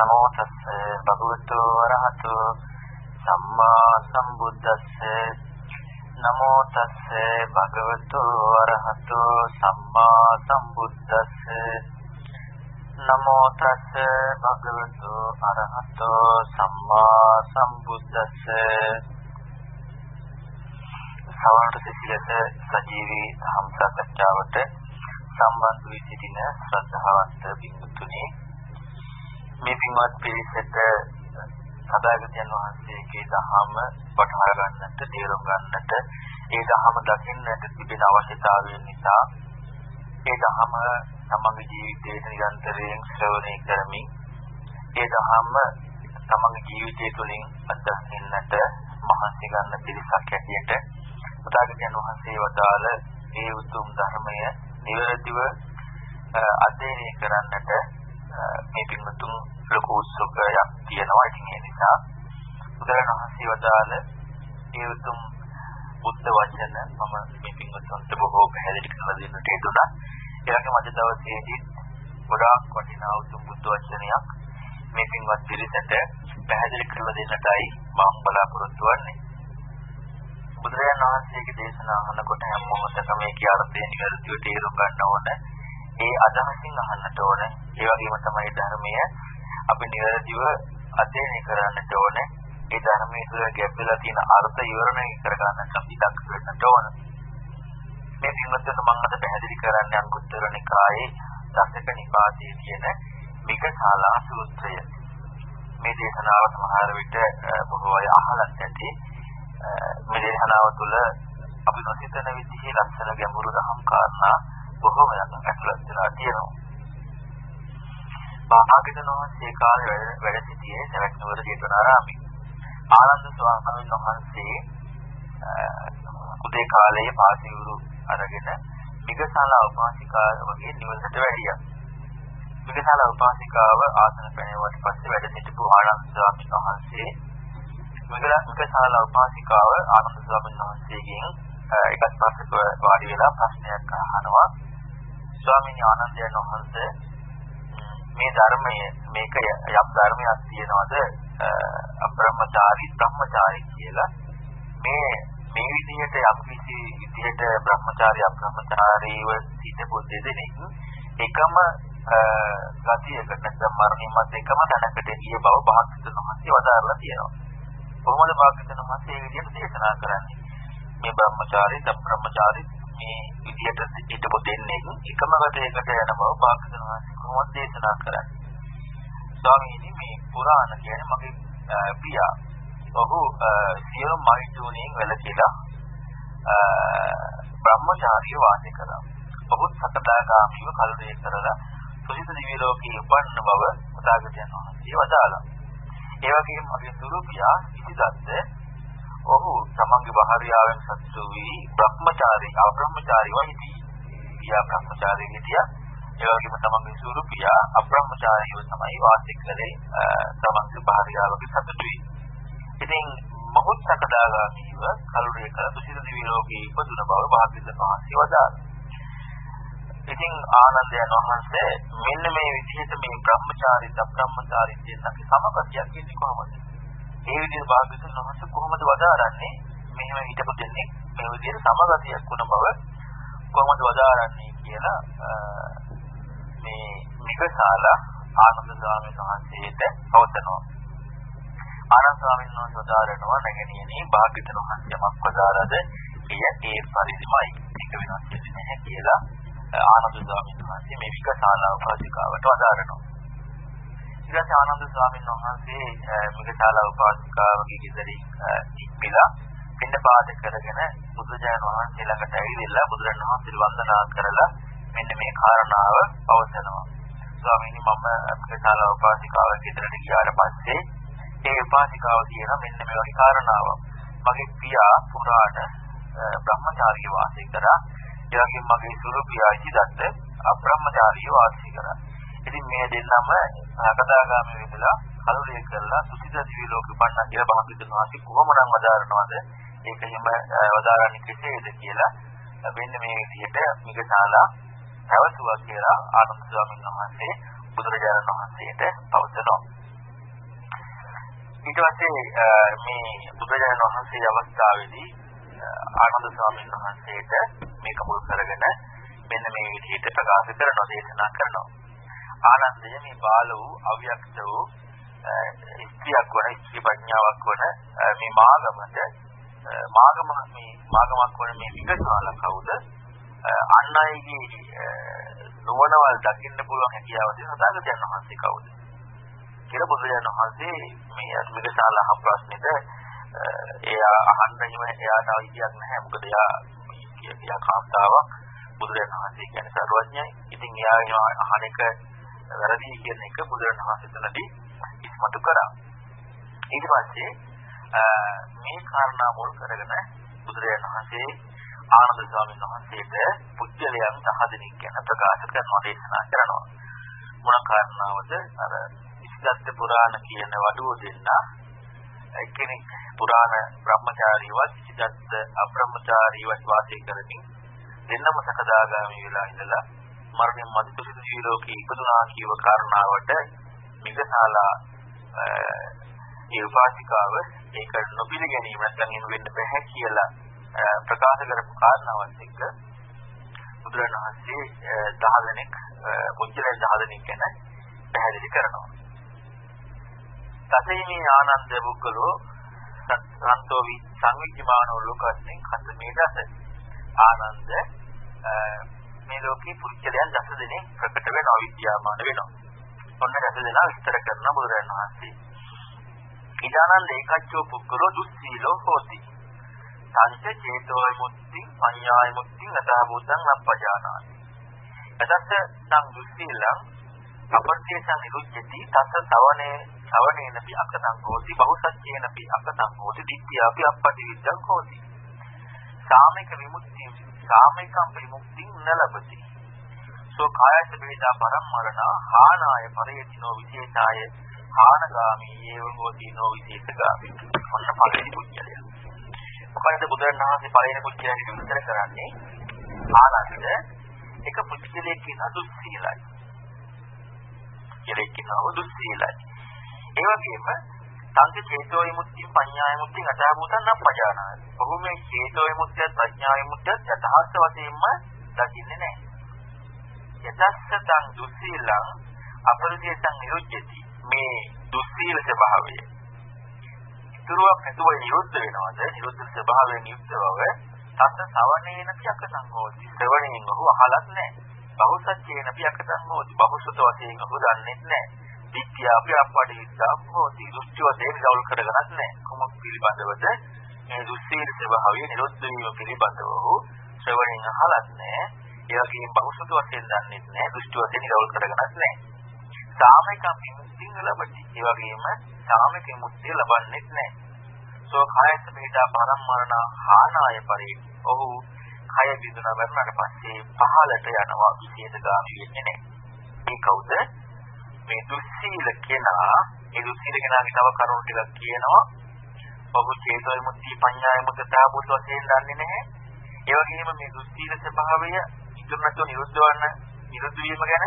නමෝ තස්ස භගවතු වරහතු සම්මා සම්බුද්දස්ස නමෝ තස්ස භගවතු වරහතු සම්මා සම්බුද්දස්ස නමෝ තස්ස භගවතු අරහතු සම්මා සම්බුද්දස්ස සවන්ත සිසිලට සජීවී ධම් සාකච්ඡාවට සම්බන්ධ වී සිටින ශ්‍රද්ධාවන්ත බින්දුතුනි මේ පින්වත් පිරිසට සදාගතයන් වහන්සේගේ දහම වටහා ගන්නට තේරුම් ගන්නට ඒ දහම දකින්නට තිබෙන අවශ්‍යතාවය නිසා ඒ දහම තමගේ ජීවිතයට නිරන්තරයෙන් ශ්‍රවණය කරමින් ඒ දහම තමගේ ජීවිතය තුළින් අත්දකින්නට මහන්සි ගන්න පිරිසක් ඇටියට සදාගතයන් වහන්සේ වදාළ ඒ උතුම් ධර්මය නිවැරදිව අධ්‍යයනය කරන්නට මේ පින්වතුන් ලොකු උත්සුකයක් තියෙනවා. ඉතින් ඒ නිසා බුදුරණවහන්සේ වදාළ ඒ උතුම් බුද්ධ වචන මම මේ පින්වතුන්ට බොහෝ පැහැදිලි කරලා දෙන්නට යෙදුණා. ඒ වගේම අද දවසේදී ගොඩාක් වටිනා උතුම් බුද්ධ වචනයක් මේ පින්වත් පිරිසට පැහැදිලි කරලා දෙන්නටයි මම බලාපොරොත්තු වෙන්නේ. බුදුරජාණන් වහන්සේගේ දේශනා අහනකොට හැම මොහොතකම මේකේ අර්ථය නිවැරදිව තේරුම් ගන්න ඕන. ඒ අදහසින් අහන්නට ඕන. ඒ වගේම තමයි ධර්මය අපි නිවැරදිව අධ්‍යයනය කරන්නට ඕන. ඒ ධර්මයේ තුල ගැඹුරලා තියෙන අර්ථ විවරණය කරගන්නට අපි දක්ෂ වෙන්නට ඕන. මේ පින්වත්තුන් මම අද පැහැදිලි කරන්නේ අංගුත්තර නිකායේ දසක නිපාතයේ තියෙන මිගශාලා සූත්‍රය. මේ දේශනාව සමහර විට බොහෝ අය අහලත් ඇති. මේ දේශනාව තුළ අපි නොසිතන විදිහේ ලක්ෂණ ගැඹුරු දහම් කාරණා බොහෝම ඇතුළත් වෙලා තියෙනවා. භාග්‍යවතුන් වහන්සේ කාලේ වැඩ සිටියේ සවැත් නුවර ජේතවනාරාමයේ. ආනන්ද ස්වාමීන් වහන්සේ උදේ කාලයේ පාසිවුරු අරගෙන මිගසාලා උපාසිකාව වගේ නිවසට වැඩියා. මිගසාලා උපාසිකාව ආසන පැනවුවට පස්සේ වැඩ සිටපු ආනන්ද ස්වාමීන් වහන්සේ මිගසාලා උපාසිකාව ආනන්ද ස්වාමීන් වහන්සේගෙන් එකත් පස්සෙක වාඩි වෙලා ප්‍රශ්නයක් අහනවා. ස්වාමීන් ආනන්දයන් වහන්සේ මේ ධර්මය මේක යම් ධර්මයක් තියෙනවද අප්‍රමචාරී බ්‍රහ්මචාරී කියලා මේ මේ විදිහට යම් කිසි විදිහට බ්‍රහ්මචාරී අප්‍රමචාරීව සිටපු දෙදෙනෙක් එකම ගතියකට නැත්නම් මරණින් මත එකම තැනකට ගිය බව භාග්‍යවතුන් වහන්සේ වදාරලා තියෙනවා. කොහොමද භාග්‍යවතුන් වහන්සේ මේ විදිහට දේශනා කරන්නේ? මේ බ්‍රහ්මචාරී අප්‍රමචාරී මේ විදිහට හිටපු දෙන්නේ එකම ගතයකට යන බව භාග්‍යවතුන් වහන්සේ කොහොමද දේශනා කරන්නේ? ස්වාමීනි මේ පුරාණ කියන්නේ මගේ පියා. ඔහු සියලු මෛත්‍රුණින් වැළකීලා බ්‍රහ්මචාරී වාසය කළා. ඔහු සකදාගාමීව කල්පය කරලා සුසිත දිව්‍ය ලෝකයේ උපන්න බව උදාගතයන් වහන්සේ වදාළා. ඒ වගේම මගේ සුරුපියා ඉතිදත්ත ඔහු තමන්ගේ භාර්යාවෙන් සතුටු වී බ්‍රහ්මචාරී අබ්‍රහ්මචාරී වහිදී. පියා බ්‍රහ්මචාරී හිටියා. ඒ වගේම තමන්ගේ සුරුපියා අබ්‍රහ්මචාරීව තමයි වාසය කළේ තමන්ගේ භාර්යාවගේ සතුටුයි. ඉතින් මොහොත් සකදාගාමීව කලුරිය කළ දුසිත දිවි ලෝකයේ ඉපදුන බව භාග්‍යවතුන් වහන්සේ වදාළා. ඉතින් ආනන්දයන් වහන්සේ මෙන්න මේ විදිහට මේ බ්‍රහ්මචාරී සබ්‍රහ්මචාරී දෙන්නගේ සමගතියක් ඉන්නේ කොහොමද? ඒ විදිහට භාග්‍යවතුන් වහන්සේ කොහොමද වදාරන්නේ? මෙහෙම හිතපු දෙන්නේ මේ විදිහට සමගතියක් වුණ බව කොහොමද වදාරන්නේ කියලා මේ මිගසාලා ආනන්ද ස්වාමීන් වහන්සේට පවතනවා. ආනන්ද ස්වාමීන් වහන්සේ උදාහරණව නැගෙනියනි භාග්‍යවතුන් වහන්සේ යමක් වදාරද එය ඒ පරිදිමයි ඒක වෙනස් වෙන්නේ නැහැ කියලා ආනන්ද ස්වාමීන් වහන්සේ මේ විකසාලා උපාසිකාවට වදාරනවා. ඊට ආනන්ද ස්වාමීන් වහන්සේ මිගසාලා උපාසිකාවගේ ගෙදරින් ඉක්පිලා පින්න පාද කරගෙන බුදුජානක වහන්සේ ළඟට ඇවිල්ලා බුදුරන් වහන්සේ වන්දනා කරලා මෙන්න මේ කාරණාව පවසනවා. ස්වාමීනි මම මිගසාලා උපාසිකාව ගෙදරට ගියාට පස්සේ ඒ උපාසිකාව කියන මෙන්න මේ වගේ කාරණාවක්. මගේ පියා පුරාණ බ්‍රහ්මචාරී වාසය කරා. ඒ වගේම මගේ සුරු පියා ඉදිදත්ත අප්‍රහ්මචාරී වාසය කරා. ඉතින් මේ දෙන්නම සකදාගාමී වෙලා කලුරිය කරලා සුසිත දිවි ලෝකෙ පන්න කියලා භාග්‍යවතුන් වහන්සේ කොහොමනම් වදාරනවද? ඒක හිම වදාරන්නේ කෙසේද කියලා මෙන්න මේ විදිහට මිගසාලා පැවසුවා කියලා ආනන්ද ස්වාමීන් වහන්සේ බුදුරජාණන් වහන්සේට පවසනවා. ඊට පස්සේ මේ බුදුරජාණන් වහන්සේ අවස්ථාවේදී ආනන්ද ස්වාමීන් වහන්සේට මේක මුල් කරගෙන මෙන්න මේ විදිහට ප්‍රකාශ කරන දේශනා කරනවා. ආනන්දය මේ බාල වූ අව්‍යක්ත වූ ස්ත්‍රියක් වන ස්ත්‍රී ප්‍රඥාවක් වන මේ මාගමට මාගම මේ මාගමක් වන මේ විගසාල කවුද? අන් අයගේ නුවණවල් දකින්න පුළුවන් හැකියාව තියෙන සදාගතයන් වහන්සේ කවුද? කියලා බුදුරජාණන් වහන්සේ මේ අත්මිකශාල අහ ප්‍රශ්නෙට එයා අහන්න හිම එයාට අයිතියක් නැහැ මොකද එයා එයා කාන්තාවක් බුදුරජාණන් වහන්සේ කියන්නේ සර්වඥයි ඉතින් එයා අහන එක වැරදි කියන එක බුදුරජාණන් වහන්සේ තනදී ඉස්මතු කරා. ඊට පස්සේ මේ කාරණා මුල් කරගෙන බුදුරජාණන් වහන්සේ ආනන්ද ස්වාමීන් වහන්සේට පුජ්‍යලයන් 10 දෙනෙක් ගැන ප්‍රකාශ කරනවා දේශනා කරනවා. මොන කාරණාවද? අර දත්ත පුරාණ කියන වඩුව දෙන්න එක්කෙනෙක් පුරාණ බ්‍රහ්මචාරීවත් සිද්ධාර්ථ අබ්‍රහ්මචාරීවත් වාසය කරමින් දෙන්නම සකදාගාමී වෙලා ඉඳලා මරණයන් මදිත සිදු ශීලෝකී ඉපදුනා කියව කාරණාවට මිගසාලා ඒ උපාසිකාව ඒක නොපිළිගැනීම නැත්නම් එහෙම වෙන්න බෑ කියලා ප්‍රකාශ කරපු කාරණාවත් එක්ක බුදුරණවහන්සේ 10 දෙනෙක් මුචලෙන් 10 දෙනෙක් ගැන පැහැදිලි කරනවා. තතේමේ ආනන්ද බුද්ධලෝ සන්තෝ වි සංවිජ්ජමානෝ ලෝකස්මින් කතමේ දස ආනන්ද මේ ලෝකේ පුච්චලයන් දස දෙනෙක් ප්‍රකට වෙනවා විද්‍යාමාන වෙනවා. ඔන්න දස දෙනා විස්තර කරන බුදුරජාණන් වහන්සේ. ඉදානන්ද ඒකච්චෝ පුක්කලෝ දුස්සීලෝ හෝති. සංච චේතෝ මුක්ති පඤ්ඤාය මුක්ති නතහ භූතං අපජානාති එතත් නම් දුස්සීලං අපර්ථේසං නිරුච්චති තස්ස සවනේ සවනේනපි අකතං හෝති බහුසච්චේනපි අකතං හෝති දිට්ඨියාපි අපපටි විද්දං හෝති. සාමික විමුක්ති සාමිකම් විමුක්ති නලබති සෝ කායස වේදා පරම්මරණ හානාය පරේතිනෝ විශේෂාය හානගාමී ඒව හෝති නෝ විශේෂගාමී. ඔන්න පළවෙනි කුච්චලය මොකද බුදුරණවහන්සේ පළවෙනි කුච්චලයට විස්තර කරන්නේ? ආනන්ද එක පුච්චලයේ කියන දුස්සීලයි කෙරෙක් කියනවා දුස්සීලයි ඒ වගේම සංක චේතෝ විමුක්තිය පඤ්ඤා විමුක්තිය අදාභූතන් නම් පජානාති. ඔහු මේ චේතෝ විමුක්තිය ප්‍රඥා විමුක්තිය යථාර්ථ වශයෙන්ම දකින්නේ නැහැ. යතස්සතං දුස්සීලං අපරිදේශං නිරුද්ධති. මේ දුස්සීල ස්වභාවය. ඉතුරුවක් නැතුව නිරුද්ධ වෙනවද? නිරුද්ධ ස්වභාවයෙන් යුක්ත බව තත් සවණේන පියක සංඝෝති. ශ්‍රවණයෙන් ඔහු අහලත් නැහැ. බහුසත්‍යේන පියක සංඝෝති. බහුසුත වශයෙන් ඔහු දන්නේ නැහැ. දිට්ඨිය අපි අපට ඉස්සම් හොති දෘෂ්ටි වශයෙන් ගෞල් කරගන්නත් නැහැ. කුමක් පිළිබඳවද මේ දෘෂ්ටියේ ස්වභාවය නිරෝධ වීම පිළිබඳව ශ්‍රවණයෙන් අහලත් නැහැ. ඒ වගේම බහුසුත වශයෙන් දන්නේ නැහැ. දෘෂ්ටි වශයෙන් ගෞල් කරගන්නත් නැහැ. සාමික විමුක්තිය ලැබති. ඒ වගේම සාමික විමුක්තිය ලබන්නේ නැහැ. සෝ කායස පිටා පරම්මරණ හානාය පරි. ඔහු කය බිඳුන වරණට පස්සේ පහලට යනවා විශේෂගාමී වෙන්නේ නැහැ. මේ කවුද? මේ දුස්සීල කෙනා ඒ දුස්සීල කෙනාගේ තව කරුණු ටිකක් කියනවා. ඔහු චේතෝ විමුක්ති පඤ්ඤා විමුක්ති තාවුත් වශයෙන් දන්නේ නැහැ. ඒ වගේම මේ දුස්සීල ස්වභාවය ඉතුරු නැතුව නිරුද්ධ වන්න නිරුද්ධ වීම ගැන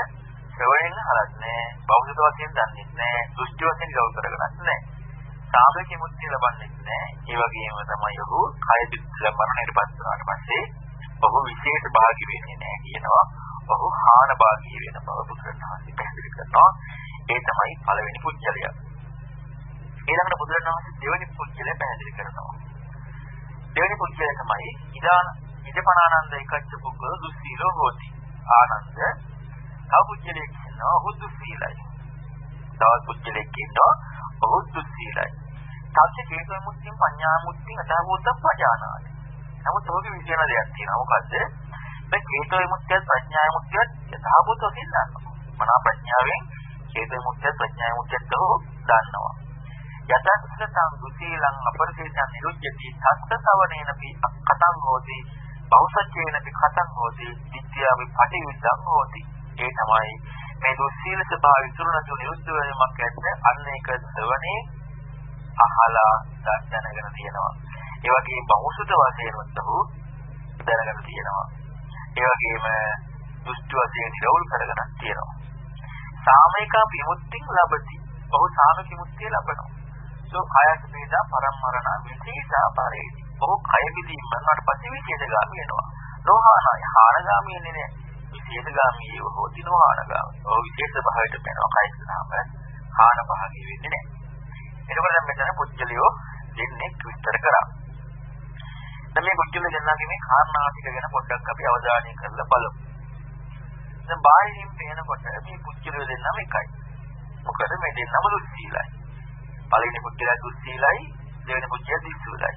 ශ්‍රවණයෙන් අහලත් නැහැ. බෞද්ධ වශයෙන් දන්නේ නැහැ. දෘෂ්ටි වශයෙන් ගෞරව කරගන්නත් නැහැ. සාධක විමුක්තිය ලබන්නේ නැහැ. ඒ වගේම තමයි ඔහු කය දිස්ල මරණයට පත් වුණාට පස්සේ ඔහු විශේෂ භාගි වෙන්නේ නැහැ කියනවා. ඔහු හාන භාගී වෙන බව බුදුරණවහන්සේ පැහැදිලි කරනවා. ඒ තමයි පළවෙනි පුජ්‍යලය. ඊළඟට බුදුරණවහන්සේ දෙවෙනි පුජ්‍යලය පැහැදිලි කරනවා. දෙවෙනි පුජ්‍යලය තමයි ඉදාන ඉදපනානන්ද එකච්ච පුද්ගල දුස්සීලෝ හෝති. ආනන්ද තව පුජ්‍යලයක් ඉන්නවා ඔහු දුස්සීලයි. තවත් පුජ්‍යලයක් ඉන්නවා ඔහු දුස්සීලයි. සත්‍ය හේතු මුක්තිය පඤ්ඤා මුක්තිය අදාවොත් පජානාති. නමුත් ඔහුගේ විශේෂ දෙයක් තියෙනවා. මොකද්ද? මේ හේතු විමුක්තිය ප්‍රඥා විමුක්තිය යථාභූත වශයෙන් දන්නවා. මනා ප්‍රඥාවෙන් හේතු විමුක්තිය ප්‍රඥා විමුක්තිය තෝ දන්නවා. යතස්සතං දුසීලං අපරිසේසං නිරුද්ධති සත්සවණේන පි අක්කතං හෝති බෞසච්චේන පි කතං හෝති දිට්ඨියාවි පටිවිදං හෝති. ඒ තමයි මේ දුස්සීල ස්වභාවය තුරණතු නිරුද්ධ වීමක් ඇත්ත අන්න ඒක ශ්‍රවණේ අහලා දැනගෙන තියෙනවා. ඒ වගේම බෞසුත වශයෙන් උත්තු දැනගෙන තියෙනවා. ඒ වගේම දුෂ්ටි වශයෙන් නිරවුල් කරගෙන තියෙනවා. සාමික විමුක්තිය ලැබති. ඔහු සාමික විමුක්තිය ලබනවා. සෝ කායස වේදා පරම්මරණ විශේෂා පරේති. ඔහු කය විදීම වුණාට පස්සේ විශේෂගාමී වෙනවා. නොහානයි හානගාමී නෙනේ විශේෂගාමී වූ දිනෝහානගාමී. ඔහු විශේෂ භාවයට යනවා කය ස්නාම හාන භාගී වෙන්නේ නැහැ. එතකොට දැන් මෙතන පුජ්‍යලියෝ දෙන්නේ විස්තර කරා. දැන් මේ පුජ්‍යල දෙන්නාගේ මේ කාරණා ටික ගැන පොඩ්ඩක් අපි අවධානය කරලා බලමු. දැන් බාහිරින් පේනකොට මේ පුජ්‍යලියෝ දෙන්නම එකයි. මොකද මේ දෙන්නම දුස්සීලයි. පළවෙනි පුජ්‍යලයා දුස්සීලයි, දෙවෙනි පුජ්‍යලයා දිස්සූලයි.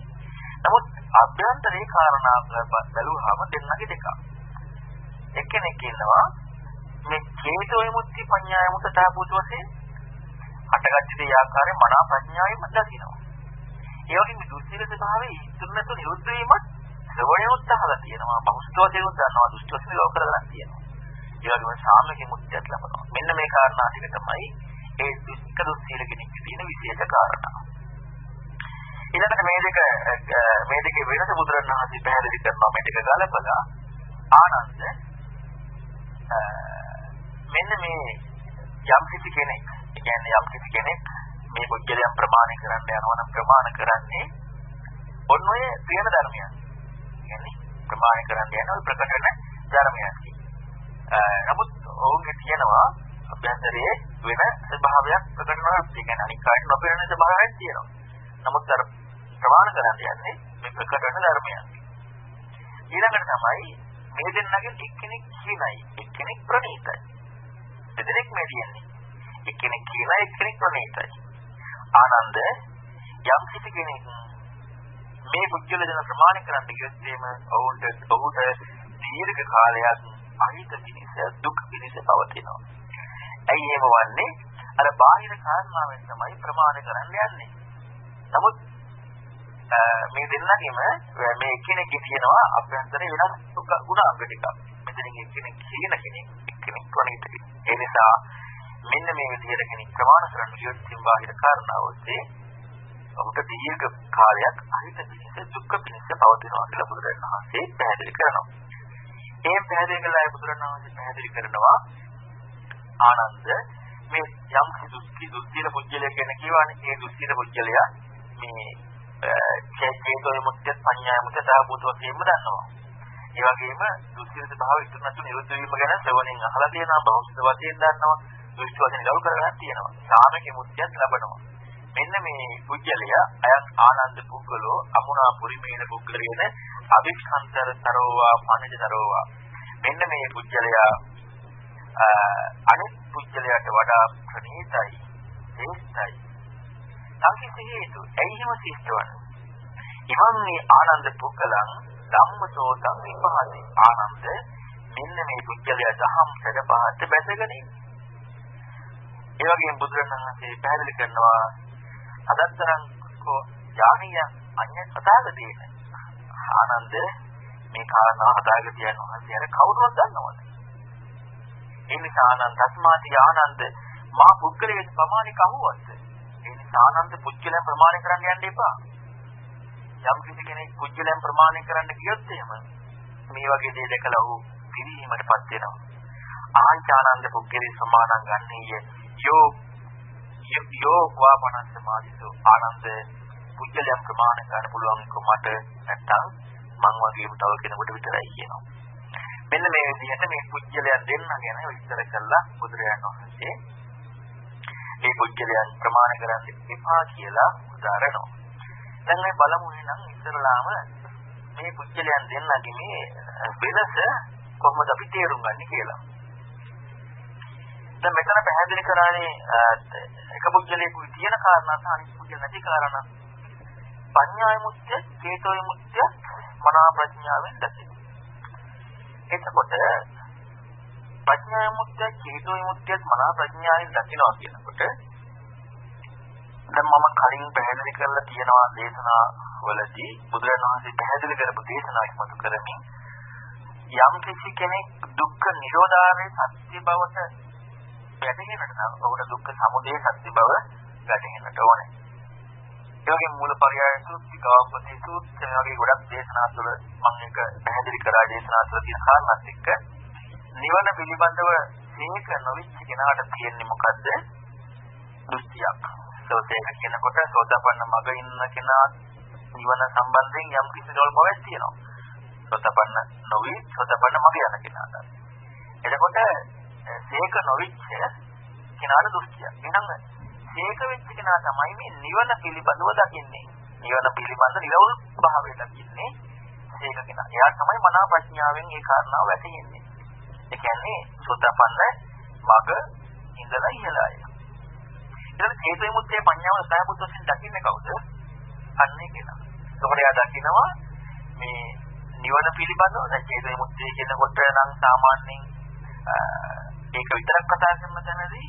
නමුත් අභ්‍යන්තරේ කාරණා බැලුවාම දෙන්නගේ දෙකක්. එක්කෙනෙක් ඉන්නවා මේ චේතෝ විමුක්ති පඤ්ඤාය මුතතා පුත වශයෙන් හටගත්ත දේ ආකාරයෙන් මනා ප්‍රඥාවෙන්ම දකිනවා. ඒ වගේම දුස්සීල ස්වභාවයේ ඉතුරුනතු නිරුද්ධ වීමත් ශ්‍රවණයොත් අහලා තියෙනවා. බහුස්ත වශයෙන් දන්නවා දුෂ්ට වශයෙන් ලෝක කරලා තියෙනවා. ඒ වගේම සාමයේ මුක්තියක් ලබනවා. මෙන්න මේ කාරණා ටික තමයි ඒ දුෂ්ක දුස්සීල කෙනෙක් තියෙන විශේෂ කාරණා. ඊළඟට මේ දෙක මේ දෙකේ වෙනස බුදුරණවහන්සේ පැහැදිලි කරනවා මේ දෙක ගලපලා ආනන්ද මෙන්න මේ යම් කිසි කෙනෙක් කියන්නේ යම් කිසි කෙනෙක් මේ පුද්ගලයන් ප්‍රමාණ කරන්න යනවා නම් ප්‍රමාණ කරන්නේ ඔන්න ඔය ප්‍රේම ධර්මයන්. කියන්නේ ප්‍රමාණ කරන්න යන ඔය ප්‍රකට වෙන ධර්මයන්. නමුත් ඔවුන්ගේ තියෙනවා අභ්‍යන්තරයේ වෙන ස්වභාවයක් ප්‍රකට වෙනවා. ඒ කියන්නේ අනික් කායින් නොපෙනෙන ස්වභාවයක් තියෙනවා. නමුත් අර ප්‍රමාණ කරන්න යන්නේ මේ ප්‍රකට වෙන ධර්මයන්. ඊළඟට තමයි මේ දෙන්නගෙන් එක්කෙනෙක් කියනයි එක්කෙනෙක් ප්‍රණීතයි. දෙදෙනෙක් මේ කියන්නේ. එක්කෙනෙක් කියනයි එක්කෙනෙක් ප්‍රණීතයි. ආනන්ද යම් කිසි කෙනෙක් මේ පුද්ගල දෙන ප්‍රමාණ කරන්න ගියොත් එහෙම ඔවුන්ට ඔහුට දීර්ඝ කාලයක් අහිත පිණිස දුක් පිණිස පවතිනවා. ඇයි එහෙම වන්නේ? අර බාහිර කාරණාවෙන් තමයි ප්‍රමාණ කරන්න යන්නේ. නමුත් මේ දෙන්නගෙම මේ එක්කෙනෙක් කියනවා අභ්‍යන්තරේ වෙනස් ගුණ අංග ටිකක්. මෙතනින් එක්කෙනෙක් කියන කෙනෙක් එක්කෙනෙක් ප්‍රණීත ඒ නිසා මෙන්න මේ විදිහට කෙනෙක් ප්‍රමාණ කරන්න ගියොත් ඉතින් බාහිර කාරණා ඔස්සේ ඔහුට දීර්ඝ කාලයක් අහිත පිණිස දුක්ඛ පිණිස පවතිනවා කියලා බුදුරජාණන් වහන්සේ පැහැදිලි කරනවා. ඒ පැහැදිලි කළා බුදුරජාණන් වහන්සේ පැහැදිලි කරනවා ආනන්ද මේ යම් දුක්ඛි දුක්ඛින පුජ්‍යලය කියන කියවනේ ඒ දුක්ඛින පුජ්‍යලයා මේ චේතෝ විමුක්තිය පඤ්ඤා මුත සාභූතව කියන්න දන්නවා. ඒ වගේම දුක්ඛින ස්වභාවය ඉතුරුනතු නිරුද්ධ වීම ගැන ශ්‍රවණෙන් අහලා තියෙනවා බෞද්ධ වශයෙන් දන්නවා. දෘෂ්ටි වශයෙන් ගරු කරලා තියෙනවා. සාමක මුක්තියක් ලබනවා. මෙන්න මේ පුජ්‍යලය අයත් ආනන්ද පුද්ගලෝ අමුණා පුරිමේන පුද්ගලයන අවික්ඛන්තර තරෝවා පණජතරෝවා මෙන්න මේ පුජ්‍යලය අනිත් පුජ්‍යලයට වඩා ප්‍රණීතයි ශ්‍රේෂ්ඨයි. සංකිත හේතු. ඇයිම ශිෂ්ටවන්නේ ඉමන් මේ ආනන්ද පුද්ගලයන් ධම්මසෝතං විපහති ආනන්ද මෙන්න මේ පුජ්‍යලය දහම් සැඩ පහත් බැසගෙන ඒ වගේම බුදුරණවහන්සේ පැහැදිලි කරනවා අදත්තරං කෝ ඥානිය අඤ්ඤ සදාගදීන ආනන්ද මේ කාරණා හදාගතියන් වහන්සේ අර කවුරුවත් දන්නවද? ඒ නිසා ආනන්ද තස්මාති ආනන්ද මා පුද්ගලයේ ප්‍රමාණික අහුවත්ද ඒ නිසා ආනන්ද පුද්ගලයන් ප්‍රමාණය කරන්න යන්න එපා. යම් කිසි කෙනෙක් පුද්ගලයන් ප්‍රමාණය කරන්න ගියොත් එහෙම මේ වගේ දේ දැකලා ඔහු පිළිහිමටපත් වෙනවා. ආංචානන්ද පුද්ගලයේ සමානං ගන්නේය. යෝ යෝ වාපනස් සමාධිසෝ ආනන්ද පුජ්‍යලයන් ප්‍රමාණ ගන්න පුළුවන් කොමට නැත්තම් මං වගේම තව කෙනෙකුට විතරයි කියනවා. මෙන්න මේ විදිහට මේ පුජ්‍යලයන් දෙන්න ගැන විස්තර කළා බුදුරජාණන් වහන්සේ. මේ පුජ්‍යලයන් ප්‍රමාණ කරන්න එපා කියලා උදාහරණෝ. දැන් මේ බලමු එහෙනම් ඉස්සරලාම මේ පුජ්‍යලයන් දෙන්නගේ මේ වෙනස කොහොමද අපි තේරුම් ගන්නේ කියලා. දැන් මෙතන පැහැදිලි කරන්නේ එක පුද්ගලයෙකුගේ තියෙන කාරණා සහ අනිත් පුද්ගල නැති කාරණා. පඤ්ඤාය මුත්‍ය, චේතෝය මුත්‍ය, මනා ප්‍රඥාවෙන් දැකේ. එතකොට ප්‍රඥාය මුත්‍ය, චේතෝය මුත්‍ය, මනා ප්‍රඥාවෙන් දකිනවා කියනකොට දැන් මම කලින් පැහැදිලි කරලා තියෙනවා දේශනා වලදී බුදුරජාණන් වහන්සේ පැහැදිලි කරපු දේශනා ඉක්මතු කරමින් යම් කිසි කෙනෙක් දුක්ඛ නිරෝධාරේ සත්‍ය බවට වැටහෙන්නට නම් ඔහුට දුක්ඛ සමුදය සත්‍ය බව වැටහෙන්නට ඕනේ. ඒ වගේම මූලපරයය සූත්‍රය, ගාවපති සූත්‍රය වගේ ගොඩක් දේශනා තුළ මම එක පැහැදිලි කරා දේශනා තුළ තියෙන කාරණාත් එක්ක නිවන පිළිබඳව මේක නොවිච්ච කෙනාට තියෙන්නේ මොකද්ද? දෘෂ්ටියක්. සෝතේක කියනකොට සෝතපන්න මග ඉන්න කෙනා නිවන සම්බන්ධයෙන් යම් කිසි දොල්පවක් තියෙනවා. සෝතපන්න නොවි සෝතපන්න මග යන කෙනාට. එතකොට සේක නොවිච්ච කෙනාට දෘෂ්ටිය. එහෙනම් සේක වෙච්ච කෙනා තමයි මේ නිවන පිළිබඳව දකින්නේ. නිවන පිළිබඳ නිරවුල් භාවය දකින්නේ සේක කෙනා. එයා තමයි මනා ප්‍රඥාවෙන් ඒ කාරණාව වැටහෙන්නේ. ඒ කියන්නේ සෝතපන්න මග ඉඳලා ඉහළයි. ඊට හේතු විමුක්තිය පඤ්ඤාව සායබුද්ධ වශයෙන් දකින්නේ කවුද? අන්නේ කෙනා. එතකොට එයා දකිනවා මේ නිවන පිළිබඳව දැන් හේතු විමුක්තිය කියනකොට නම් සාමාන්‍යයෙන් ඒක විතරක් කතා කරන තැනදී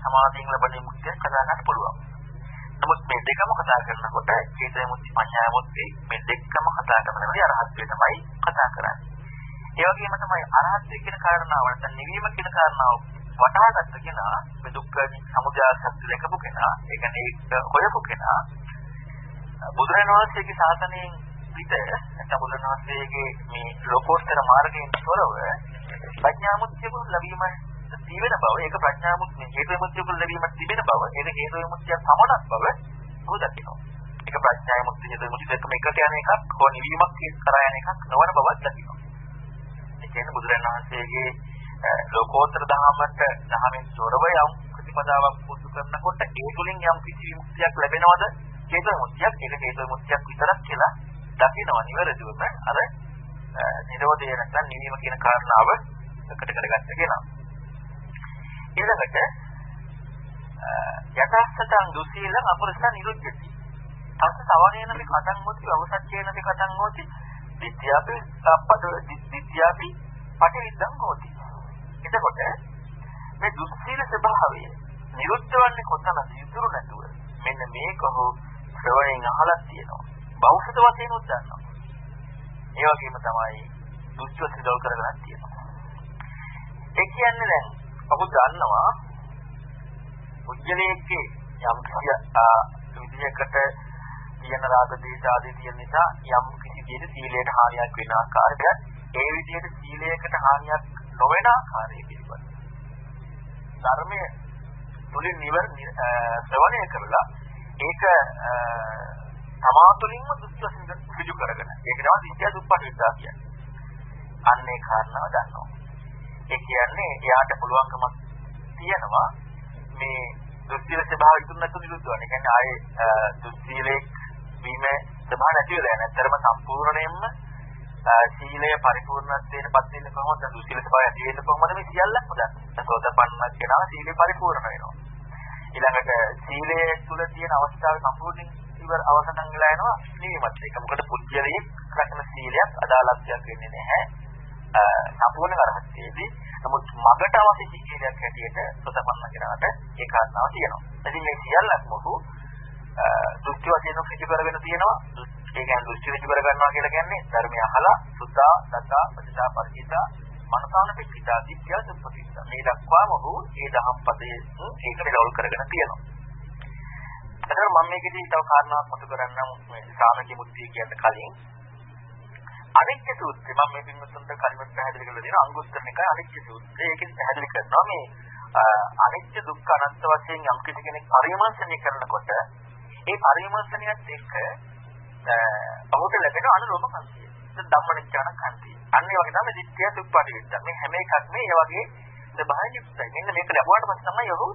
සමාධියෙන් ලැබෙන විමුක්තිය කතා කරන්න පුළුවන්. නමුත් මේ දෙකම කතා කරනකොට හේතු විමුක්ති පඤ්ඤාව මුක්ති මේ දෙකම කතා කරනකොට අරහත් වේ තමයි කතා කරන්නේ. ඒ වගේම තමයි අරහත් කියන කාරණාව නැත්නම් නිවීම කියන කාරණාව වටහාගත්ත කෙනා මේ දුක්ඛ සමුදය සත්‍ය දැකපු කෙනා ඒ කියන්නේ ඒක හොයපු කෙනා බුදුරජාණන් වහන්සේගේ ශාසනයෙන් පිට නැත්නම් බුදුරජාණන් වහන්සේගේ මේ ලෝකෝත්තර මාර්ගයෙන් තොරව ප්‍රඥාමුක්තිය ලැබීම තිබෙන බව ඒක ප්‍රඥාමුක්තිය හේතු විමුක්තිය ලැබීම තිබෙන බව. ඒක හේතු විමුක්තිය සමනක් බව උදකිනවා ඒක ප්‍රඥාමුක්තිය හේතු විමුක්තිය දෙකම එකට යන එකක් හෝ නිවීමක් කරා යන එකක් නොවන බවක් දකිනවා. ඒ කියන්නේ බුදුරජාණන් වහන්සේගේ ලෝකෝත්තර ධර්මයට ධර්මයෙන් තොරව යම් ප්‍රතිපදාවක් පුරුදු කරනකොට ඒ තුලින් යම් කිසි විමුක්තියක් ලැබෙනවද? හේතු විමුක්තියක් ඒක හේතු විමුක්තියක් විතරක් කියලා දකිනවා නිවැරදිවම. අර නිරෝධය නැත්නම් නිවීම කියන කාරණාව එකට කරගත්ත කෙනා. ඊළඟට යථාර්ථතං දුසීලං අපරස්ථ නිරුද්ධති. තස්ස සවණේන මේ කතං මොති අවසච්චේන මේ කතං මොති විද්‍යාපි අපද විද්‍යාපි පටිවිද්දං හෝති. එතකොට මේ දුස්සීල ස්වභාවය නිරුද්ධ වන්නේ කොතනද? ඉතුරු නැතුව. මෙන්න මේක ඔහු ශ්‍රවණයෙන් අහලා තියෙනවා. බෞද්ධ වශයෙන් උත් දන්නවා. ඒ වගේම තමයි දුස්ව සිදල් කරගෙන තියෙනවා. ඒ කියන්නේ දැන් ඔහු දන්නවා උජ්ජලයේ යම් කිසි විදියකට තියෙන රාග දේශ ආදී තියෙන නිසා යම් කිසි දෙයක සීලයට හානියක් වෙන ආකාරයට ඒ විදිහට සීලයකට හානියක් නොවන ආකාරය පිළිබඳ. ධර්මයේ තුලින් නිවර ශ්‍රවණය කරලා ඒක තමා තුළින්ම දුක්ඛ සිදු කරගෙන ඒක තමයි විද්‍යා දුප්පට විද්‍යාව කියන්නේ. අන්න ඒ කාරණාව දන්නවා. ඒ කියන්නේ එයාට පුළුවන්කමක් තියෙනවා මේ දුස්සීල ස්වභාවය තුන නැතු නිරුද්ධ වෙන. ඒ කියන්නේ ආයේ දුස්සීලේ වීම ස්වභාව නැති වෙලා යන. ඇත්තරම සම්පූර්ණයෙන්ම සීලය පරිපූර්ණත්වයට පත් වෙන්න කොහොමද දුසීල ස්වභාවය ඇති වෙන්න කොහොමද මේ සියල්ලක්ම දන්නේ. සෝතපන්න කෙනා සීලය පරිපූර්ණ වෙනවා. ඊළඟට සීලය තුල තියෙන අවස්ථාව සම්පූර්ණයෙන් ඉවර අවසන් වෙලා යනවා නිවීමත් ඒක. මොකද පුජ්‍යලයේ රැකෙන සීලයක් අදාළත්වයක් වෙන්නේ නැහැ. සම්පූර්ණ කරහත්තේදී නමුත් මගට අවශ්‍ය සීලයක් හැටියට සෝතපන්න කෙනාට ඒ කාරණාව තියෙනවා. ඉතින් මේ සියල්ලක්ම ඔහු දෘෂ්ටි වශයෙන් සිදු කරගෙන තියෙනවා. ඒ කියන්නේ දෘෂ්ටි විච කර ගන්නවා කියලා කියන්නේ ධර්මය අහලා සුද්ධා දතා පටිචා පරිචිතා මනසාන පිටිතා දිත්‍ය සුප්පතිස්ස මේ දක්වාම ඔහු ඒ දහම් පදයේ ඒකට රෝල් කරගෙන තියෙනවා. එතකොට මම මේකෙදී තව කාරණාවක් මතු කරන්නම් මේ සාමකි මුක්තිය කියන්න කලින් අනිත්‍ය සූත්‍රය මම මේ පින්වත්තුන්ට කලින් පැහැදිලි කරලා දෙනවා අංගුත්තර නිකාය අනිත්‍ය සූත්‍රය. ඒකෙන් පැහැදිලි කරනවා මේ අනිත්‍ය දුක්ඛ අනත්ත වශයෙන් යම් කෙනෙක් පරිමර්ශනය කරනකොට ඒ පරිමර්ශනයත් එක්ක ඔහුට ලැබෙන අනුලෝම කන්තිය. ධම්මනිච්ඡාන කන්තිය. අන්න ඒ වගේ තමයි දිට්ඨිය සුප්පටි විද්ද. මේ හැම එකක්ම ඒ වගේ ස්වභාවයෙන් යුක්තයි. මෙන්න මේක ලැබුවාට පස්සේ තමයි ඔහු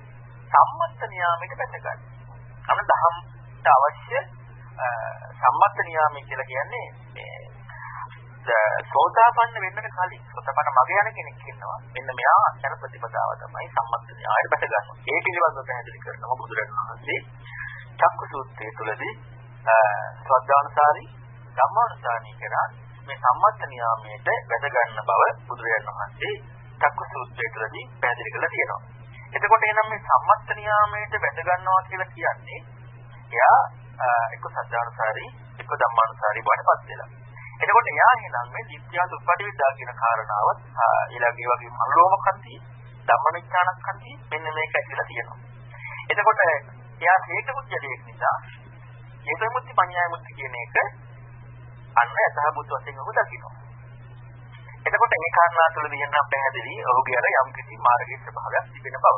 සම්මත නියාමයට බැසගන්නේ. අන්න දහම්ට අවශ්‍ය සම්මත නියාමය කියලා කියන්නේ මේ සෝතාපන්න වෙන්නට කලින් සෝතාපන්න මග යන කෙනෙක් ඉන්නවා. මෙන්න මෙයා යන ප්‍රතිපදාව තමයි සම්මත න්‍යායයට බැස ගන්නවා. ඒ පිළිබඳව පැහැදිලි කරනවා බුදුරජාණන් වහන්සේ චක්කු සූත්‍රයේ තුලදී ශ්‍රද්ධානුසාරී ධම්මානුසාරී කරා මේ සම්මත නියාමයට වැද ගන්න බව බුදුරජාණන් වහන්සේ චක්කු සූත්‍රයේදී පැහැදිලි කරලා තියෙනවා. එතකොට එනම් මේ සම්මත නියාමයට වැද ගන්නවා කියලා කියන්නේ එයා එක්ක ශ්‍රද්ධානුසාරී එක්ක ධම්මානුසාරී බවටපත් වෙලා. එතකොට එයා එහෙනම් මේ දිත්‍යා දුප්පටි විද්‍යා කියන කාරණාව ඊළඟ ඒ වගේම අනුලෝමකන්ති ධම්මනිච්ඡානකන්ති මෙන්න මේක ඇතුළත තියෙනවා. එතකොට එයා හේතු මුච්චලයක් නිසා හේතු මුත්‍ති පඤ්ඤාය මුත්‍ති කියන එක අන්න යථාභූත වශයෙන් ඔබ දකිනවා. එතකොට මේ කාරණා තුළ දෙන්න පැහැදිලි ඔහුගේ අර යම් කිසි මාර්ගයේ ස්වභාවයක් තිබෙන බව.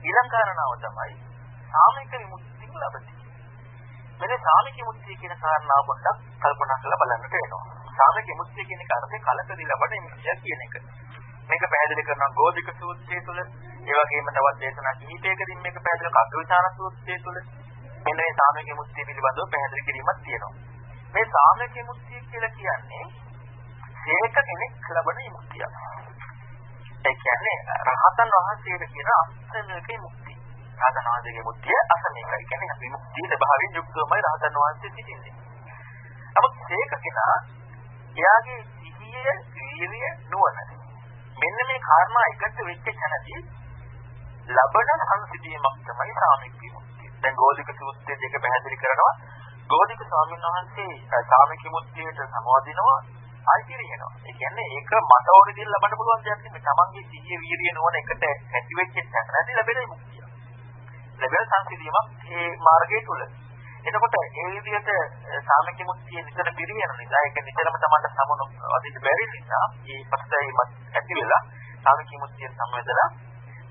ඊළඟ කාරණාව තමයි සාමික විමුක්තිය ලබති. මෙන්න සාමික විමුක්තිය කියන කාරණාව පොඩ්ඩක් කල්පනා කරලා බලන්නට වෙනවා. සාමික විමුක්තිය කියන එක අර්ථය කලකදී ලබන විමුක්තිය කියන එක. මේක පැහැදිලි කරනවා ගෝධික සූත්‍රය තුළ ඒ වගේම තවත් දේශනා කිහිපයකකින් මේක පැහැදිලි කරනවා අග්‍රවිචාන සූත්‍රය තුළ මෙන්න මේ සාමික විමුක්තිය පිළිබඳව පැහැදිලි කිරීමක් තියෙනවා. මේ සාමික විමුක්තිය කියලා කියන්නේ හේක කෙනෙක් ලබන විමුක්තිය. ඒ කියන්නේ රහතන් වහන්සේට කියන අස්තමික විමුක්තිය. රහතන් වහන්සේගේ මුක්තිය අසමේකයි. කියන්නේ විමුක්තිය ස්වභාවයෙන් යුක්තවමයි රහතන් වහන්සේ සිටින්නේ. නමුත් හේක කෙනා එයාගේ සිහිය, වීර්ය, නුවණ මෙන්න මේ කාරණා එකට වෙච්ච තැනදී ලබන සංසිද්ධියක් තමයි සාමික විමුක්තිය. දැන් ගෝධික සූත්‍රයේ දෙක පැහැදිලි කරනවා ගෝධික ස්වාමීන් වහන්සේ සාමික විමුක්තියට සමවදිනවා ආයිතිරියනවා. ඒ කියන්නේ ඒක මට ඕන විදිහට ලබන්න පුළුවන් දෙයක් නෙමෙයි. තමන්ගේ සිහිය වීරිය නොවන එකට ඇති වෙච්ච තැනදී ලැබෙන විමුක්තිය. ලැබෙන සංසිඳීමක් මේ මාර්ගය තුල. එතකොට ඒ විදිහට සාමික විමුක්තිය නිතර පිරියන නිසා ඒක නිතරම තමන්ට සමුණු අදිට බැරි නිසා මේ පස්සෙයිමත් ඇති වෙලා සාමික විමුක්තිය සම්වැදලා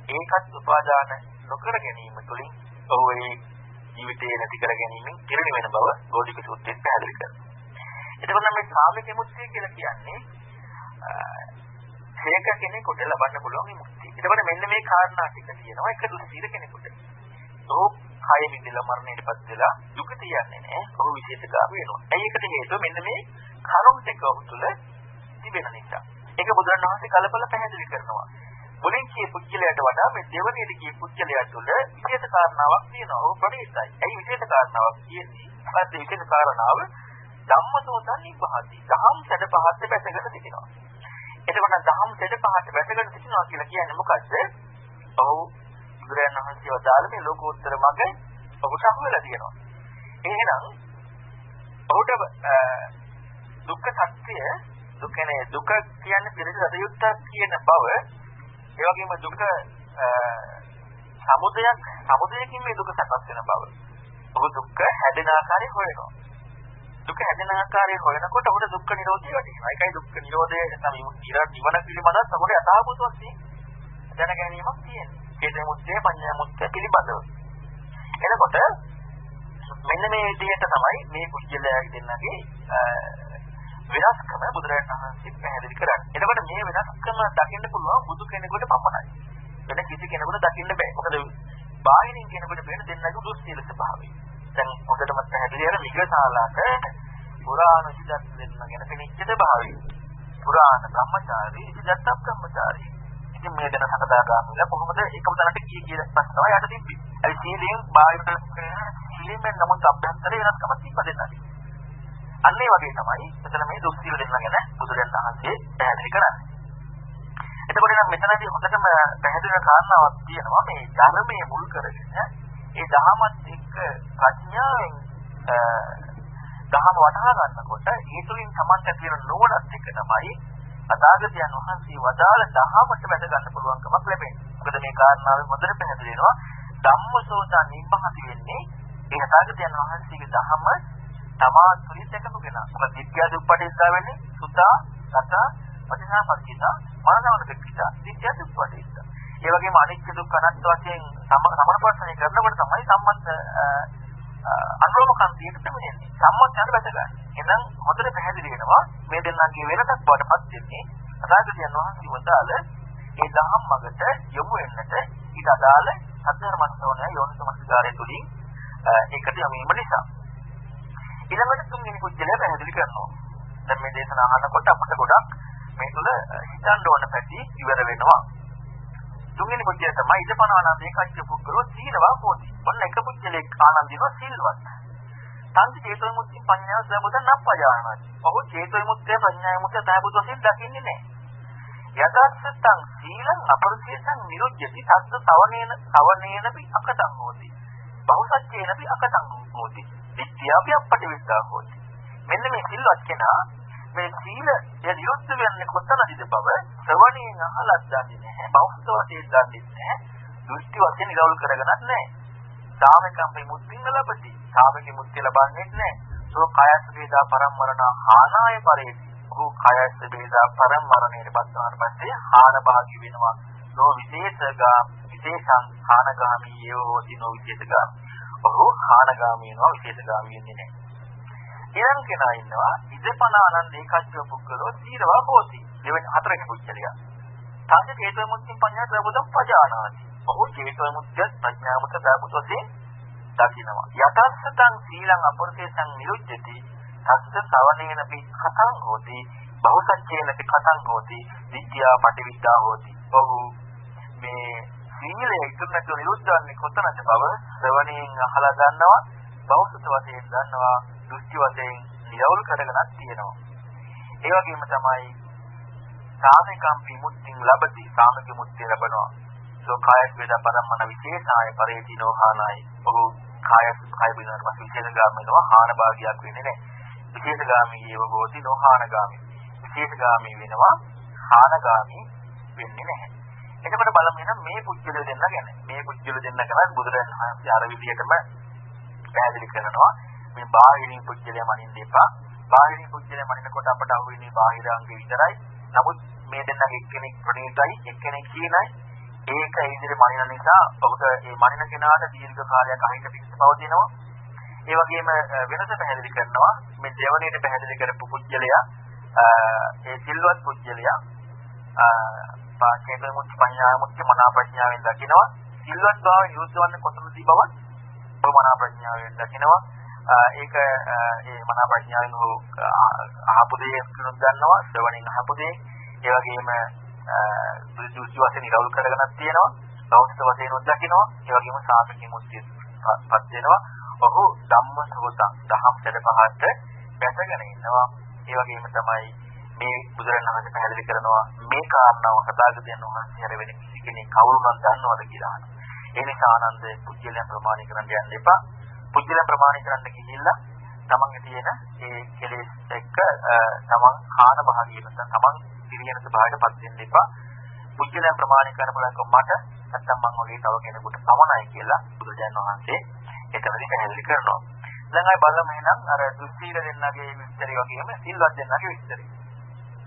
ඒකත් උපාදාන නොකර ගැනීම තුළින් ඔහු ඒ ජීවිතේ නැති කර ගැනීමෙන් කිරණ වෙන බව ගෝධික සූත්‍රයෙන් පැහැදිලි කරනවා. එතකොට මේ කාමික මුක්තිය කියලා කියන්නේ හේක කෙනෙකුට ලබන්න පුළුවන් මුක්තිය. එතකොට මෙන්න මේ කාරණා ටික තියෙනවා එක දුස්සීල කෙනෙකුට. ඔහු කය විඳලා මරණයටපත් වෙලා දුක තියන්නේ නැහැ. ඔහු විශේෂකාරී වෙනවා. ඒ එකට හේතුව මෙන්න මේ කරුණ ටික ඔහු තුල තිබෙන නිසා. ඒක බුදුරණවහන්සේ කලබල පැහැදිලි කරනවා. මුලින් කිය පුද්ගලයාට වඩා මේ දෙවනේදී කිය පුද්ගලයා තුළ විශේෂ කාරණාවක් තියෙනවා. ඔහු ප්‍රණීතයි. ඇයි විශේෂ කාරණාවක් කියන්නේ? මොකද විශේෂ කාරණාව ධම්මසෝතන් නිබ්බහති. දහම් සැඩ පහත් බැසගෙන සිටිනවා. එතකොට දහම් සැඩ පහත් බැසගෙන සිටිනවා කියලා කියන්නේ මොකද්ද? ඔහු බුදුරජාණන් වහන්සේ වදාළ මේ ලෝකෝත්තර මඟ ඔහුට අහු වෙලා තියෙනවා. එහෙනම් ඔහුට දුක්ඛ සත්‍ය දුකනේ දුක කියන්නේ පිළිදෙස යුක්තක් කියන බව ඒ වගේම දුක සමුදයක් සමුදයකින් මේ දුක සකස් වෙන බව. ඔහු දුක්ඛ හැදෙන ආකාරය හොයනවා. දුක හැදෙන ආකාරය හොයනකොට ඔහුට දුක්ඛ නිරෝධය වැටෙනවා. ඒකයි දුක්ඛ නිරෝධය තමයි නිරන් නිවන පිළිබඳව ඔහුට යථාභූත වශයෙන් දැන ගැනීමක් තියෙනවා. හේතු මුත්තේ පඤ්ඤා මුත්තේ පිළිබඳව. එතකොට මෙන්න මේ විදිහට තමයි මේ කුජලයාගේ දෙන්නගේ වෙනස්කම බුදුරජාණන් වහන්සේ පැහැදිලි කරන්නේ. එතකොට මේ වෙනස්කම දකින්න පුළුවන් බුදු කෙනෙකුට පමණයි. වෙන කිසි කෙනෙකුට දකින්න බෑ. මොකද බාහිරින් කෙනෙකුට වෙන දෙන්නගේ දුස්සීල ස්වභාවය. දැන් හොඳටම පැහැදිලි අර මිගසාලාට පුරාණ විදත් දෙන්න ගැන පෙනිච්ච ස්වභාවය. පුරාණ බ්‍රහ්මචාරී ඉතිදත්ත බ්‍රහ්මචාරී. ඉතින් මේ දෙන සකදාගාමීලා කොහොමද එකම තැනට ගියේ කියලා ප්‍රශ්න තමයි යට තිබ්බේ. ඒ සීලෙන් බාහිරට සීලෙන් නමුත් අභ්‍යන්තරේ වෙනස්කම තිබ්බ දෙන්නා. අන්න ඒ වගේ තමයි එතන මේ දුක් සීල දෙන්න ගැන බුදුරජාණන් වහන්සේ පැහැදිලි කරන්නේ. එතකොට නම් මෙතනදී හොඳටම පැහැදිලි කාරණාවක් තියෙනවා මේ ධර්මයේ මුල් කරගෙන ඒ දහමත් එක්ක ප්‍රඥාවෙන් දහම වටහා ගන්නකොට ඒ තුලින් Tamanට තියෙන නුවණත් එක්ක තමයි අදාගතයන් වහන්සේ වදාළ දහමට වැඩ ගන්න පුළුවන්කමක් ලැබෙන්නේ. මොකද මේ කාරණාවෙන් හොඳට පැහැදිලි වෙනවා ධම්මසෝතා නිබ්බහති වෙන්නේ ඒ අදාගතයන් වහන්සේගේ දහම තමා තුලින් දැකපු කෙනා. මොකද විද්‍යා දුප්පටිස්සා වෙන්නේ සුතා, සත, වචනා පරිචිතා, මනසවල දෙක්කිතා. විද්‍යා දුප්පටිස්සා. ඒ වගේම අනිත්‍ය දුක්ඛ අනාත්ම වශයෙන් සමනපස්සනය කරනකොට තමයි සම්මත අනුරෝමකන්තියට පැමිණෙන්නේ. සම්මතයන් වැට ගන්න. එහෙනම් හොඳට පැහැදිලි වෙනවා මේ දෙන්නගේ වෙනසක් බවටපත් වෙන්නේ අනාගතයන් වහන්සේ වදාළ ඒ දහම් මගට යොමු වෙන්නට ඊට අදාළ සතරමත්ෝණය යෝනිසමස්කාරය තුලින් ඒකට යොමු වීම නිසා ඊළඟට තුන්වෙනි කුජලය පැහැදිලි කරනවා. දැන් මේ දේශන අහනකොට අපිට ගොඩක් මේ තුල හිතන්න ඕන පැති ඉවර වෙනවා. තුන්වෙනි කුජලය තමයි ඉදපනානන්දේ කච්ච පුද්ගලෝ සීලවා හොති. ඔන්න එක කුජලේ ආනන්දිව සීලවත්. සංති චේතෝ මුත්‍ති පඤ්ඤා සමුද නප්පජානති. ඔහු චේතෝ මුත්‍ති පඤ්ඤා මුත්‍ති තයබුත වශයෙන් දකින්නේ නැහැ. යතස්සතං සීලං අපරිසේසං නිරුද්ධති තස්ස තවනේන තවනේනපි අකතං හෝති. බහුසච්චේනපි අකතං හෝති. විද්‍යාව අපට විස්සා හොත් මෙන්න මේ සිල්වත් කෙනා මේ සීල යලියොත් වෙන්නේ කොතනදද බව ශ්‍රවණයෙන් අහලත් දන්නේ නැහැ. බෞද්ධ වශයෙන් දන්නේ නැහැ. දෘෂ්ටි වශයෙන් ඉරවුල් කරගන්නත් නැහැ. සාමිකම් විමුක්තිය ලැබති. සාමික මුක්තිය ලබන්නේ නැහැ. සෝ කායස් වේදා පරම්මරණ හානාය පරේති. ඔහු කායස් වේදා පරම්මරණයට පත් වුණාට පස්සේ හාන භාගි වෙනවා. නෝ විශේෂගා විශේෂං හානගාමී යෝ හෝති නෝ විශේෂගාමී. ඔහු හානගාමී වෙනවා විශේෂගාමී වෙන්නේ නැහැ. ඊළඟ කෙනා ඉන්නවා ඉදපනානන් ඒකච්ච පුද්ගලෝ සීරවා හෝති. දෙවෙනි හතරක පුද්ගලයා. සංජ හේතු මුත්‍තින් පඤ්ඤා ප්‍රබුදම් පජානාති. ඔහු හේතු මුත්‍ය ප්‍රඥා මුත්‍ය ප්‍රබුදයෙන් දකිනවා. යතස්සතං සීලං අපරිසං නිරුද්ධති. තස්ස සවනේන පි කතං හෝති. බහුසච්චේන පි කතං හෝති. විද්‍යා පටිවිද්‍යා හෝති. ඔහු මේ සීලය ඉතුරු නැතුව නිරුද්ධ වන්නේ කොතනද බව ශ්‍රවණයෙන් අහලා ගන්නවා. බෞද්ධ වශයෙන් ගන්නවා. දෘෂ්ටි වශයෙන් නිරවුල් කරගෙනක් තියෙනවා. ඒ වගේම තමයි සාමිකම් විමුක්තිය ලැබති සාමික මුක්තිය ලැබනවා. සෝ කාය වේද පරමන විශේෂාය පරේතිනෝ හානයි. ඔහු කාය කාය පිළිබඳව පස්සේ විශේෂගාමී වෙනවා හාන භාගයක් වෙන්නේ නැහැ. විශේෂගාමී ඒව ගෝති නොහානගාමී. විශේෂගාමී වෙනවා හානගාමී වෙන්නේ නැහැ. එතකොට බලමු එහෙනම් මේ පුජ්‍යල දෙන්න ගැන. මේ පුජ්‍යල දෙන්න කරන් බුදුරජාණන් වහන්සේ අර විදිහටම පැහැදිලි කරනවා. මේ බාහිරින් පුජ්‍යලය මනින්න එපා. බාහිරින් පුජ්‍යලය මනිනකොට අපට අහුවෙන්නේ බාහිරාංගේ විතරයි. නමුත් මේ දෙන්නගේ එක්කෙනෙක් ප්‍රණීතයි, එක්කෙනෙක් කීනයි. ඒක ඉදිරි මනින නිසා ඔබට මේ මනින කෙනාට දීර්ඝ කාලයක් අහිංස පිට පවතිනවා. ඒ වගේම වෙනස පැහැදිලි කරනවා මේ දෙවණේට පැහැදිලි කරපු පුජ්‍යලයා ඒ සිල්වත් පුජ්‍යලයා පාඨයේ මුත් පඤ්ඤා මුත් මනා ප්‍රඥාවෙන් දකිනවා සිල්වත් බව යොදවන්නේ කොතනදී බව මනා ප්‍රඥාවෙන් දකිනවා ඒක ඒ මනා ප්‍රඥාවෙන් අහපු දේ ගන්නවා ශ්‍රවණින් අහපු දේ. ඒ වගේම දුසුසු වශයෙන් ඉරවුල් කරගෙනක් තියෙනවා. බෞද්ධ වශයෙන් උද්දකිනවා ඒ වගේම සාමිකී මුත්‍යපත් වෙනවා. ඔහු ධම්මසෝත දහම් සැඩ පහට දැසගෙන ඉන්නවා. ඒ වගේම තමයි මේ බුදුරණවහන්සේ පැහැදිලි කරනවා මේ කාරණාව සදාගතයන් වහන්සේ හැර වෙන කිසි කෙනෙක් කවුරුනම් දන්නවද? කියලා. අහනවා. ඒ නිසා ආනන්ද පුජ්‍යලයන් ප්‍රමාණය කරන්න යන්න එපා. පුජ්‍යලයන් ප්‍රමාණය කරන්න ගිහිල්ලා තමන්ගේ තියෙන ඒ කෙලෙස් එක්ක තමන් හාන භාගිය නැත්නම් තමන් පිරියන ස්වභාවයටපත් වෙන්න එපා. පුජ්‍යලයන් ප්‍රමාණය කරනකොට මට නැත්නම් මම වගේ තව කෙනෙකුට සමනයි කියලා බුදුරජාණන් වහන්සේ එතනදී පැහැදිලි කරනවා. දැන් අය බලමු එහෙනම් අර දුස්සීල දෙන්නගේ විස්තරය වගේම සිල්වත් දෙන්නගේ විස්තරය.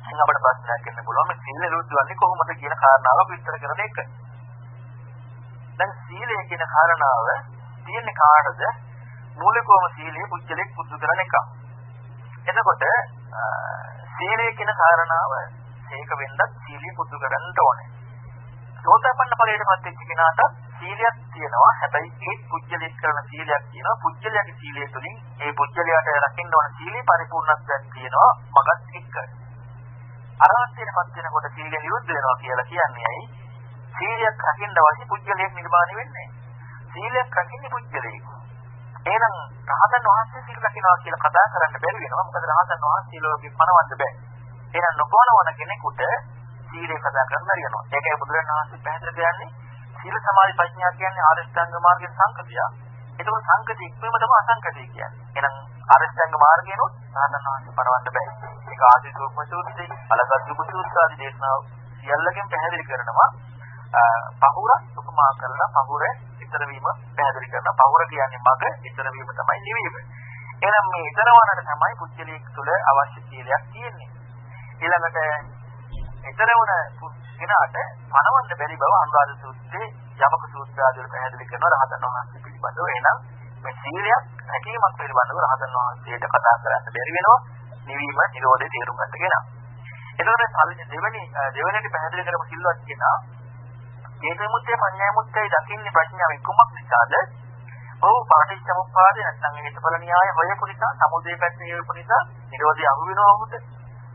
ඉතින් අපිට ප්‍රශ්නයක් එන්න පුළුවන් මේ සීල රුද්ධවන්නේ කොහොමද කියන කාරණාව විස්තර කරන එක. දැන් සීලය කියන කාරණාව තියෙන්නේ කාටද? මූලිකවම සීලය පුච්චලෙක් පුදු කරන එක. එතකොට සීලය කියන කාරණාව ඒක වෙන්නත් සීලය පුදු කරන්න ඕනේ. සෝතාපන්න ඵලයටපත් වෙච්ච කෙනාට සීලයක් තියෙනවා. හැබැයි ඒ පුජ්‍යලෙක් කරන සීලයක් තියෙනවා. පුජ්‍යලයාගේ සීලය තුළින් ඒ පුජ්‍යලයාට රකින්න ඕන සීලේ පරිපූර්ණත්වයක් තියෙනවා. මගත් එක්ක. අරහත්ත්වයටපත් වෙනකොට සීලය නිරුද්ධ වෙනවා කියලා කියන්නේ ඇයි? සීලයක් රකින්න අවශ්‍ය පුජ්‍යලයක් නිර්මාණය වෙන්නේ. සීලයක් රකින්නේ පුජ්‍යලයක්. එහෙනම් රහතන් වහන්සේ සීල රකින්නවා කියලා කතා කරන්න බැරි වෙනවා. මොකද රහතන් වහන්සේ ලෝකෙ පණවන්න බෑ. එහෙනම් නොපනවන කෙනෙකුට සීලය කතා කරන්න හරියනවා. ඒකයි බුදුරණවහන්සේ පැහැදිලි කරන්නේ සීල සමාධි ප්‍රඥා කියන්නේ ආරෂ්ඨාංග මාර්ගයේ සංකතිය. ඒකම සංකතිය ඉක්මම තමයි අසංකතිය කියන්නේ. එහෙනම් ආරෂ්ඨාංග මාර්ගයනොත් රහතන් වහන්සේ පණවන්න බෑ. ඒක ආදී රූප සූත්‍රය, අලගත් දුක සූත්‍ර ආදී දේශනා සියල්ලකින් පැහැදිලි කරනවා. පහුර උපමා කරලා පහුර ඊතර වීම පැහැදිලි කරනවා. පහුර කියන්නේ මග, ඊතර වීම තමයි නිවීම. එහෙනම් මේ ඊතර වනට තමයි කුච්චලියක් තුළ අවශ්‍ය සීලයක් තියෙන්නේ. ඊළඟට ඊතර වන කෙනාට පණවන්න බැරි බව අනුරාධ සූත්‍රයේ යමක සූත්‍ර ආදී පැහැදිලි කරනවා රහතන් වහන්සේ පිළිබඳව. එහෙනම් මේ සීලයක් හැකීමක් පිළිබඳව රහතන් වහන්සේට කතා කරන්න බැරි වෙනවා. නිවීම නිරෝධය තේරුම් ගන්න කෙනා. එතකොට පළවෙනි දෙවෙනි දෙවෙනිට පැහැදිලි කරපු සිල්වත් කෙනා හේතු මුත්තේ පඤ්ඤා මුත්තේ දකින්නේ ප්‍රඥාවෙන් කුමක් නිසාද? ඔව් පාටිච්චසමුප්පාද නැත්නම් හේතුඵල න්‍යාය හොයපු නිසා සමුදේ පැත්තේ හේතු නිසා නිරෝධය අහු වෙනවා මොකද?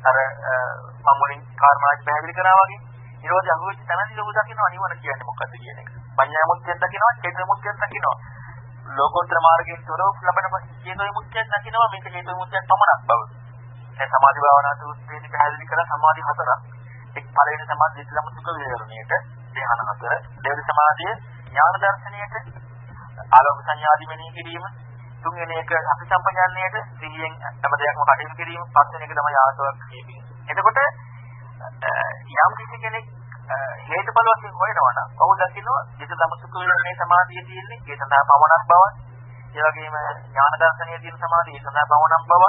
අර මම මුලින් කාර්මාජ් පැහැදිලි කරා වගේ නිරෝධය අහු වෙච්ච තැනදී ලොකු දකින්නවා නිවන කියන්නේ මොකක්ද කියන එක. පඤ්ඤා මුත්තේ දකින්නවා හේතු මුත්තේ දකින්නවා. ලෝකෝත්තර මාර්ගයෙන් තොරව ලබන හේතු මුත්තේ දකින්නවා මේක හේතු මුත්තේ පමණක් බව. දැන් සමාධි භාවනා සූත්‍රයේදී පැහැදිලි කරලා සමාධි හතරක්. එක් පළවෙනි සමාධිය ඉස්ලාම සුඛ විහරණයට, ධ්‍යාන හතර, දෙවෙනි සමාධිය ඥාන දර්ශනයට, ආලෝක සංඥාදි මෙනෙහි කිරීම, තුන්වෙනි එක අපි සම්පජාන්නයට සිහියෙන් හැම දෙයක්ම කටයුතු කිරීම, පස්වෙනි එක තමයි ආසවක් කියපීම. එතකොට යම් කිසි කෙනෙක් හේතුඵල වශයෙන් හොයනවා නම් ඔහු දකිනවා විසදම සුඛ විහරණයේ සමාධිය තියෙන්නේ ඒ සඳහා පවණක් බව. ඒ වගේම ඥාන දර්ශනයේ තියෙන සමාධිය ඒ සඳහා පවණක් බව.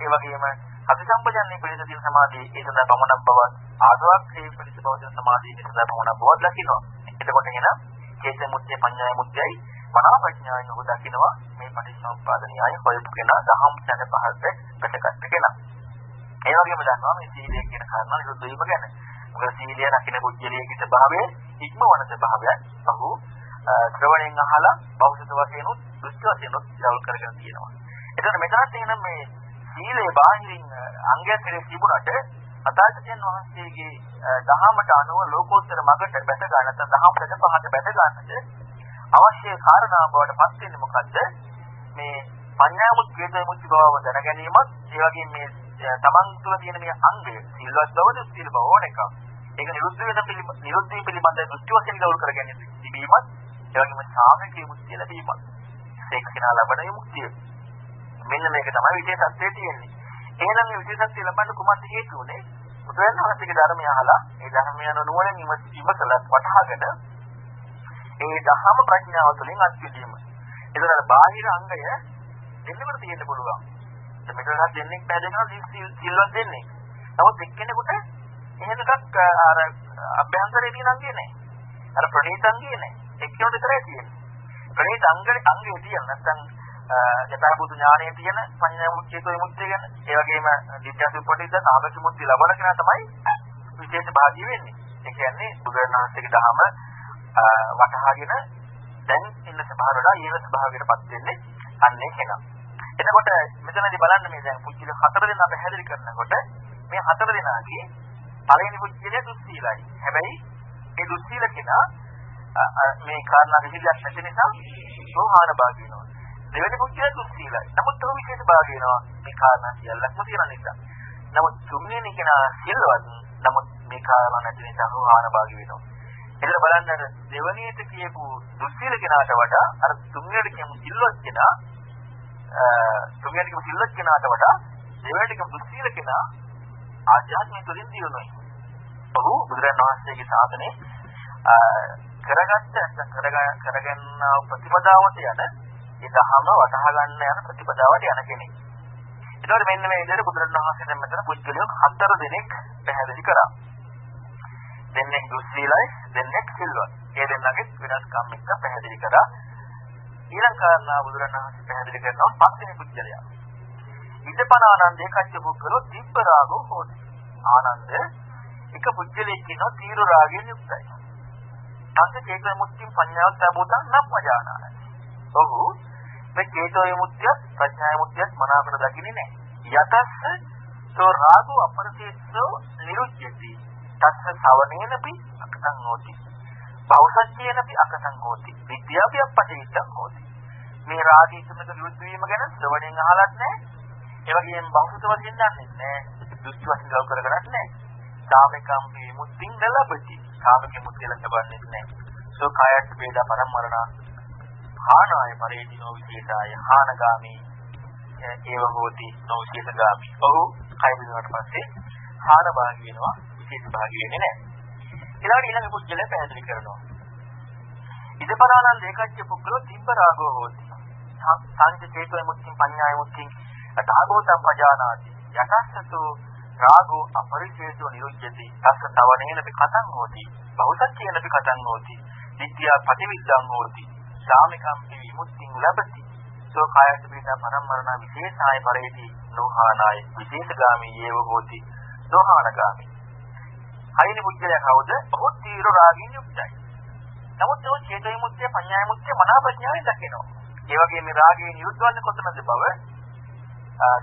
ඒ වගේම අතිසම්පජන්නේ පිළිස තියෙන සමාධිය ඒ සඳහා පමණක් බව ආසවක් ඒ පිළිස බව සමාධිය ඒ සඳහා පමණක් බව දකිනවා. එතකොට එහෙනම් චේත මුත්‍ය පඤ්ඤාය මුත්‍යයි මනා ප්‍රඥාවෙන් ඔබ දකිනවා මේ පටිච්චසමුප්පාද න්‍යාය හොයපු කෙනා දහම් සැන පහකට පැටගත් කෙනා. ඒ වගේම දන්නවා මේ සීලය කියන කාරණා නිරුද්ධ වීම ගැන. මොකද සීලය රකින්න කුජලියගේ ස්වභාවය ඉක්මවන ස්වභාවයක්. බහු ශ්‍රවණයෙන් අහලා බෞද්ධ වශයෙන් උත් දුෂ්ට වශයෙන් උත් ඉලවල් කරගෙන තියෙනවා. එතකොට මෙතනත් එහෙනම් මේ සීලේ බාහිරින් අංගයක් විදිහට තිබුණාට අතාරිතයන් වහන්සේගේ දහමට අනුව ලෝකෝත්තර මගට බැස ගන්න නැත්නම් දහම් පද පහට බැස ගන්නට අවශ්‍ය කාරණා බවට පත් වෙන්නේ මොකද්ද? මේ පඤ්ඤාමුත් වේදමුත් බව දැන ගැනීමත් ඒ වගේම මේ තමන් තුළ තියෙන මේ අංගය සිල්වත් බවද සිල් බව ඕන එක. ඒක නිරුද්ධ වෙන පිළිබඳ නිරුද්ධ වීම පිළිබඳ දෘෂ්ටි වශයෙන් ගෞරව කර ගැනීම තිබීමත් ඒ වගේම සාමිකී මුක්තිය ලැබීමත් ඒක කෙනා ලබන මුක්තිය. මෙන්න මේක තමයි විශේෂත්වයේ තියෙන්නේ. එහෙනම් මේ විශේෂත්වය ලබන්න කුමක්ද හේතු උනේ? බුදුරජාණන් වහන්සේගේ ධර්මය අහලා ඒ ධර්මය නුවණින් ඉවසලා වටහාගෙන ඒ දහම ප්‍රඥාව තුළින් අත්විඳීම. ඒතර බාහිර අංගය දෙන්නකට තියෙන්න පුළුවන්. මෙතනත් දෙන්නෙක් පැදෙනවා සිල්වත් දෙන්නේ. නමුත් එක්කෙනෙකුට එහෙම එකක් අර අභ්‍යන්තරයේ තියෙන අංගය නැහැ. අර ප්‍රණීත අංගය නැහැ. එක්කෙනෙකුට විතරයි තියෙන්නේ. ප්‍රණීත අංගයේ අංගය තියෙන නැත්නම් යථාභූත ඥානයේ තියෙන පඤ්ඤා මුච්චේතෝ විමුක්තිය ගැන ඒ වගේම දිට්ඨි උපටිද නාගති මුක්තිය ලබන කෙනා තමයි විශේෂ භාග්‍ය වෙන්නේ. ඒ කියන්නේ බුදුරණාහිගේ දහම වටහාගෙන දැන් ඉන්න ස්වභාවයට ඊළ ස්වභාවයටපත් වෙන්නේ අන්නේ කෙනා. එතකොට මෙතනදී බලන්න මේ දැන් පුච්චිල හතර දෙනා පැහැදිලි කරනකොට මේ හතර දෙනාගේ පළවෙනි පුච්චිලේ දුස්සීලයි. හැබැයි ඒ දුස්සීල කෙනා මේ කාරණා විහිදයක් නැති නිසා සෝහාන භාග වෙනවා. දෙවෙනි පුච්චිලේ දුස්සීලයි. නමුත් ඔහු විශේෂ භාග වෙනවා මේ කාරණා සියල්ලක්ම තියෙන නිසා. නමුත් තුන්වෙනි කෙනා සිල්වත් නමුත් මේ කාරණා නැති නිසා සෝහාන භාග වෙනවා. එතන බලන්න දෙවණියට කියපු දුස්සීල කෙනාට වඩා අර තුන්වෙනියට කියමු සිල්වත් කෙනා තුන්වෙනියට කියමු සිල්වත් කෙනාට වඩා දෙවණියට කියමු දුස්සීල කෙනා ආධ්‍යාත්මික තුලින් දියුණුවයි. ඔහු බුදුරජාණන් වහන්සේගේ සාධනේ කරගත්ත කරගෙන කරගෙන ප්‍රතිපදාවට යන ඒ දහම වටහා ගන්න යන ප්‍රතිපදාවට යන කෙනෙක්. ඒතකොට මෙන්න මේ විදිහට බුදුරජාණන් වහන්සේ දැන් මෙතන පුද්ගලයන් හතර දෙනෙක් පැහැදිලි කරා. දෙන්නෙක් දුස්සීලයි දෙන්නෙක් සිල්වත්. ඒ දෙන්නගේ වෙනස්කම් එක්ක පැහැදිලි කරා. ඊළඟ කාරණා බුදුරණවහන්සේ පැහැදිලි කරනවා පස්වෙනි පුද්ගලයා. ඉදපන ආනන්දේ කච්ච පුද්ගලෝ තිබ්බ රාගෝ හොති. ආනන්ද එක පුද්ගලෙක් කියනවා තීර රාගයෙන් යුක්තයි. අන්ත චේතන මුක්තිය පඤ්ඤාවක් ලැබුණා නම් මජානායි. ඔහු මේ චේතෝ විමුක්තිය ප්‍රඥා විමුක්තිය මනාවකට දකින්නේ නැහැ. යතස්ස සෝ රාගෝ අපරිසේසෝ නිරුච්‍යති. තස්ස සවනේනපි අකතං හෝති. බෞසච්චේනපි අකතං හෝති. විද්‍යාවපි අපටිච්චං හෝති. මේ රාගී සුමක විරුද්ධ වීම ගැන ශ්‍රවණෙන් අහලත් නැහැ. ඒ වගේම බෞසත වශයෙන් දන්නේ නැහැ. දුෂ්ට වශයෙන් ගව කරගන්නත් නැහැ. සාමිකම් විමුක්තිං ලැබති. සාමික මුක්තිය ලැබන්නේ නැහැ. සෝ කායත් වේදා පරමරණ හානාය පරේදිනෝ විශේෂාය හානගාමී ඒව හෝති නොවිශේෂගාමී. ඔහු කය දිනුවට පස්සේ හාන භාගී වෙනවා විශේෂ භාගී වෙන්නේ නැහැ. ඊළඟ ඊළඟ පුද්ගලයා පැහැදිලි කරනවා. ඉදපදානන් ඒකච්ච පුද්ගලෝ තිබ්බ රාගෝ හෝති. සංජ චේතෝ මුක්තිං පඤ්ඤාය මුක්තිං අතාගෝතම් පජානාති. යටස්සතු රාගෝ අපරිචේතෝ නිරුද්ධති. තස්ස තවනේනපි කතං හෝති. බහුසච්චේනපි කතං හෝති. විද්‍යා පටිවිද්දං හෝති. ශාමිකම් විමුක්තිං ලබති. සෝ කායත් පිටා පරමරණ විශේෂාය පරේති නෝහානාය විශේෂගාමී යේව හෝති. නෝහානගාමී හයිනි පුද්ගලයා කවුද? ඔහු තීව්‍ර රාගයෙන් යුක්තයි. නමුත් ඔහු චේතෝ විමුක්තිය, පඤ්ඤා විමුක්තිය මනා ප්‍රඥාවෙන් දකිනවා. ඒ වගේම මේ රාගයෙන් නිරුද්ධවන්නේ කොතනද බව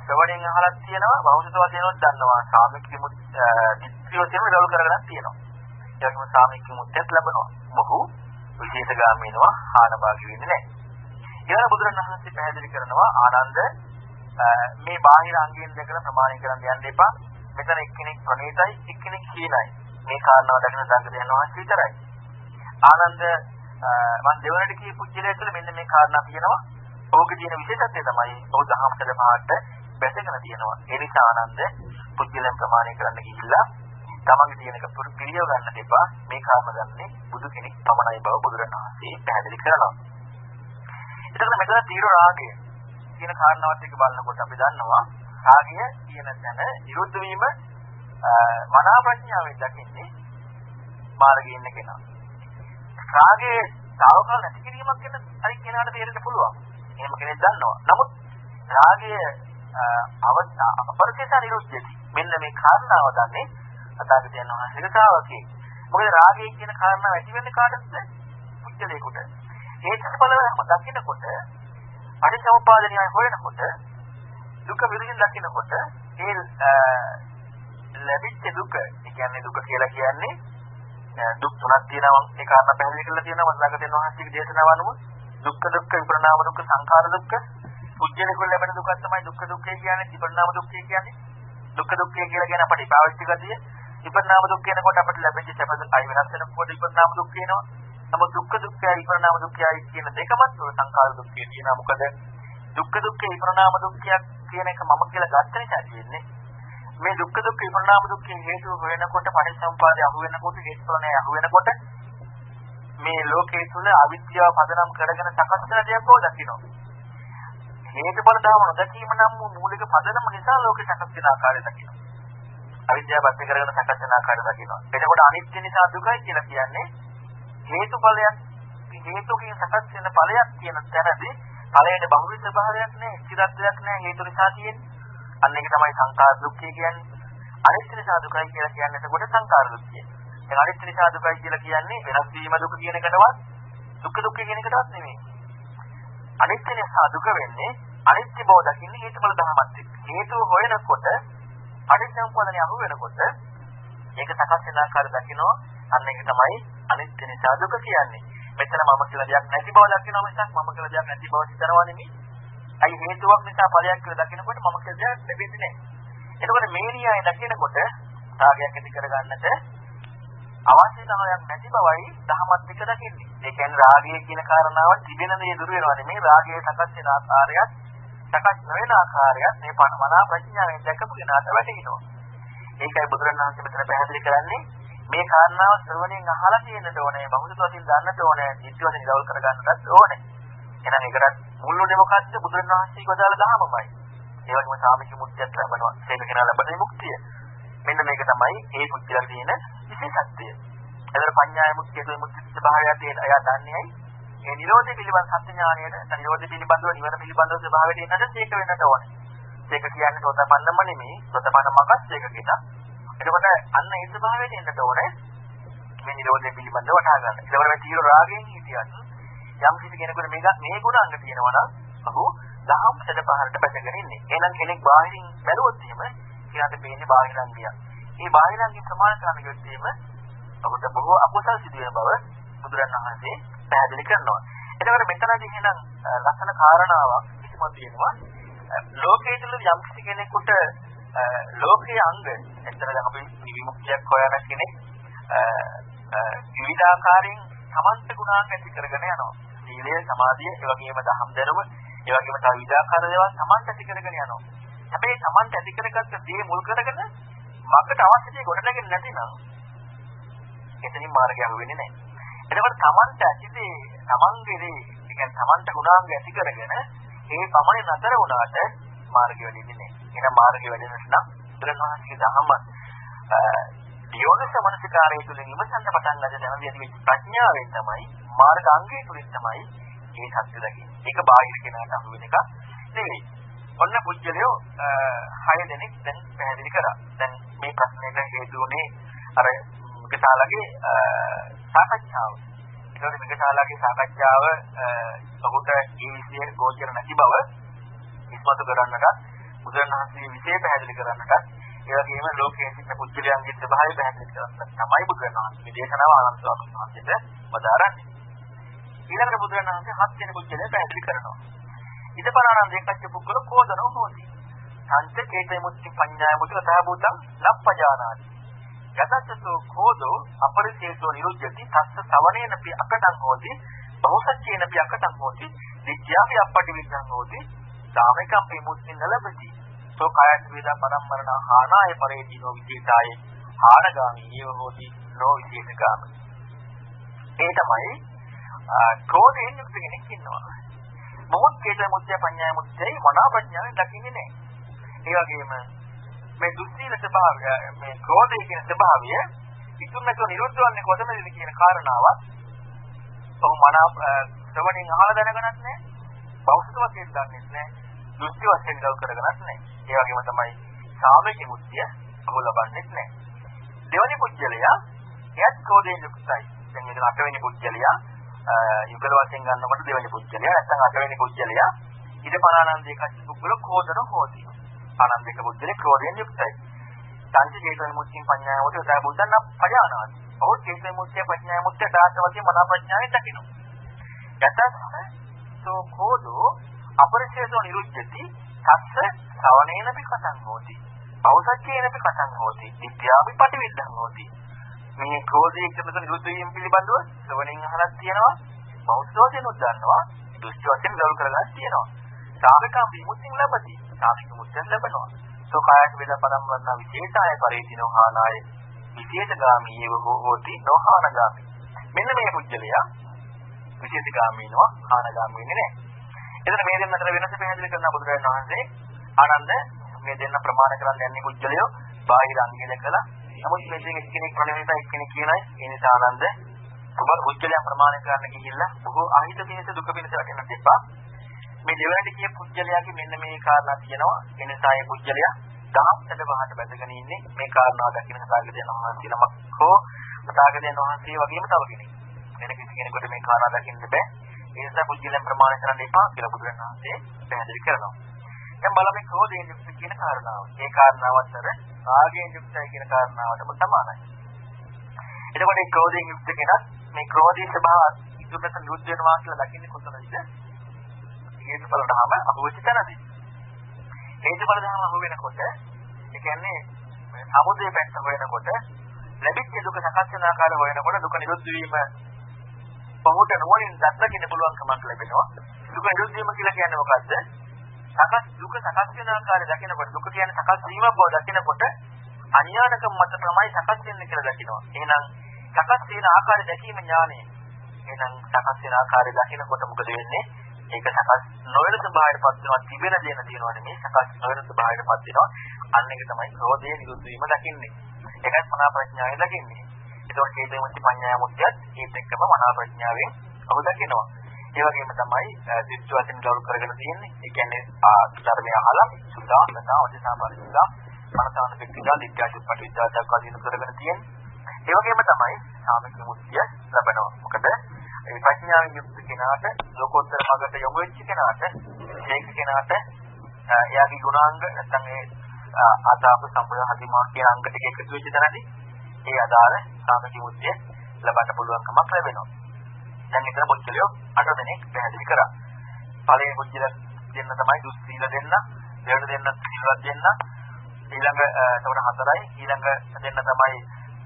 ශ්‍රවණයෙන් අහලක් තියෙනවා, බෞද්ධ වශයෙන්වත් දන්නවා. සාමික විමුක්තිය දිට්ඨිය වශයෙන් දවල් කරගෙන තියෙනවා. ඒ වගේම සාමික විමුක්තියත් ලැබෙනවා. මොහු විශේෂගාමී වෙනවා, ආනභාගී වෙන්නේ නැහැ. ඊළඟ බුදුරණවහන්සේ පැහැදිලි කරනවා ආනන්ද මේ බාහිර අංගයෙන් දෙකලා ප්‍රමාණය කරන්න යන්න එපා. මෙතන එක්කෙනෙක් ප්‍රණීතයි, එක්කෙනෙක් හීනයි. මේ කාරණාව දකින සංගතයන් වහන්සේ විතරයි. ආනන්ද මම දෙවනට කියපු පුජ්‍යලය තුළ මෙන්න මේ කාරණා තියෙනවා. ඕකේ තියෙන විශේෂත්වය තමයි ඔහු දහම්කල පහට බැසගෙන තියෙනවා. ඒ නිසා ආනන්ද පුජ්‍යලයන් ප්‍රමාණය කරන්න ගිහිල්ලා තමන්ගේ තියෙන එක පිළියව ගන්න දෙපා මේ කාම ගන්නේ බුදු කෙනෙක් පමණයි බව බුදුරණවහන්සේ පැහැදිලි කරනවා. එතකොට මෙතන තීර රාගය කියන කාරණාවත් එක්ක බලනකොට අපි දන්නවා රාගය කියන තැන විරුද්ධ වීම මනා ප්‍රඥාවෙන් දකින්නේ මාර්ගයේ ඉන්න කෙනා. රාගයේ තාවකාල නැති කිරීමක් කියන අනිත් කෙනාට තේරෙන්න පුළුවන්. එහෙම කෙනෙක් දන්නවා. නමුත් රාගයේ අපරිචේත නිරුද්ධති. මෙන්න මේ කාරණාව දන්නේ අතාගතයන් වහන්සේගේ ශ්‍රාවකේ. මොකද රාගය කියන කාරණාව ඇති වෙන්නේ කාටද? පුච්චලේකට. හේතුඵල දකින්නකොට පටිච්චසමුප්පාදණය හොයනකොට දුක විරහින් දකින්නකොට ඒ ලැබිච්ච දුක, ඒ කියන්නේ දුක කියලා කියන්නේ දුක් තුනක් තියෙනවා ඒ කාරණා පැහැදිලි කරලා තියෙනවා වදාගතෙන් වහන්සේගේ දේශනාව අනුව දුක්ඛ දුක්ඛ විපරණාම දුක්ඛ සංඛාර දුක්ඛ පුජ්‍යලෙකුල් ලැබෙන දුකක් තමයි දුක්ඛ දුක්ඛය කියන්නේ විපරණාම දුක්ඛය කියන්නේ දුක්ඛ දුක්ඛය කියලා කියන අපිට පාවිච්චි ගතිය විපරණාම දුක් කියනකොට අපිට ලැබෙච්ච සැප අය වෙනස් වෙනකොට විපරණාම දුක් කියනවා නමුත් දුක්ඛ දුක්ඛය විපරණාම දුක්ඛයයි කියන දෙකමත් සංඛාර දුක්ඛය කියනවා මොකද දුක්ඛ දුක්ඛ විපරණාම දුක්ඛය කියන එක මම කියලා ගන්න නිසා කියන්නේ මේ දුක්ඛ දුක්ඛ විපරණාම දුක්ඛේ හේතුව හොයනකොට පරිසම්පාදය අහු වෙනකොට හේතුඵලනේ අහු වෙනකොට මේ ලෝකයේ තුල අවිද්‍යාව පදනම් කරගෙන සකස් කරන දෙයක් හෝ දකින්න. හේතුඵල ධර්ම නොදැකීම නම් වූ මූලික පදනම නිසා ලෝකේ සකස් වෙන ආකාරය දකින්න. අවිද්‍යාව පත් කරගෙන සකස් වෙන ආකාරය දකින්න. එතකොට අනිත්‍ය නිසා දුකයි කියලා කියන්නේ හේතුඵලයක් හේතුකින් සකස් වෙන ඵලයක් කියන තැනදී ඵලයේ බහුවිධ ස්වභාවයක් නැහැ, ස්ථිරත්වයක් නැහැ හේතු නිසා තියෙන්නේ. අන්න ඒක තමයි සංකාර දුක්ඛය කියන්නේ. අනිත්‍ය නිසා දුකයි කියලා කියන්නේ එතකොට සංකාර දුක්ඛය. දැන් අනිත්‍ය නිසා දුකයි කියලා කියන්නේ වෙනස් වීම දුක කියන එකටවත් දුක්ඛ දුක්ඛ කියන එකටවත් නෙමෙයි. අනිත්‍ය නිසා දුක වෙන්නේ අනිත්‍ය බව දකින්නේ හේතුඵල ධර්මات එක්ක. හේතුව හොයනකොට පටිච්චසමුප්පාදණය අහු වෙනකොට ඒක සකස් වෙන ආකාරය දකිනවා. අන්න ඒක තමයි අනිත්‍ය නිසා දුක කියන්නේ. මෙතන මම කියලා දෙයක් නැති බව දකිනවා මිසක් මම කියලා දෙයක් නැති බව හිතනවා නෙමෙයි. අයි හේතුවක් නිසා ඵලයක් කියලා දකිනකොට මම කියලා දෙයක් ලැබෙන්නේ නැහැ. එතකොට මේ න්‍යාය දකිනකොට රාගයක් ඇති කරගන්නට අවශ්‍යතාවයක් නැති බවයි දහමත් එක දකින්නේ. ඒ කියන්නේ රාගය කියන කාරණාව තිබෙන දේ දුර වෙනවා නෙමෙයි රාගයේ සකස් වෙන ආකාරයත් සකස් නොවන ආකාරයත් මේ පණමනා ප්‍රඥාවෙන් දැකපු කෙනාට වැටහෙනවා. ඒකයි බුදුරණවහන්සේ මෙතන පැහැදිලි කරන්නේ මේ කාරණාව ශ්‍රවණයෙන් අහලා තියෙන්න ඕනේ, බහුසුත වශයෙන් දන්නට ඕනේ, දිට්ඨි වශයෙන් ඉදවල් කරගන්නත් ඕනේ. එහෙනම් ඒකට මුල්ුනේ මොකද්ද බුදුරණවහන්සේ වදාළ ධර්මමයි. ඒ වගේම සාමික මුක්තියක් ලැබෙනවා. ඒක කෙනා ලැබෙන මුක්තිය. මෙන්න මේක තමයි ඒ පුද්ගලයා තියෙන විශේෂත්වය. එතන පඤ්ඤාය මුක්තිය මුක්ති ස්වභාවය තියෙන අය දන්නේයි මේ නිරෝධය පිළිබඳ සත්‍ය ඥානයට නිරෝධය පිළිබඳව නිවන පිළිබඳව ස්වභාවයට එන්නට ඒක වෙන්නට ඕනේ. ඒක කියන්නේ සෝතපන්නම නෙමෙයි සෝතපන්න මගස් ඒක කියන. එතකොට අන්න ඒ ස්වභාවයට එන්නට ඕනේ. මේ නිරෝධය පිළිබඳව වටහා ගන්න. ඊළඟට මේ තීර රාගයෙන් හිටියත් යම් කිසි කෙනෙකුට මේක මේ ගුණාංග තියෙනවා නම් ඔහු දහම් සැඩ පහරට බැසගෙන ඉන්නේ. එහෙනම් කෙනෙක් බාහිරින් බැලුවොත් එහෙම එයාට පේන්නේ බාහිරංගිය. මේ බාහිරංගිය ප්‍රමාණ කරන යොත්තේම ඔබට බොහෝ අකුසල් සිදු වෙන බව බුදුරණවහන්සේ පැහැදිලි කරනවා. එතකොට මෙතනදී එහෙනම් ලස්සන කාරණාවක් කිසිම තියෙනවා. ලෝකයේ තුල යම් කිසි කෙනෙකුට ලෝකයේ අංග එතන දැන් අපි විමුක්තියක් හොයන කෙනෙක් විවිධාකාරයෙන් සමන්ත ගුණාංග ඇති කරගෙන යනවා. සීලය, සමාධිය, ඒ වගේම දහම් දැනුම, ඒ වගේම තව විවිධාකාර දේවල් සමන්ත ඇති කරගෙන යනවා. හැබැයි සමන්ත ඇති කරගත්ත දේ මුල් කරගෙන මගට අවශ්‍ය දේ ගොඩනගෙන නැතිනම් එතනින් මාර්ගය වෙන්නේ නැහැ. එතකොට සමන්ත ඇතිදී තමන්ගේ දේ, ඒ කියන්නේ සමන්ත ගුණාංග ඇති කරගෙන ඒ පමණ නතර වුණාට මාර්ගය වෙන්නේ නැහැ. එහෙනම් මාර්ගය වෙන්නට නම් බුදුරණවහන්සේගේ ධර්ම යෝනිස මනසිකාරය තුළින් විමසන්න පටන් ගන්න දැනදී ඇති වෙච්ච ප්‍රඥාවෙන් තමයි මාර්ග අංගය තුළින් තමයි මේ සත්‍ය දකින්නේ. ඒක බාහිර කෙනාට අහු වෙන එකක් නෙවෙයි. ඔන්න පුජ්‍යලයෝ 6 දෙනෙක් දැන් පැහැදිලි කරා. දැන් මේ ප්‍රශ්නෙට හේතු උනේ අර මිකසාලගේ සාකච්ඡාව. ඒකෝද මිකසාලගේ සාකච්ඡාව ඔහුට ඒ විශ්ය ගෝචර නැති බව ඉස්මතු කරන්නට බුදුරණවහන්සේ විශේෂ පැහැදිලි කරන්නට ඒ වගේම ලෝකයේ සිටින පුද්ගලයන්ගේ ස්වභාවය පැහැදිලි කරන්න තමයි බුදුරණවහන්සේ දේශනාව ආනන්ද ස්වාමීන් වහන්සේට වදාරන්නේ. ඊළඟට බුදුරණවහන්සේ හත් වෙනි පුද්ගලයා පැහැදිලි කරනවා. ඉදපරාණන් දෙකච්ච පුද්ගල කෝදනෝ හෝති. සංච කේතේ මුත්‍ති පඤ්ඤාය මුත්‍ති සහභූතං ලප්පජානාති. යතස්සෝ කෝදෝ අපරිචේතෝ නිරුද්ධති තස්ස සවණේනපි අකටං හෝති බහුසච්චේනපි අකටං හෝති විද්‍යාවේ අපටි විද්‍යං හෝති සාමිකම් විමුක්තිය ලැබති සෝ කායත් වේදා පරම්පරණ හානාය පරේදීනෝ විචේතාය හානගාමී නියව හෝති නෝ විචේතගාමී ඒ තමයි ක්‍රෝධයෙන් යුක්ත කෙනෙක් ඉන්නවා. මොහොත් කේත මුත්‍ය පඤ්ඤාය මුත්‍යයි මනා ප්‍රඥාවෙන් දකින්නේ නැහැ. ඒ වගේම මේ දුස්සීල ස්වභාවය මේ ක්‍රෝධය කියන ස්වභාවය ඉතුරුනක නිරුද්ධ වන්නේ කොතනද කියන කාරණාවත් ඔහු මනාව ශ්‍රවණින් අහලා දැනගන්නත් නැහැ. බෞද්ධ වශයෙන් දන්නේ නැහැ. දෘෂ්ටි වශයෙන් ගල් කරගන්නත් නැහැ. ඒ වගේම තමයි සාමික මුත්‍ය ඔහු ලබන්නේ නැහැ. දෙවැනි පුජ්‍යලයා එයත් ක්‍රෝධයෙන් යුක්තයි. දැන් මේක අටවෙනි පුජ්‍යලයා යුගල වශයෙන් ගන්නකොට දෙවෙනි පුජ්‍යලයා නැත්නම් අටවෙනි පුජ්‍යලයා ඉදපරානන්දේ කච්චුකුල කෝදන හෝති. ආනන්දික පුජ්‍යලේ ක්‍රෝධයෙන් යුක්තයි. සංච චේතන මුත්‍යින් පඤ්ඤාය වලට උදා බුද්ධන් පජානාති. ඔහු චේතන මුත්‍ය පඤ්ඤාය මුත්‍ය දාස වශයෙන් මනා ප්‍රඥාවෙන් දකිනවා. යතස් සෝ කෝදෝ අපරිචේතෝ නිරුද්ධති තස්ස සවනේනපි කතං හෝති. අවසච්චේනපි කතං හෝති. විද්‍යාවි පටිවිද්දං හෝති. මේ ක්‍රෝධයේ කියන නිරුද්ධ වීම පිළිබඳව ශ්‍රවණින් අහලක් තියෙනවා. බෞද්ධයෙන් උදන්නවා. දෘෂ්ටි වශයෙන් ගල් කරලා තියෙනවා. සාධකම් විමුක්තිය ලැබති. සාධක මුත්‍යෙන් ලැබෙනවා. සෝකායක වේද පරම් වන්න විශේෂාය පරිතිනෝ හානාය විශේෂගාමී ඒව හෝති නොහානගාමි. මෙන්න මේ පුජ්‍යලයා විශේෂගාමීනවා හානගාමී වෙන්නේ නැහැ. එතන මේ දෙන්න අතර වෙනස පැහැදිලි කරන බුදුරජාණන් වහන්සේ ආනන්ද මේ දෙන්න ප්‍රමාණ කරන්න යන්නේ පුජ්‍යලයෝ බාහිර අංගය දැකලා නමුත් මේ දෙක එක්කෙනෙක් වන නිසා එක්කෙනෙක් කියනයි ඒ නිසා ආනන්ද ඔබ පුජ්‍යලයා ප්‍රමාණ කරන්න ගිහිල්ලා බොහෝ අහිත පිණිස දුක පිණිස වැටෙන්න එපා. මේ දෙවැනි කිය පුජ්‍යලයාගේ මෙන්න මේ කාරණා තියෙනවා. ඒ නිසා ඒ පුජ්‍යලයා දහස්තර පහට බැඳගෙන ඉන්නේ මේ කාරණාව දකින්න සාගතයන් වහන්සේ නමක් හෝ සාගතයන් වහන්සේ වගේම තව කෙනෙක්. වෙන කිසි කෙනෙකුට මේ කාරණා දකින්න බෑ. ඒ නිසා පුජ්‍යලයන් ප්‍රමාණ කරන්න එපා කියලා බුදුරජාණන් වහන්සේ පැහැදිලි කරනවා. දැන් බලමු ක්‍රෝධයෙන් යුක්ත කියන කාරණාව. ඒ කාරණාව අතර රාගයෙන් යුක්තයි කියන කාරණාවටම සමානයි. එතකොට මේ ක්‍රෝධයෙන් යුක්ත කෙනා මේ ක්‍රෝධයේ ස්වභාවය ඉදුකට නිරුද්ධ වෙනවා කියලා දකින්නේ කොතනද? හේතුඵල ධර්ම අහුවෙච්ච තැනදී. හේතුඵල ධර්ම අහු වෙනකොට ඒ කියන්නේ සමුදේ පැත්ත හොයනකොට ලැබිච්ච දුක සකස් වෙන ආකාරය හොයනකොට දුක නිරුද්ධ වීම පහුට නුවණින් දක්වන්න පුළුවන්කමක් ලැබෙනවා. දුක නිරුද්ධ වීම කියලා කියන්නේ මොකද්ද? සකස් දුක සකස් වෙන ආකාරය දකිනකොට දුක කියන්නේ සකස් වීමක් බව දකිනකොට අඥානකම මත තමයි සකස් වෙන්නේ කියලා දකිනවා. එහෙනම් සකස් වෙන ආකාරය දැකීම ඥානය. එහෙනම් සකස් වෙන ආකාරය දකිනකොට මොකද වෙන්නේ? ඒක සකස් නොවන ස්වභාවයටපත් වෙනවා තිබෙන දේ නෙවෙනවා නෙමෙයි සකස් නොවන ස්වභාවයටපත් වෙනවා. අන්න එක තමයි ක්‍රෝධයේ නිරුද්ධ වීම දකින්නේ. ඒකත් මනා ප්‍රඥාවෙන් දකින්නේ. ඒතකොට හේතු මුචි පඤ්ඤාය මුද්‍යත් ඒත් එක්කම මනා ප්‍රඥාවෙන් ඔබ දකිනවා ඒ වගේම තමයි දිට්ඨි වශයෙන් ගෞරව කරගෙන තියෙන්නේ. ඒ කියන්නේ ධර්මය අහලා සුදා සදා වදිනා පරිසුදා මනසාන පිටිදා දිට්ඨියට විද්‍යා දක්වා දිනු කරගෙන තියෙන්නේ. ඒ වගේම තමයි සාමික මුද්‍ය ලැබෙනවා. මොකද ඒ ප්‍රඥාවෙන් යුක්ත කෙනාට ලෝකෝත්තර මාර්ගයට යොමු වෙච්ච කෙනාට ඒක කෙනාට එයාගේ ගුණාංග නැත්නම් ඒ ආතාප සම්ප්‍රදාය මාර්ග කියන අංග ටික එකතු වෙච්ච තැනදී ඒ අදාළ සාමික මුද්‍ය ලබන්න පුළුවන්කමක් ලැබෙනවා. දැන් මෙතන මුද්දලියෝ අට දෙනෙක් පැහැදිලි කරා. පළවෙනි මුද්දල දෙන්න තමයි දුස්සීල දෙන්න, දෙවෙනි දෙන්න සීලවත් දෙන්න, ඊළඟ එතකොට හතරයි, ඊළඟ දෙන්න තමයි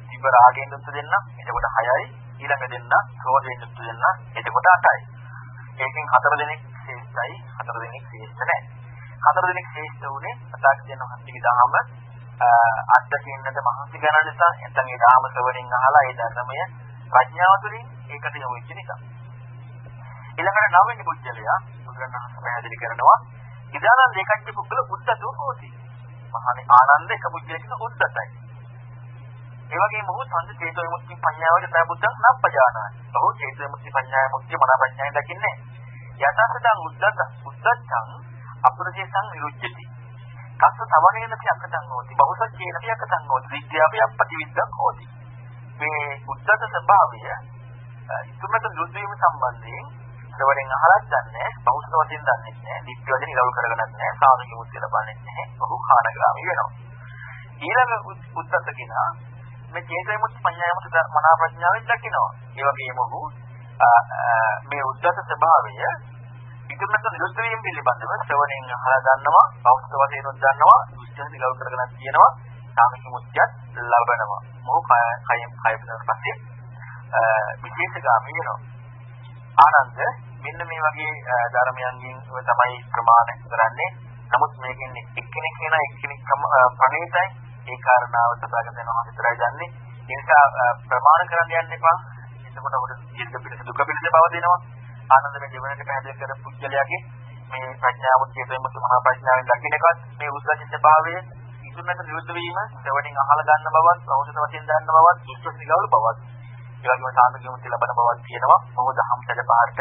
දිව රාගයෙන් යුක්ත දෙන්න, එතකොට හයයි, ඊළඟ දෙන්න ක්‍රෝධයෙන් යුක්ත දෙන්න, එතකොට අටයි. ඒකෙන් හතර දෙනෙක් ශ්‍රේෂ්ඨයි, හතර දෙනෙක් ශ්‍රේෂ්ඨ නැහැ. හතර දෙනෙක් ශ්‍රේෂ්ඨ වුණේ අතාක්ෂණ මහන්සිගේ දහම අත්දකින්නට මහන්සි ගන්න නිසා නැත්නම් ඒ ධාම ශ්‍රවණින් අහලා ඒ ධර්මය ප්‍රඥාව තුළින් ඒකට යොමු වෙච්ච නිසා. ඊළඟට නවවෙනි පුජ්‍යලයා බුදුරණවහන්සේ පැහැදිලි කරනවා ඉදානන් දෙකච්ච පුද්ගල උද්දතෝ හෝති. මහණේ ආනන්ද එක පුජ්‍යලයක උද්දතයි. ඒ වගේම ඔහු සංද චේතෝ විමුක්ති පඤ්ඤාවට තම බුද්ධං නප්පජානායි. ඔහු චේතෝ විමුක්ති පඤ්ඤාය මුක්ති මන පඤ්ඤාය දකින්නේ. යතසතං උද්දත උද්දච්ඡං අපුරජේසං විරුද්ධති. කස්ස සමනේන පියකටං හෝති. බහුසච්චේන පියකටං හෝති. විද්‍යාපිය ප්‍රතිවිද්දං හෝති. මේ උද්දත ස්වභාවය ඉතුමත දුද්වීම සම්බන්ධයෙන් ශ්‍රවණෙන් අහලත් දන්නේ බෞද්ධ වශයෙන් දන්නේ නැහැ. දිට්ඨි වශයෙන් ඉලව් කරගන්නත් නැහැ. සාමික මුත්‍ය ලබන්නේ නැහැ. ඔහු කාණග්‍රාමී වෙනවා. ඊළඟ උද්දත කෙනා මේ චේතය මුත් පඤ්ඤාය මුත් මනා ප්‍රඥාවෙන් දකිනවා. ඒ වගේම ඔහු මේ උද්දත ස්වභාවය ඉදිරියට නිරුද්ධ වීම පිළිබඳව ශ්‍රවණෙන් අහලා ගන්නවා, බෞද්ධ වශයෙන් දන්නවා, දුෂ්ටන් ඉලව් කරගෙන තියෙනවා, සාමික මුත්‍යත් ලබනවා. මොහු කයෙන් කය පිටට පස්සේ විශේෂගාමී වෙනවා. ආනන්ද මෙන්න මේ වගේ ධර්මයන්ගෙන් තමයි ප්‍රමාණ කරන්නේ. නමුත් මේකෙන් එක්කෙනෙක් කියන එක්කෙනෙක් ප්‍රණීතයි ඒ කාරණාව තථාගතයන් වහන්සේ විතරයි දන්නේ. ඒ නිසා ප්‍රමාණ කරන්න යන්න එපා. එතකොට ඔබට දීර්ඝ පිළිස දුක පිළිස බව දෙනවා. ආනන්ද මේ ජීවනයේ පැහැදිලි කර පුජ්‍යලයාගේ මේ ප්‍රඥාව කියපෙම මහා ප්‍රඥාවෙන් දකින්න එකත් මේ උද්දච්ච ස්වභාවය ඉදුණට නිරුද්ධ වීම දෙවණින් අහලා ගන්න බවත් අවශ්‍ය වශයෙන් ගන්න බවත් දුෂ්ට සිලවල බවත් ඒ වගේම සාන්තිකමුති ලබන බවත් කියනවා මොකද හම්සට පහරට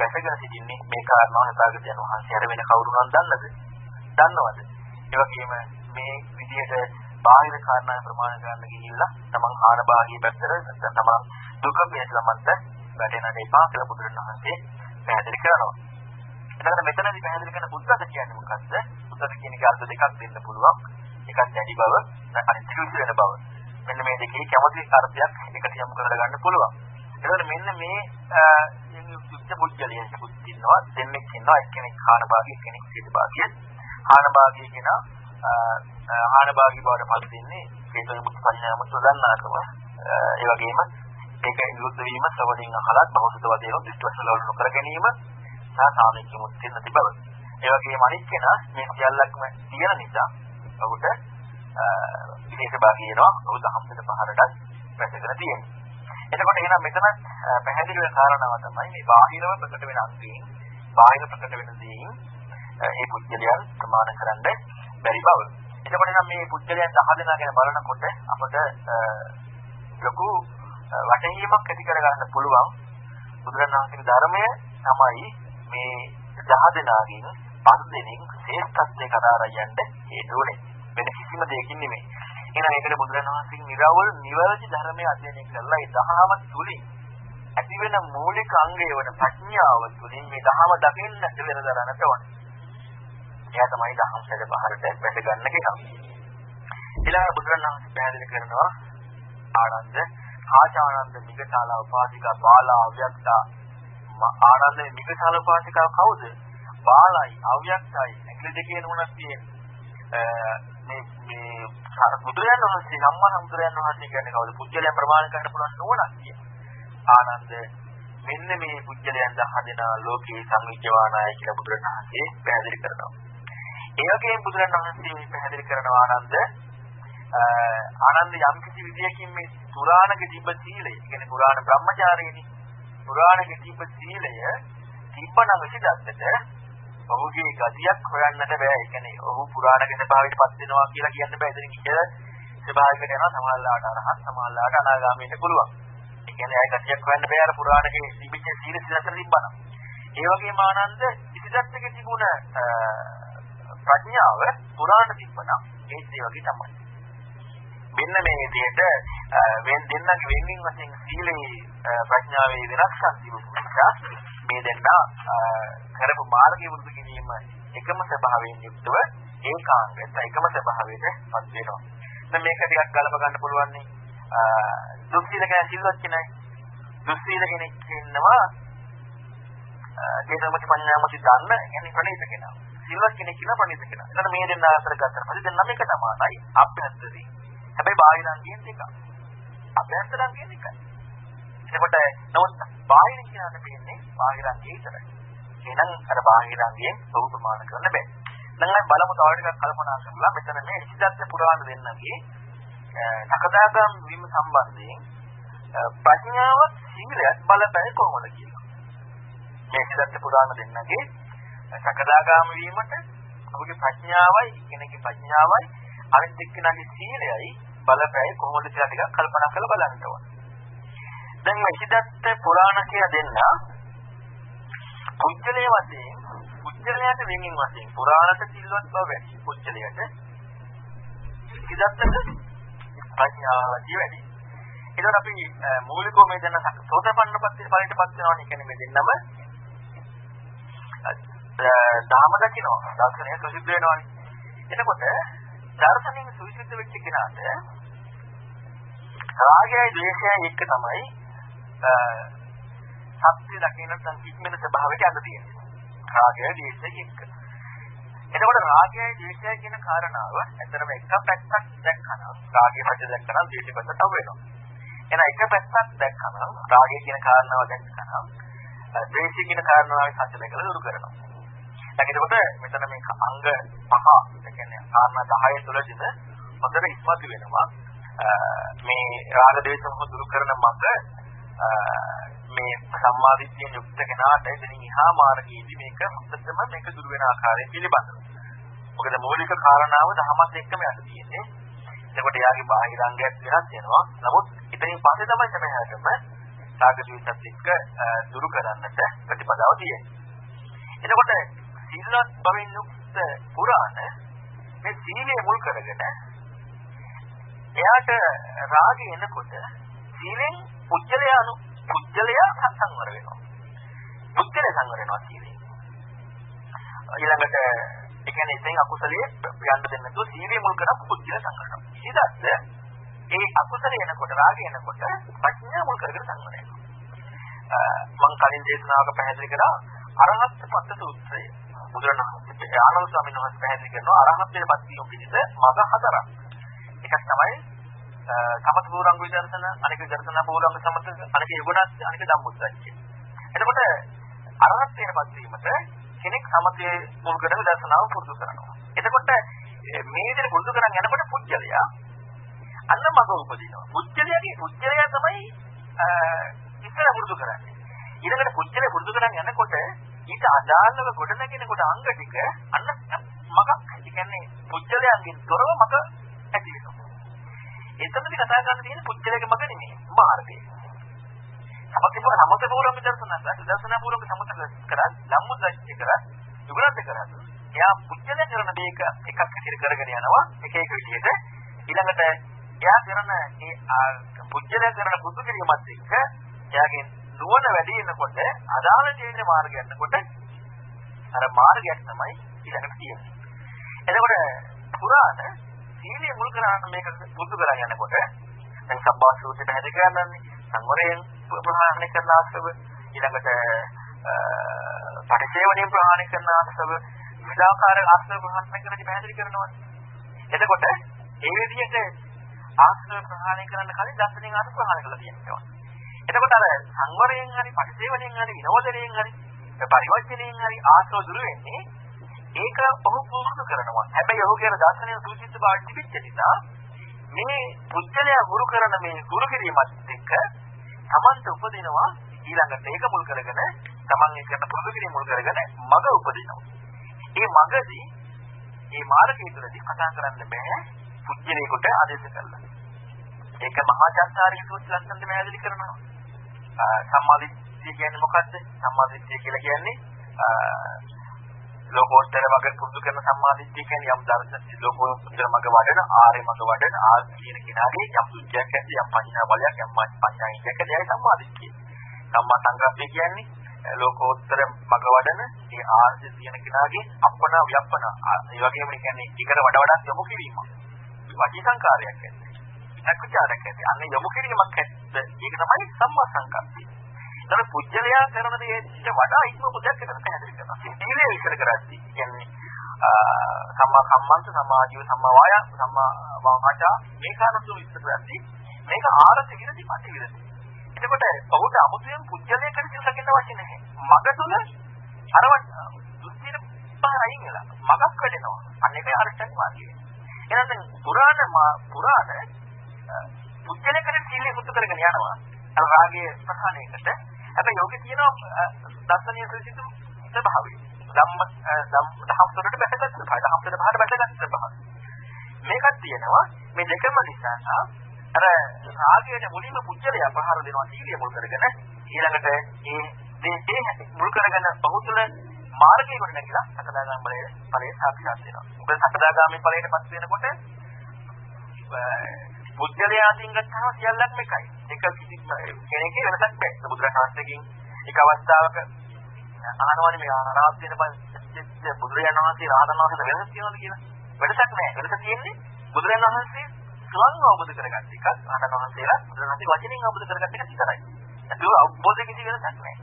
වැසගෙන සිටින්නේ මේ කාරණාව හදාගන්න වහන්සේ අර වෙන කවුරු නම් දන්නද දන්නවද ඒ වගේම මේ විදිහට බාහිර කාරණා ප්‍රමාණ ගන්න ගිහිල්ලා තමන් ආන බාහිර පැත්තට නැත්නම් තමන් දුක පිළිසලමන්ට වැටෙන දෙපා කියලා බුදුරණවහන්සේ පැහැදිලි කරනවා එතකොට මෙතනදී පැහැදිලි කරන බුද්ධත කියන්නේ මොකක්ද? බුද්ධත කියන එක අර්ථ දෙකක් දෙන්න පුළුවන්. එකක් දැඩි බව, අනිත් එක විසිරෙන බව. මෙන්න මේ දෙකේ කැමති අර්ථයක් එකට යොමු කරගන්න පුළුවන්. එතකොට මෙන්න මේ යුක්ත පුද්ගලයන් පුත්තිනවා දෙන්නෙක් ඉන්නවා එක්කෙනෙක් කාණ භාගය එක්කෙනෙක් සිට භාගය. කාණ භාගය කියන ආහන භාගී බවට පත් වෙන්නේ හේතුන් මුත් පඤ්ඤාමත් දන්නාකම. ඒ වගේම ඒක විරුද්ධ වීම ශ්‍රවණින් අහලත් බෞද්ධ වදේන දෘෂ්ටිවල නොකර ගැනීම සහ සාමිච්ච මුත්‍ති නැති බව. ඒ වගේම අනිත් කෙනා මේ සියල්ලක්ම තියෙන නිසා ඔහුට විශේෂ භාගියනවා ඔහු දහම්සට පහරටත් වැටගෙන තියෙනවා. එතකොට එහෙනම් මෙතන පැහැදිලි වෙන කාරණාව තමයි මේ බාහිරව ප්‍රකට වෙන අන්තයෙන් බාහිර ප්‍රකට වෙන දේයින් ඒ පුද්ගලයන් ප්‍රමාණ කරන්න බැරි බව. එතකොට නම් මේ පුද්ගලයන් 10 දෙනා ගැන බලනකොට අපට ලොකු වටහීමක් ඇති කරගන්න පුළුවන් බුදුරණාහිගේ ධර්මය තමයි මේ දහ දෙනාගෙන් පස් දෙනෙක් ශ්‍රේෂ්ඨත්වයේ කතාරය යන්න හේතුනේ. වෙන කිසිම දෙයකින් නෙමෙයි. එහෙනම් ඒකට බුදුරණවහන්සේ නිරවල් නිවැරදි ධර්මයේ අධ්‍යයනය කරලා ඒ දහම තුලින් ඇතිවෙන මූලික අංගය වන ප්‍රඥාව තුලින් මේ දහම දකින්නට වෙනදරනට ඕනේ. එයා තමයි දහම් සැද පහරට වැට ගන්න කෙනා. ඊළඟ බුදුරණවහන්සේ පැහැදිලි කරනවා ආනන්ද ආචානන්ද මිගතාලා උපාධිකා බාලා අව්‍යක්තා ආනන්ද මිගසාල පාසිකා කවුද? බාලයි, අව්‍යක්තයි, ඇඟිලි දෙකේ නුණක් තියෙන. මේ මේ බුදුරයන් වහන්සේ සම්මා සම්බුදුරයන් වහන්සේ කියන්නේ කවුද? පුජ්‍යලයන් ප්‍රමාණ කරන්න පුළුවන් නුවණක් කියන. ආනන්ද මෙන්න මේ පුජ්‍යලයන් දහදෙනා ලෝකේ සංවිජ්ජවානාය කියලා බුදුරජාණන් වහන්සේ පැහැදිලි කරනවා. ඒ වගේම බුදුරජාණන් වහන්සේ පැහැදිලි කරනවා ආනන්ද ආනන්ද යම් කිසි විදියකින් මේ පුරාණක තිබ්බ සීලය, කියන්නේ පුරාණ බ්‍රහ්මචාරීනි පුරාණක තිබ්බ සීලය තිබ්බනම් විසිදත්තට ඔහුගේ ගතියක් හොයන්නට බෑ. ඒ කියන්නේ ඔහු පුරාණක ස්වභාවයට පත් වෙනවා කියලා කියන්න බෑ. එතන කිච්ච ස්වභාවයකට යනවා සමාල්ලාට අරහත් සමාල්ලාට අනාගාමී වෙන්න පුළුවන්. ඒ කියන්නේ අය ගතියක් හොයන්න බෑ අර පුරාණකේ තිබිච්ච සීල සිතතර තිබ්බනම්. ඒ වගේම ආනන්ද විසිදත්තක තිබුණ ප්‍රඥාව පුරාණ තිබ්බනම් ඒත් ඒ වගේ තමයි. මෙන්න මේ විදිහට වෙන දෙන්නගේ වෙන්මින් වශයෙන් සීලේ ප්‍රඥාවේ වෙනස්කම් තිබුණු නිසා මේ දෙන්න කරපු මාර්ගයේ වෘතු කිරීම එකම ස්වභාවයෙන් යුක්තව ඒකාංගයෙන් එකම ස්වභාවයට පත් වෙනවා. දැන් මේක ටිකක් ගලප ගන්න පුළුවන් නේ. දුස්සීල කෙනා සිල්වත් කෙනයි. දුස්සීල කෙනෙක් ඉන්නවා දේශමති පඤ්ඤාමති දන්න කියන්නේ ප්‍රණීත කෙනා. සිල්වත් කෙනෙක් කියලා ප්‍රණීත කෙනා. එතන මේ දෙන්න අතර ගත්තට පස්සේ දෙන්නම එක තමයි. අභ්‍යන්තරී හැබැයි බාහිරංගයෙන් දෙකක්. අභ්‍යන්තරංගයෙන් එකයි. එතකොට නමුත් බාහිර කියනට පේන්නේ බාහිරංගය විතරයි. එහෙනම් අර බාහිරංගයෙන් සෞ ප්‍රමාණ කරන්න බෑ. දැන් අපි බලමු තව ටිකක් කල්පනා කරලා මෙතන මේ ඉසිදත්ත පුරාණ දෙන්නගේ සකදාගම් වීම සම්බන්ධයෙන් ප්‍රඥාවත් සීලයත් බලපෑයි කොහොමද කියලා. මේ ඉසිදත්ත පුරාණ දෙන්නගේ සකදාගාම වීමට ඔහුගේ ප්‍රඥාවයි කෙනෙකුගේ ප්‍රඥාවයි අනිත් එක්කෙනාගේ සීලයයි බලපෑයි කොහොමද කියලා ටිකක් කල්පනා කරලා බලන්න ඕන. දැන් මේ සිදත්ත පුරාණ කියලා දෙන්න කුච්චලයේ වශයෙන් කුච්චලයට වෙනින් වශයෙන් පුරාණට සිල්වත් බව වැඩි. කුච්චලයට සිදත්තට ප්‍රඥාවදී වැඩි. ඒතර අපි මූලිකව මේ දෙන්න සෝතපන්න පස්සේ පරිණතපත් වෙනවනේ කියන්නේ මේ දෙන්නම ධාම දකින්නවා. දර්ශනය ප්‍රසිද්ධ වෙනවනේ. එතකොට දර්ශනයෙන් සුවිසිද්ධ වෙච්ච කෙනාට රාගයයි ද්වේෂයයි එක තමයි සත්‍ය දකින්න සංකීර්ණ ස්වභාවයට අඳ තියෙන්නේ. රාගයයි ද්වේෂයයි එක. එතකොට රාගයයි ද්වේෂයයි කියන කාරණාව ඇත්තටම එක පැත්තක් දැක්කම රාගය පැත්ත දැක්කම ද්වේෂය පැත්ත තව වෙනවා. එහෙනම් එක පැත්තක් දැක්කම රාගය කියන කාරණාව දැක්කම ද්වේෂය කියන කාරණාව සත්‍ය දැකලා දුරු කරනවා. දැන් එතකොට මෙතන මේ අංග පහ ඒ කියන්නේ කාරණා 10 තුළදීම හොඳට ඉස්මතු වෙනවා. මේ රාග දේශ මොහ දුරු කරන මත මේ සම්මාදිට්ඨියෙන් යුක්ත කෙනාට එතනින් එහා මාර්ගයේදී මේක හොඳටම මේක දුර වෙන ආකාරය පිළිබඳව. මොකද මූලික කාරණාව දහමත් එක්කම යන්න තියෙන්නේ. එතකොට යාගේ බාහිර අංගයක් වෙනස් වෙනවා. නමුත් ඉතින් පස්සේ තමයි තමයි හැදෙම සාගතීසත් එක්ක දුරු කරන්නට ප්‍රතිපදාව තියෙන්නේ. එතකොට සීලවත් බවින් යුක්ත පුරාණ මේ සීලය මුල් කරගෙන එයාට රාගය එනකොට සීලෙන් පුජ්‍යලය අනු පුජ්‍යලය සංවර වෙනවා. පුජ්‍යලය සංවර වෙනවා සීලෙන්. ඊළඟට ඒ කියන්නේ ඉතින් අකුසලයේ යන්න දෙන්න නැතුව සීලය මුල් කරලා පුජ්‍යලය සංවර වෙනවා. ඊටත් ඒ අකුසලය එනකොට රාගය එනකොට ප්‍රඥා මුල් කරගෙන සංවර වෙනවා. මම කලින් දේශනාවක පැහැදිලි කරා අරහත් පත්ත සූත්‍රය. බුදුරණවහන්සේ ආනන්ද ස්වාමීන් වහන්සේ පැහැදිලි කරනවා අරහත් වෙනපත් වීම පිණිස මඟ හතරක්. එකක් තමයි සමත පූර්වංග විදර්ශන අනික විදර්ශන පූර්වංග සමත අනික යෝගනාස්ති අනික ධම්මොත්සච්චය. එතකොට අරහත් වෙනපත් වීමට කෙනෙක් සමතේ මුල් කරගෙන විදර්ශනාව පුරුදු කරනවා. එතකොට මේ විදිහට පුරුදු කරන් යනකොට පුජ්‍යලයා අන්න මග උපදිනවා. පුජ්‍යලයාගේ පුජ්‍යලයා තමයි ඉස්සර පුරුදු කරන්නේ. ඊළඟට පුජ්‍යලය පුරුදු කරන් යනකොට ඊට අදාළව ගොඩනගෙනකොට අංග ටික අන්න මගක්. ඒ කියන්නේ පුජ්‍යලයන්ගෙන් තොරව මග ඇති වෙනවා. එතනදි කතා කරන්න තියෙන්නේ පුච්චලයේ මග නෙමෙයි මාර්ගය. සමථ සමථ පූර්වම දර්ශන දර්ශන පූර්වම සමථ කරා ධම්මදච්ච කරා දුගරත් කරා. එයා පුච්චලය කරන මේක එකක් විදිහට කරගෙන යනවා එක එක විදිහට ඊළඟට එයා කරන ඒ පුච්චලය කරන බුදු කිරීමත් එක්ක එයාගේ නුවණ වැඩි වෙනකොට අදාළ ජීවිත මාර්ගය යනකොට අර මාර්ගයක් තමයි ඊළඟට තියෙන්නේ. එතකොට පුරාණ සීලය මුල් කරගෙන මේක බුදු කරගෙන යනකොට දැන් සබ්බා සූත්‍රය පැහැදිලි කරන්නේ සංවරයෙන් ප්‍රහාණය කරන ආශ්‍රව ඊළඟට පරිසේවණයෙන් ප්‍රහාණය කරන ආශ්‍රව විලාකාර ආශ්‍රව ප්‍රහාණය කරලා පැහැදිලි කරනවා. එතකොට ඒ විදිහට ආශ්‍රව ප්‍රහාණය කරන්න කලින් දර්ශනයෙන් ආශ්‍රව ප්‍රහාණය කරලා තියෙනවා. එතකොට අර සංවරයෙන් හරි පරිසේවණයෙන් හරි විනෝදයෙන් හරි පරිවර්තනයෙන් හරි ආශ්‍රව දුර වෙන්නේ ඒක ඔහු පුරුදු කරනවා. හැබැයි ඔහු කියන දර්ශනය සූචිත බවට තිබෙච්ච නිසා මේ පුද්ගලයා ගුරු කරන මේ ගුරු කිරීමත් එක්ක තමන්ට උපදිනවා ඊළඟට ඒක මුල් කරගෙන තමන් එක්කන පුරුදු කිරීම මුල් කරගෙන මග උපදිනවා. මේ මගදී මේ මාර්ගය තුළදී කතා කරන්න බෑ පුද්ගලයෙකුට ආදේශ කළා. ඒක මහා චත්තාරික සූත්‍ර ලස්සනට පැහැදිලි කරනවා. සම්මාදිට්ඨිය කියන්නේ මොකද්ද? සම්මාදිට්ඨිය කියලා කියන්නේ ලෝකෝත්තර මඟ පුරුදු කරන සම්මාදිට්ඨිය කියන්නේ යම් දර්ශන ලෝකෝත්තර මඟ වඩන ආර්ය මඟ වඩන ආ කියන කෙනාගේ යම් සුද්ධියක් ඇති යම් පඤ්ඤා බලයක් යම් පඤ්ඤා ඉන්නක දෙයයි සම්මාදිට්ඨිය. සම්මා සංකප්පය කියන්නේ ලෝකෝත්තර මඟ වඩන ඒ ආර්ය කියන කෙනාගේ අපන ව්‍යප්පන ඒ වගේම කියන්නේ ඊකර වඩ වඩාත් යොමු කිරීම. වචී සංකාරයක් ඇති. සක්විචාරයක් ඇති. අන්න යොමු කිරීමක් ඇත්ත. ඒක තමයි සම්මා සංකප්පය. ඒතර පුජ්‍යලයා කරන දේට වඩා ඉක්ම පුජයක් කරන පැහැදිලි කරනවා. සීලය විතර කරද්දී කියන්නේ සම්මා කම්මන්ත සමාධිය සම්මා වායා සම්මා වාචා මේ කාරණු විස්තර කරද්දී මේක ආරත විරති පටි විරති. එතකොට ඔහුට අමුතුවෙන් පුජ්‍යලයකට සිල් රකින්න අවශ්‍ය නැහැ. මග තුල අර දුස්තිර පාරයි වෙලා මගක් වැඩෙනවා. අන්න ඒක අරටන් වාගේ. එහෙනම් පුරාණ පුරාණ පුජ්‍යලයකට සීලය පුතු කරගෙන යනවා. අර රාගයේ ප්‍රහාණයකට හැබැයි යෝගේ තියෙනවා දර්ශනීය ප්‍රසිද්ධ ස්වභාවය. ධම්ම ධම් දහම් වලට බැසගත් ස්වභාවය. දහම් වලට බහට බැසගත් ස්වභාවය. මේකක් තියෙනවා මේ දෙකම නිසා අර රාගයේ මුලින්ම පුච්චලය පහර දෙනවා සීලිය මුල් කරගෙන ඊළඟට ඒ මේ මුල් කරගෙන බහුතුල මාර්ගය කොට නැගිලා සකදාගාමී ඵලයේ ඵලයේ සාක්ෂාත් වෙනවා. මොකද සකදාගාමී ඵලයට පත් වෙනකොට පුද්ගලයා අතින් ගත්තාම සියල්ලක්ම එකයි. එක කිසි කෙනෙක්ගේ වෙනසක් නැහැ. බුදුරජාණන්සේගෙන් එක අවස්ථාවක අහනවානේ මේ අනාත් වෙන පස්සේ බුදුරජාණන් වහන්සේ රහතන් වහන්සේ වෙනස් කියනවාද කියලා. වෙනසක් නැහැ. වෙනස තියෙන්නේ බුදුරජාණන් වහන්සේ ස්වං අවබෝධ කරගත්ත එකක්. රහතන් වහන්සේලා බුදුරජාණන්ගේ වචනෙන් අවබෝධ කරගත්ත එක විතරයි. ඒක අවබෝධ කිසි වෙනසක් නැහැ.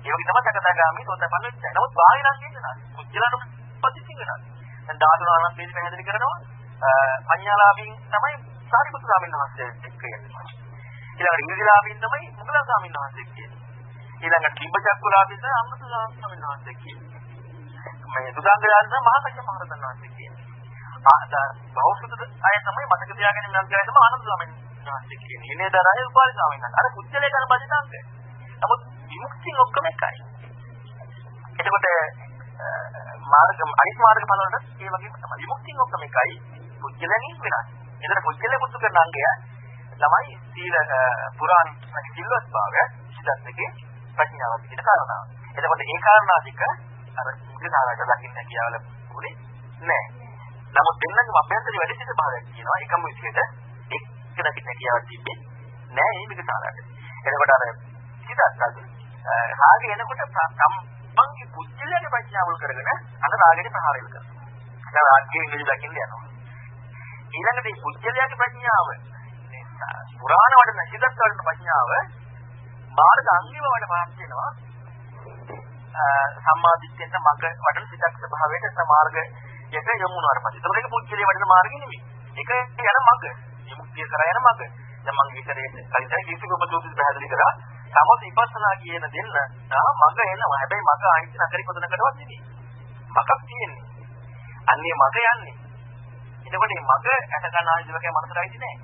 ඒ වගේ තමයි සකදාගාමී සෝතපන්න වෙන්නේ. නමුත් බාහිරන් කියනවා. කුජලන ප්‍රතිසිංහන. දැන් ධාතුන ආනන්දේ පැහැදිලි කරනවා අඤ්ඤාලාභින් තමයි සාරිපුත්‍ර ස්වාමීන් වහන්සේ එක්ක යන්නේ. ඊළඟට ඉන්ද්‍රලාභින් තමයි මුගලන් ස්වාමීන් වහන්සේ කියන්නේ. ඊළඟට කිඹචක්කුලාභින් තමයි අමෘත ස්වාමීන් වහන්සේ කියන්නේ. මේ සුදාංගයන් තමයි මහාකච්ච මහරහතන් වහන්සේ කියන්නේ. ආ බෞද්ධ අය තමයි මතක තියාගෙන ඉන්න අන්තිමයි තමයි ආනන්ද ස්වාමීන් නාස්තික කියන්නේ නේද රහය උපාලි ස්වාමීන් වහන්සේ. අර පුච්චලේ කරන බදිනාංග. නමුත් විමුක්තිය ඔක්කොම එකයි. එතකොට මාර්ග අනිත් මාර්ග ඵලවලට ඒ වගේම තමයි. විමුක්තිය ඔක්කොම එකයි. පුච්චලෙන් වෙනස්. එතන පුච්චලේ පුතු කරන අංගය තමයි සීල පුරාණ සිල්වත් භාවය සිතත්කේ ප්‍රඥාව කියන කාරණාව. එතකොට ඒ කාරණා ටික අර ඉංග්‍රීසාරයට දකින්න කියවල පුනේ නෑ. නමුත් දෙන්නගේ අභ්‍යන්තරේ වැඩි සිට භාවයක් කියනවා එකම විදිහට එක්ක දකින්න කියවල තිබෙන්නේ නෑ මේ මිගසාරයට. එතකොට අර සිතත් රාගය එනකොට සම්පංගි පුජ්‍යලගේ ප්‍රඥාවල් කරගෙන අර රාගෙට ප්‍රහාරය කරනවා. දැන් රාගයේ විදිහ දකින්න යනවා. ඊළඟට මේ පුජ්‍යලගේ ප්‍රඥාව. පුරාණ වඩන සිතත් වඩන ප්‍රඥාව මාර්ග අංගිම වඩ පාස් වෙනවා. සම්මාදිට්ඨියට මග වඩන සිතක් ස්වභාවයට සමාර්ග එක යොමු වුණාට පස්සේ. ඒක පුජ්‍යලේ වඩන මාර්ගෙ නෙමෙයි. ඒක යන මග විමුක්තිය කරා යන මග දැන් මම විතරේ කලින් කීසික උපදෝෂිත පැහැදිලි කරා. සමත විපස්සනා කියන දෙන්න තා මග එනවා. හැබැයි මග ආයිත් නතරි පොදනකටවත් නෙමෙයි. මගක් තියෙන්නේ. අන්නේ මග යන්නේ. එතකොට මේ මග ඇට ගන්න ආදිවකේ මනසටයි නෑ.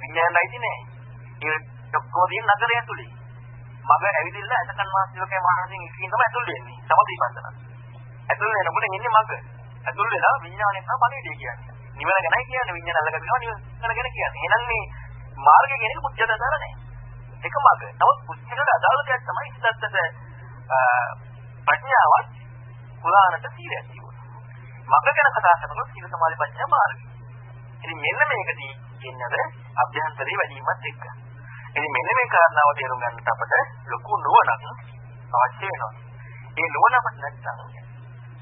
විඥානයි නෑ. ඒ ඔක්කොම දින නගරය ඇතුලේ. මග ඇවිදින්න ඇටකන් වාසියකේ මහරජින් ඉක්කින් තමයි ඇතුල් වෙන්නේ. සමත විපස්සනා ඇතුල් වෙනකොට එන්නේ මග. ඇතුල් වෙලා විඥානය තමයි පණිවිඩය කියන්නේ. නිවන ගැනයි කියන්නේ. විඥාන අල්ලගෙන නිවන ගැන කියන්නේ. එහෙනම් මේ මාර්ගය කියන එක පුච්චත දාලා නැහැ එක මග. නමුත් පුච්චකට අදාළ දෙයක් තමයි ඉස්සත්තට ප්‍රඥාවත් කුලානට සීලයක් තිබුණා මග ගැන කතා කරනකොට සීල සමාධි ප්‍රඥා මාර්ගය ඉතින් මෙන්න මේකදී කියන්නද අභ්‍යන්තරේ වැඩිමත් එක්ක ඉතින් මෙන්න මේ කාරණාව තේරුම් ගන්නට අපට ලොකු නුවණක් අවශ්‍ය වෙනවා. ඒ නුවණ අපිට නැත්නම්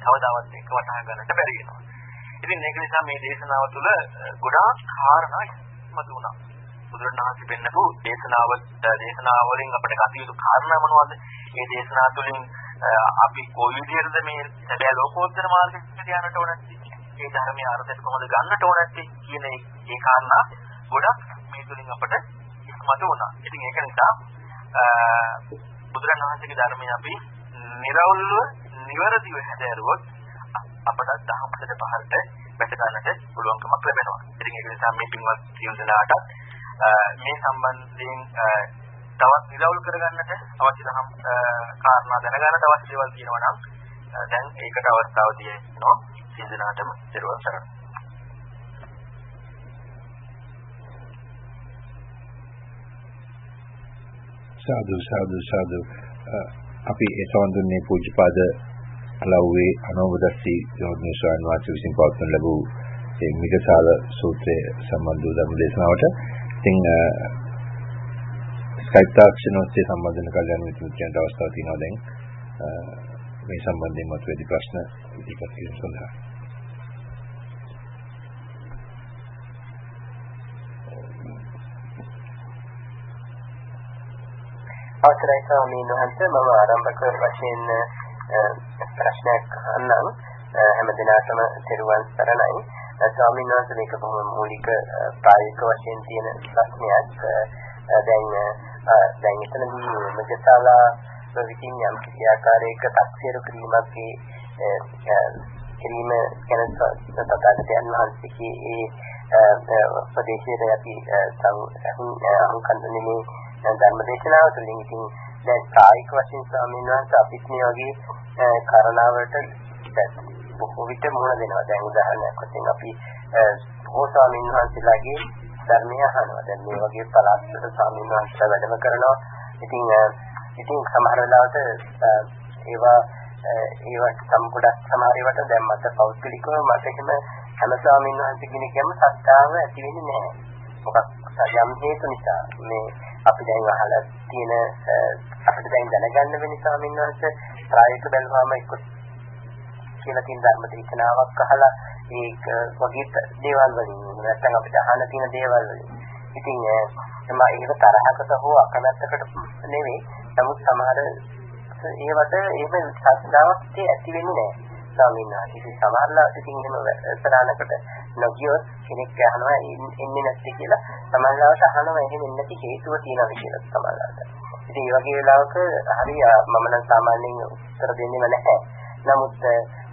කවදාවත් ඒක වටහා ගන්නට බැරි වෙනවා. ඉතින් ඒක නිසා මේ දේශනාව තුළ ගොඩාක් කාරණා ඉස්මතු වුණා. බුදුරණවහන්සේ පෙන්නපු දේශනාව දේශනාවලින් අපිට කතියුතු කාරණා මොනවද? මේ දේශනාව තුළින් අපි කොයි විදිහටද මේ සැබෑ ලෝකෝත්තර මාර්ගයට යන්නට ඕනද? ඒ ධර්මයේ අර්ථය කොහොමද ගන්නට ඕනද කියන ඒ කාරණා ගොඩක් මේ තුළින් අපට ඉස්මතු වුණා. ඉතින් ඒක නිසා බුදුරණවහන්සේගේ ධර්මය අපි නිර්වෘල්ව නිවැරදිව හැදෑරුවොත් අපට දහමකට පහරට වැට ගන්නට පුළුවන්කමක් ලැබෙනවා. ඉතින් ඒක නිසා මේ පින්වත් සියලු දෙනාට මේ සම්බන්ධයෙන් තවත් නිරවුල් කරගන්නට අවශ්‍ය දහම් කාරණා දැනගන්නට අවශ්‍ය දේවල් තියෙනවා නම් දැන් ඒකට අවස්ථාව තියෙනවා සියලු දෙනාටම දරුවන් සරණයි. සාදු සාදු සාදු. අපි ඒ සම්බන්ධනේ පූජ්‍යපාද අලව්වේ අනෝවදස්සි යෝග්නේ ස්වාමීන් වහන්සේ විසින් පවත්වන ලැබූ ඒ මිගසාල සූත්‍රයේ සම්බන්ධ ධර්ම දේශනාවට. ඉතින් ස්කයිප් තාක්ෂණ ඔස්සේ සම්බන්ධන කල්යනා මිත්‍රයන්ට අවස්ථාව තියෙනවා දැන්. මේ සම්බන්ධයෙන් මතුවෙදි ප්‍රශ්න ඉදිරිපත් කිරීම සඳහා. අවසරයි ස්වාමීන් වහන්සේ මම ආරම්භක වශයෙන් ප්‍රශ්නයක් අහන්නම්. හැම දිනකටම තෙරුවන් සරණයි. ස්වාමීන් වහන්සේ මේක බොහොම මූලික ප්‍රායෝගික වශයෙන් තියෙන ප්‍රශ්නයක්. දැන් දැන් එතනදී මගසාලා විසින් යම් කිසි ආකාරයක තක්සේරු කිරීමක් කිරීම ගැන තථාගතයන් වහන්සේගේ ඒ ප්‍රදේශයේ අපි සංකන්දනේ ධර්ම දේශනාව තුළින් ඉතින් දැන් කායික වශයෙන් ස්වාමීන් වහන්සේ අපිත් මේ වගේ කරණාවලට බොහෝ විට මුහුණ දෙනවා. දැන් උදාහරණයක් වශයෙන් අපි බොහෝ ස්වාමීන් වහන්සේලාගේ ධර්මය අහනවා. දැන් මේ වගේ පළාත්වල ස්වාමීන් වහන්සේලා වැඩම කරනවා. ඉතින් ඉතින් සමහර වෙලාවට ඒවා ඒවා සම්පූර්ණ සමහර ඒවාට දැන් මට පෞද්ගලිකව මට එහෙම හැම ස්වාමීන් වහන්සේ කෙනෙක්ගේම සත්‍යාව ඇති වෙන්නේ නැහැ. මොකක් යම් හේතු නිසා මේ අපි දැන් අහලා තියෙන අපිට දැන් දැනගන්න වෙන ස්වාමීන් වහන්සේ ප්‍රායෝගික බැලුවාම එක්ක කියලා තියෙන ධර්ම දේශනාවක් අහලා ඒක වගේ දේවල් වලින් නැත්නම් අපිට අහන්න තියෙන දේවල් වලින් ඉතින් මම ඒක තරහකට හෝ අකමැත්තකට නෙවෙයි නමුත් සමහර ඒවට එහෙම ශ්‍රද්ධාවක් ඇති වෙන්නේ නැහැ ස්වාමීන් වහන්සේ ඉතින් සමහරලා ඉතින් එහෙම සරානකට නොගියොත් කෙනෙක් අහනවා එන්නේ නැති කියලා සමහරවට අහනවා එහෙම එන්නේ නැති හේතුව තියෙනවා කියලා සමහරවට. ඉතින් මේ වගේ වෙලාවක හරි මම නම් සාමාන්‍යයෙන් උත්තර දෙන්නේම නැහැ. නමුත්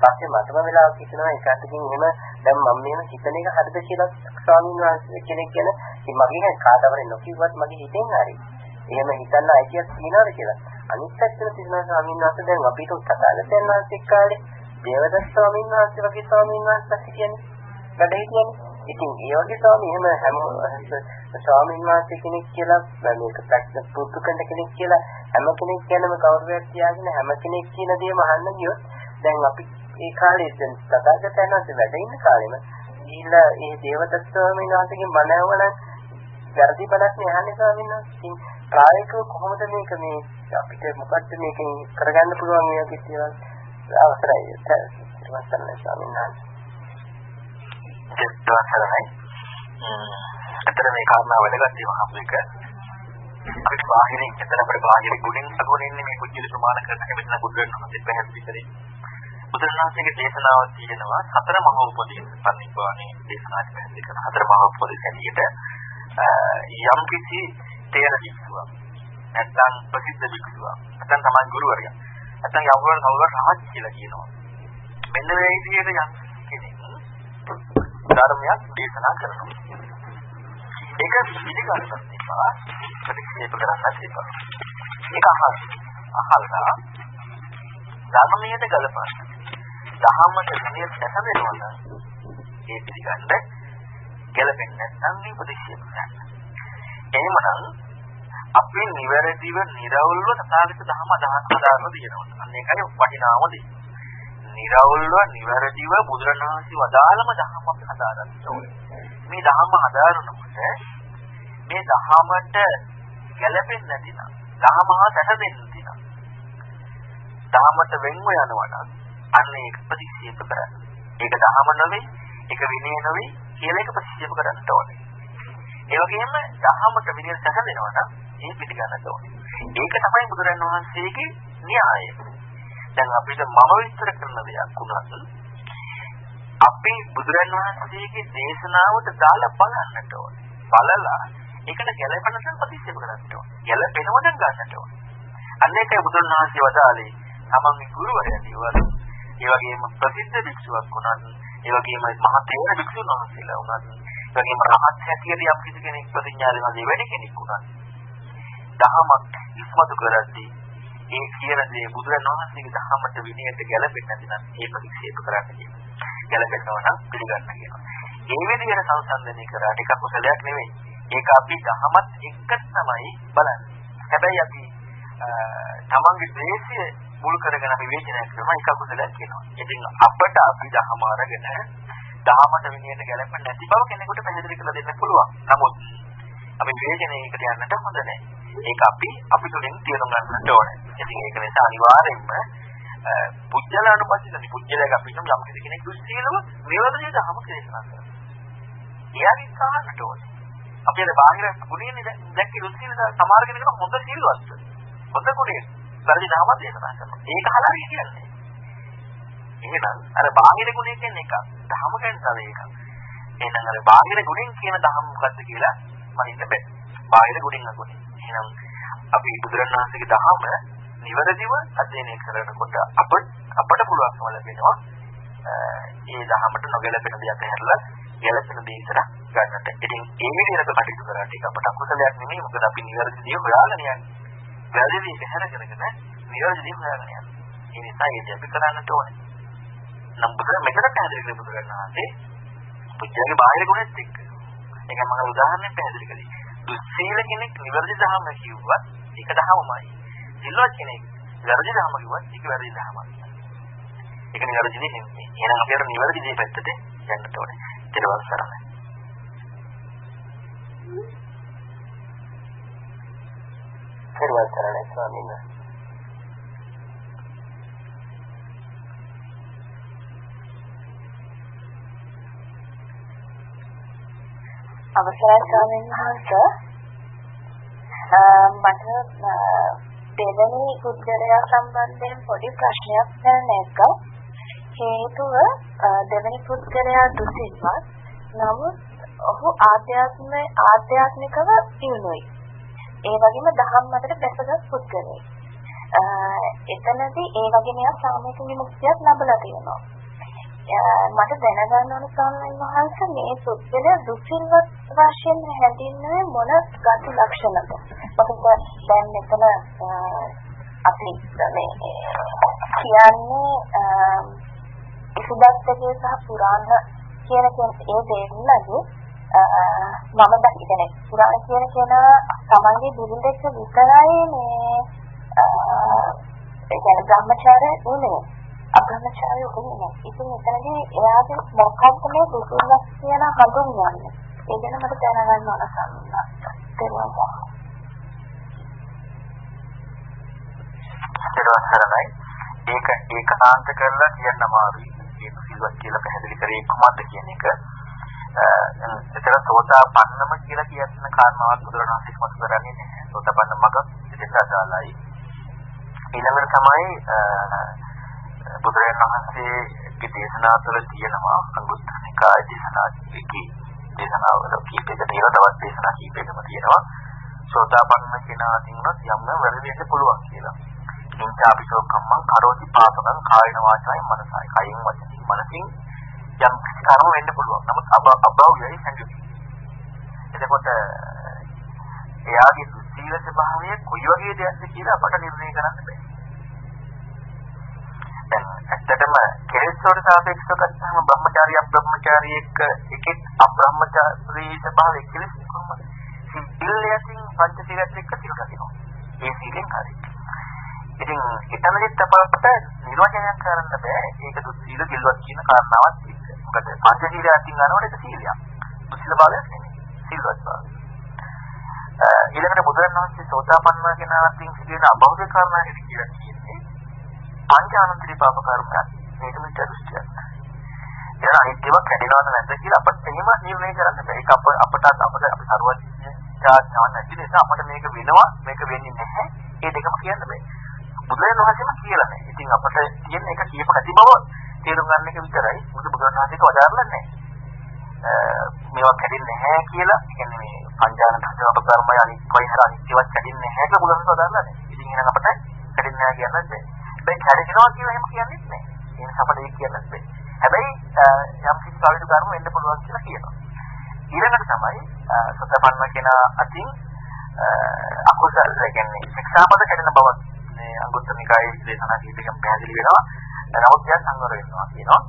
පස්සේ මටම වෙලාවක හිතනවා ඒකටකින් එහෙම දැන් මම මේව හිතන එක හරිද කියලා ස්වාමීන් වහන්සේ කෙනෙක් ගැන ඉතින් මගේ කාටවරේ නොකියුවත් මගේ හිතෙන් හරි. එහෙම හිතන්න අයිතියක් තියනවාද කියලා. අනිත් පැත්තට තියනවා ස්වාමීන් වහන්සේ දැන් අපිට තථාගතයන් වහන්සේ කාලේ දේවදත්ත ස්වාමීන් වහන්සේ වගේ ස්වාමීන් වහන්සේ කියන්නේ වැඩ හිටියනේ. ඉතින් ඒ වගේ ස්වාමී එහෙම හැම ස්වාමීන් වහන්සේ කෙනෙක් කියලා මේක ප්‍රශ්න පුරුදු කරන කෙනෙක් කියලා හැම කෙනෙක් ගැනම කවුරුයක් තියාගෙන හැම කෙනෙක් කියන දේම අහන්න ගියොත් දැන් අපි ඒ කාලේ දැන් තථාගතයන් වහන්සේ වැඩ ඉන්න කාලෙම ගිහිල්ලා ඒ දේවදත්ත ස්වාමීන් වහන්සේගෙන් බණ ඇහුවනම් වැරදි බණක් නේ අහන්නේ ස්වාමීන් වහන්සේ. ඉතින් ප්‍රායෝගිකව කොහොමද මේක මේ අපිට මොකද්ද මේකෙන් කරගන්න පුළුවන් මේ වගේ දේවල් අවසරයි. ඊට පස්සේ ස්වාමීන් වහන්සේ දෙත්වසරයි. අතර මේ කාරණා වැදගත් ඒවා හම්බ එක. අපිට බාහිරින් එතන අපේ බාහිර ගුණෙන් අගොනින්නේ මේ කුජල ප්‍රමාණ කරන හැමතැන බුදුරන් වහන්සේ පැහැදිලි කරේ. බුදුරණාහිගේ දේශනාවක් තියෙනවා හතර මහ උපදේශ පරිපාලනයේ දේශනාවක් පැහැදිලි කරන හතර මහ උපදේශ ඇටියට යම් කිසි තේර වික්ෂුවක් නැත්නම් ප්‍රසිද්ධ වික්ෂුවක් නැත්නම් තමයි ගුරුවරයා නැත්නම් යවුවර කවුරුහරි රහත් කියලා කියනවා. මෙන්න මේ විදිහට යම් කෙනෙක් ධර්මයක් දේශනා කරනවා. ඒක පිළිගන්නත් එපා ප්‍රතික්ෂේප කරන්නත් එපා. ඒක අහල් අහල්ලා ධර්මයට ගලපන්න. දහමට විනය සැසඳෙනවා ඒ පිළිගන්න ගැලපෙන්නේ නැත්නම් මේ ප්‍රතික්ෂේප කරන්න. එහෙමනම් අපි නිවැරදිව නිර්වෘල්ව තථාගත ධර්ම අදහන දිනනවා. අන්න ඒකයි වටිනාම දේ. නිර්වෘල්ව නිවැරදිව බුදුරණවහන්සේ වදාළම ධර්ම අපි හදාගන්න ඕනේ. මේ ධර්ම හදාරනකොට මේ ධර්මයට ගැළපෙන්නේ නැතිනම් ධර්මහා සැහැදෙන්නේ නැතිනම් ධර්මයට වෙන්ව යනවා නම් අන්න ඒක ප්‍රතික්ෂේප කරන්න. ඒක ධර්ම නෙවෙයි, ඒක විනය නෙවෙයි කියලා ඒක ප්‍රතික්ෂේප කරන්න ඕනේ. ඒ වගේම ධර්මයට විනය සැහැදෙනවා නම් ඒ පිළිගන්න ඕනේ. ඒක තමයි බුදුරණවහන්සේගේ න්‍යායය. දැන් අපිට මම විස්තර කරන දෙයක් වුණත් අපි බුදුරන් වහන්සේගේ දේශනාවට දාලා බලන්නට ඕනේ. බලලා ඒකට ගැළපෙන තැන ප්‍රතික්ෂේප කරන්න ඕනේ. ගැළපෙනව නම් ගන්නට ඕනේ. අන්න ඒකයි බුදුන් වහන්සේ වදාළේ තමන්ගේ ගුරුවරයා දිවවල ඒ වගේම ප්‍රසිද්ධ භික්ෂුවක් වුණත් ඒ වගේම මහා තේර භික්ෂුන් වහන්සේලා වුණත් ඒ වගේම රහත් හැටියට යම් කිසි කෙනෙක් ප්‍රතිඥාලේ වගේ වැඩි කෙනෙක් වුණත් දහමක් ඉස්මතු කරද්දී ඒ කියන දේ බුදුරන් වහන්සේගේ ධර්මයට විනයට ගැලපෙන්නේ නැතිනම් ඒ ප්‍රතික්ෂේප කරන්න කියනවා. ගැලපෙනවා නම් පිළිගන්න කියනවා. ඒ විදිහට සංසන්දනය කරාට ඒක කුසලයක් නෙවෙයි. ඒක අපි ධර්මත් එක්ක තමයි බලන්නේ. හැබැයි අපි තමන්ගේ ද්වේෂය මුල් කරගෙන අපි විචනය කරනවා ඒක කුසලයක් කියනවා. ඉතින් අපට අපි ධර්ම අරගෙන ධර්මයට විනයට ගැලපෙන්නේ නැති බව කෙනෙකුට පැහැදිලි කරලා දෙන්න පුළුවන්. නමුත් අපි විවේචනයකට යන්නට හොඳ නැහැ. ඒක අපි අපි තුලින් තේරුම් ගන්නට ඕනේ. ඉතින් ඒක නිසා අනිවාර්යෙන්ම පුජ්‍යලානුපස්සිතනි පුජ්‍යලයක් අපි නම් යම් කෙනෙක් දුස්සීලව නිවැරදිව දහම දේශනා කරනවා. එයාගේ කාහකට ඕනේ. අපි අර බාහිර ගුණයනේ දැක්කේ දුස්සීල සමහර කෙනෙකුට හොඳ සීලවත්. හොඳ ගුණය. වැරදි දහම දේශනා කරනවා. ඒක හරිය කියන්නේ. එහෙනම් අර බාහිර ගුණය කියන්නේ එකක්. දහම කියන්නේ තව එකක්. එහෙනම් අර බාහිර ගුණෙන් කියන දහම මොකද්ද කියලා මනින්න බෑ. බාහිර ගුණෙන් අගුණේ. එහෙනම් අපි බුදුරණාහිගේ දහම නිවැරදිව අධ්‍යයනය කරනකොට අප අපට පුළුවන්කම ලැබෙනවා ඒ දහමට නොගැලපෙන දෙයක් හැරලා ගැලපෙන දේ විතර ගන්නට. ඉතින් ඒ විදිහට කටයුතු කරාට ඒක අපට අකුසලයක් නෙමෙයි. මොකද අපි නිවැරදි දේ හොයාගෙන යන්නේ. වැරදි දේ හැරගෙන නිවැරදි දේ හොයාගෙන යන්නේ. ඒ නිසා ඒක අපි කරන්නට ඕනේ. නම් බුදුර මෙතන පැහැදිලි කරලා බුදුරණාහි පුජ්‍යගේ බාහිර ගුණෙත් එක්ක. ඒක මම උදාහරණයක් පැහැදිලි කළේ. දුස්සීල කෙනෙක් නිවැරදි ධර්ම කිව්වත් ඒක ධර්මමයි. සිල්වත් කෙනෙක් වැරදි ධර්ම කිව්වත් ඒක වැරදි ධර්මයි. ඒක නිවැරදි දෙයක් නෙමෙයි. එහෙනම් අපි අර නිවැරදි දේ පැත්තට යන්න ඕනේ. ඊට පස්සේ පෙරවල් ස්වාමීන් වහන්සේ අවසරයි ස්වාමීන් වහන්සේ. මට දෙවැනි පුද්ගලයා සම්බන්ධයෙන් පොඩි ප්‍රශ්නයක් දැනෙන එක හේතුව දෙවැනි පුද්ගලයා දුසිල්වත් නමුත් ඔහු ආධ්‍යාත්ම ආධ්‍යාත්මිකව දියුණුයි ඒ වගේම දහම් මතට බැසගත් පුද්ගලයෙක් එතනදී ඒ වගේ නිකන් සාමූහික විමුක්තියක් ලැබලා තියෙනවා. මට දැනගන්න ඕන ස්වාමීන් වහන්සේ මේ සුත්තල දුසිල්වත් වශයෙන් හැඳින්වෙන්නේ මොන ගති ලක්ෂණද? මොකද දැන් මෙතන අපි මේ කියන්නේ ඉසුදත්තගේ සහ පුරාණ කියන ඒ දෙන්නගේ මම දැක්කනේ පුරාණ කියන කෙනා තමන්ගේ බිරිඳට විතරයි මේ ඒ කියන්නේ බ්‍රහ්මචාරය උනේ. අබ්‍රහ්මචාරය උනේ. ඉතින් එතනදී එයාගේ මොකක්ද මේ දුසුල්ලස් කියන හඳුන්වන්නේ ඒ ගැන මට දැනගන්න ඕන සම්මත තේරුණා සරණයි ඒක ඒකාන්ත කරලා කියන්න අමාරුයි. මේ දුසිල්ලස් කියලා පැහැදිලි කරේ කොහොමද කියන එක. එතන සෝතාපන්නම කියලා කියන කාරණාවක් බුදුරණවහන්සේ මත කරන්නේ නැහැ. සෝතාපන්න මග ඉතිසාදාලයි. ඊළඟට තමයි බුදුරණවහන්සේගේ දේශනා තුළ තියෙනවා අංගුත්තර නිකායේ දේශනා එකේ දේශනාවල කීපයක තියෙනවා තවත් දේශනා කීපයකම තියෙනවා. සෝතාපන්න කෙනා අතින්වත් යම් වැරදියට පුළුවන් කියලා. ඉන්චාපිසෝකම්මං කරෝති පාපකං කායන වාචාය මනසයි. කයින් වචනින් මනසින් යම් කර්ම වෙන්න පුළුවන්. නමුත් අභෞයයි සංජුති. එතකොට එයාගේ සීල ස්වභාවය කොයි වගේ දෙයක්ද කියලා අපට නිර්ණය කරන්න බෑ. දැන් ඇත්තටම කෙලෙස් වලට සාපේක්ෂව ගත්තම බ්‍රහ්මචාරිය අබ්‍රහ්මචාරිය එක්ක එකෙක් අබ්‍රහ්මචාරී ස්වභාවය කෙලෙස් කොහොමද? සීලයෙන් පංචශීලයෙන් එක්ක සිල් රකින්න. ඒ සීලෙන් හරියි. ඉතින් එතනදිත් අපට නිර්වචනයක් කරන්න බෑ. ඒක දුස්සීල සිල්වත් කියන කාරණාවත් එක්ක. මොකද පංචශීලයෙන් අතින් ගන්නකොට ඒක සීලයක්. දුස්සීල භාවයක් නෙමෙයි. සිල්වත් භාවය. ඊළඟට බුදුරණවහන්සේ සෝතාපන්න කියන අතින් සිදුවෙන අභෞතික කාරණා හිත කියලා කියන්නේ පංච අනන්තී පාප කර්මයක්. මේක මිත්‍යා දෘෂ්ටියක්. එන අනිත්‍යව කැඩෙනවද නැද්ද කියලා අපිට එහෙම නිර්ණය කරන්න බෑ. ඒක අප අපට අපිට අපි සරුවත් ඥාන නැති නිසා අපිට මේක වෙනවා මේක වෙන්නේ නැහැ. ඒ දෙකම කියන්න බෑ. බුදුරජාණන් වහන්සේම කියලා නැහැ. ඉතින් අපිට තියෙන එක කියප නැති බව තේරුම් ගන්න එක විතරයි. මොකද බුදුරජාණන් වහන්සේක වදාරලා නැහැ. මේවා කැඩෙන්නේ නැහැ කියලා, කියන්නේ මේ පංචාන කර්ම කර්මය අනිත්‍යයි හර අනිත්‍යවත් කැඩෙන්නේ නැහැ කියලා බුදුරජාණන් වදාරලා නැහැ. ඉතින් එහෙනම් අපිට කැඩෙන්නේ නැහැ කියන්නත් බැහැ. දැන් කැඩෙනවා කියලා එහෙම කියන්නේත් නැහැ. ඒ නිසා අපිට ඒක කියන්නත් බැහැ. හැබැයි යම් කිසි කාලයක කර්ම වෙන්න පුළුවන් කියලා කියනවා. ඊළඟට තමයි සතපන්න කෙන අතින් අකුසල කියන්නේ ශික්ෂාපද කැඩෙන බව මේ අංගුත්තර නිකායේ දේශනා කීපයකින් පැහැදිලි වෙනවා. නමුත් දැන් සංවර වෙනවා කියනවා.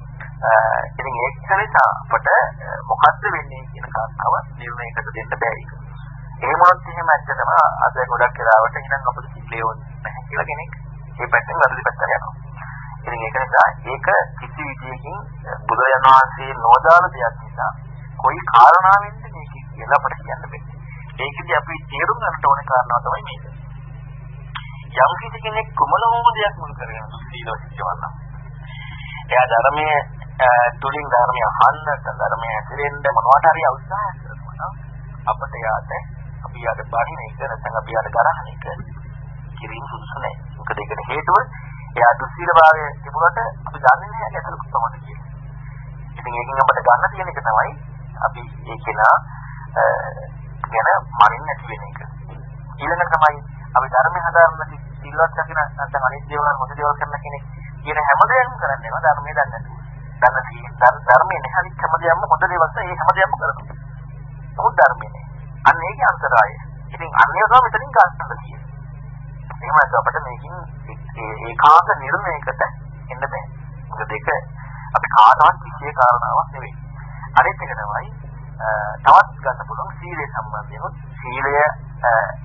ඉතින් ඒක නිසා අපට මොකද්ද වෙන්නේ කියන කාරණාව නිර්ණයකට දෙන්න බැරි. එහෙම වුණොත් එහෙම ඇත්තටම අද ගොඩක් වෙලාවට ඉතින් අපිට සිද්ධිය නැහැ කියලා කෙනෙක් මේ පැත්තෙන් වැරදි පැත්තට යනවා. ඉතින් ඒක නිසා ඒක කිසි විදියකින් බුදුරජාණන් වහන්සේ නොදාන දෙයක් නිසා කොයි කාරණාවෙන්ද මේක කියලා අපිට කියන්න බැහැ. ඒකදී අපි තේරුම් ගන්නට ඕනේ කාරණාව තමයි මේක. යම් කිසි කෙනෙක් කුමන හෝ දෙයක් මුල් කරගෙන සීලවත් වෙනවා. එයා ධර්මයේ තුලින් ධර්මය අහන්නට ධර්මයේ ඇතිරෙන්න මොනවට හරි උත්සාහ කරනවා අපිට යාට අපි යාට බාහිර එක නැත්නම් අපි යාට කරහන එක කිරීම සුදුසු නැහැ. මොකද ඒකට හේතුව එයා දුස්සීල භාවය තිබුණට අපි දන්නේ නැහැ ඇතුළත කොහොමද කියන්නේ. ඉතින් ඒකෙන් අපිට ගන්න තියෙන එක තමයි අපි ඒ කෙනා ගැන මනින්න නැති වෙන එක. ඊළඟ තමයි අපි ධර්මයේ හදාරන සිල්වත් දකින නැත්නම් අනිත් දේවල් මොකද දේවල් කරන කෙනෙක් කියන හැම දෙයක්ම කරන්නේ නේද ධර්මයේ දන්නේ නැතුව. දන්න තියෙන ධර්මයේ නැහැ හැම දෙයක්ම හොඳ දේවල් ඒ හැම දෙයක්ම කරනවා. නමුත් ධර්මයේ නෑ. අන්න ඒකේ අන්තරාය. ඉතින් අන්නේ තමයි මෙතනින් ගන්න තියෙන්නේ. එහෙමයි අපිට මේකින් ඒකාන්ත නිර්ණයකට එන්න බෑ. මොකද ඒක අපි කාටවත් කිසිේ කාරණාවක් නෙවෙයි. අනිත් එක තමයි තවත් ගන්න පුළුවන් සීලය සම්බන්ධයෙන් සීලය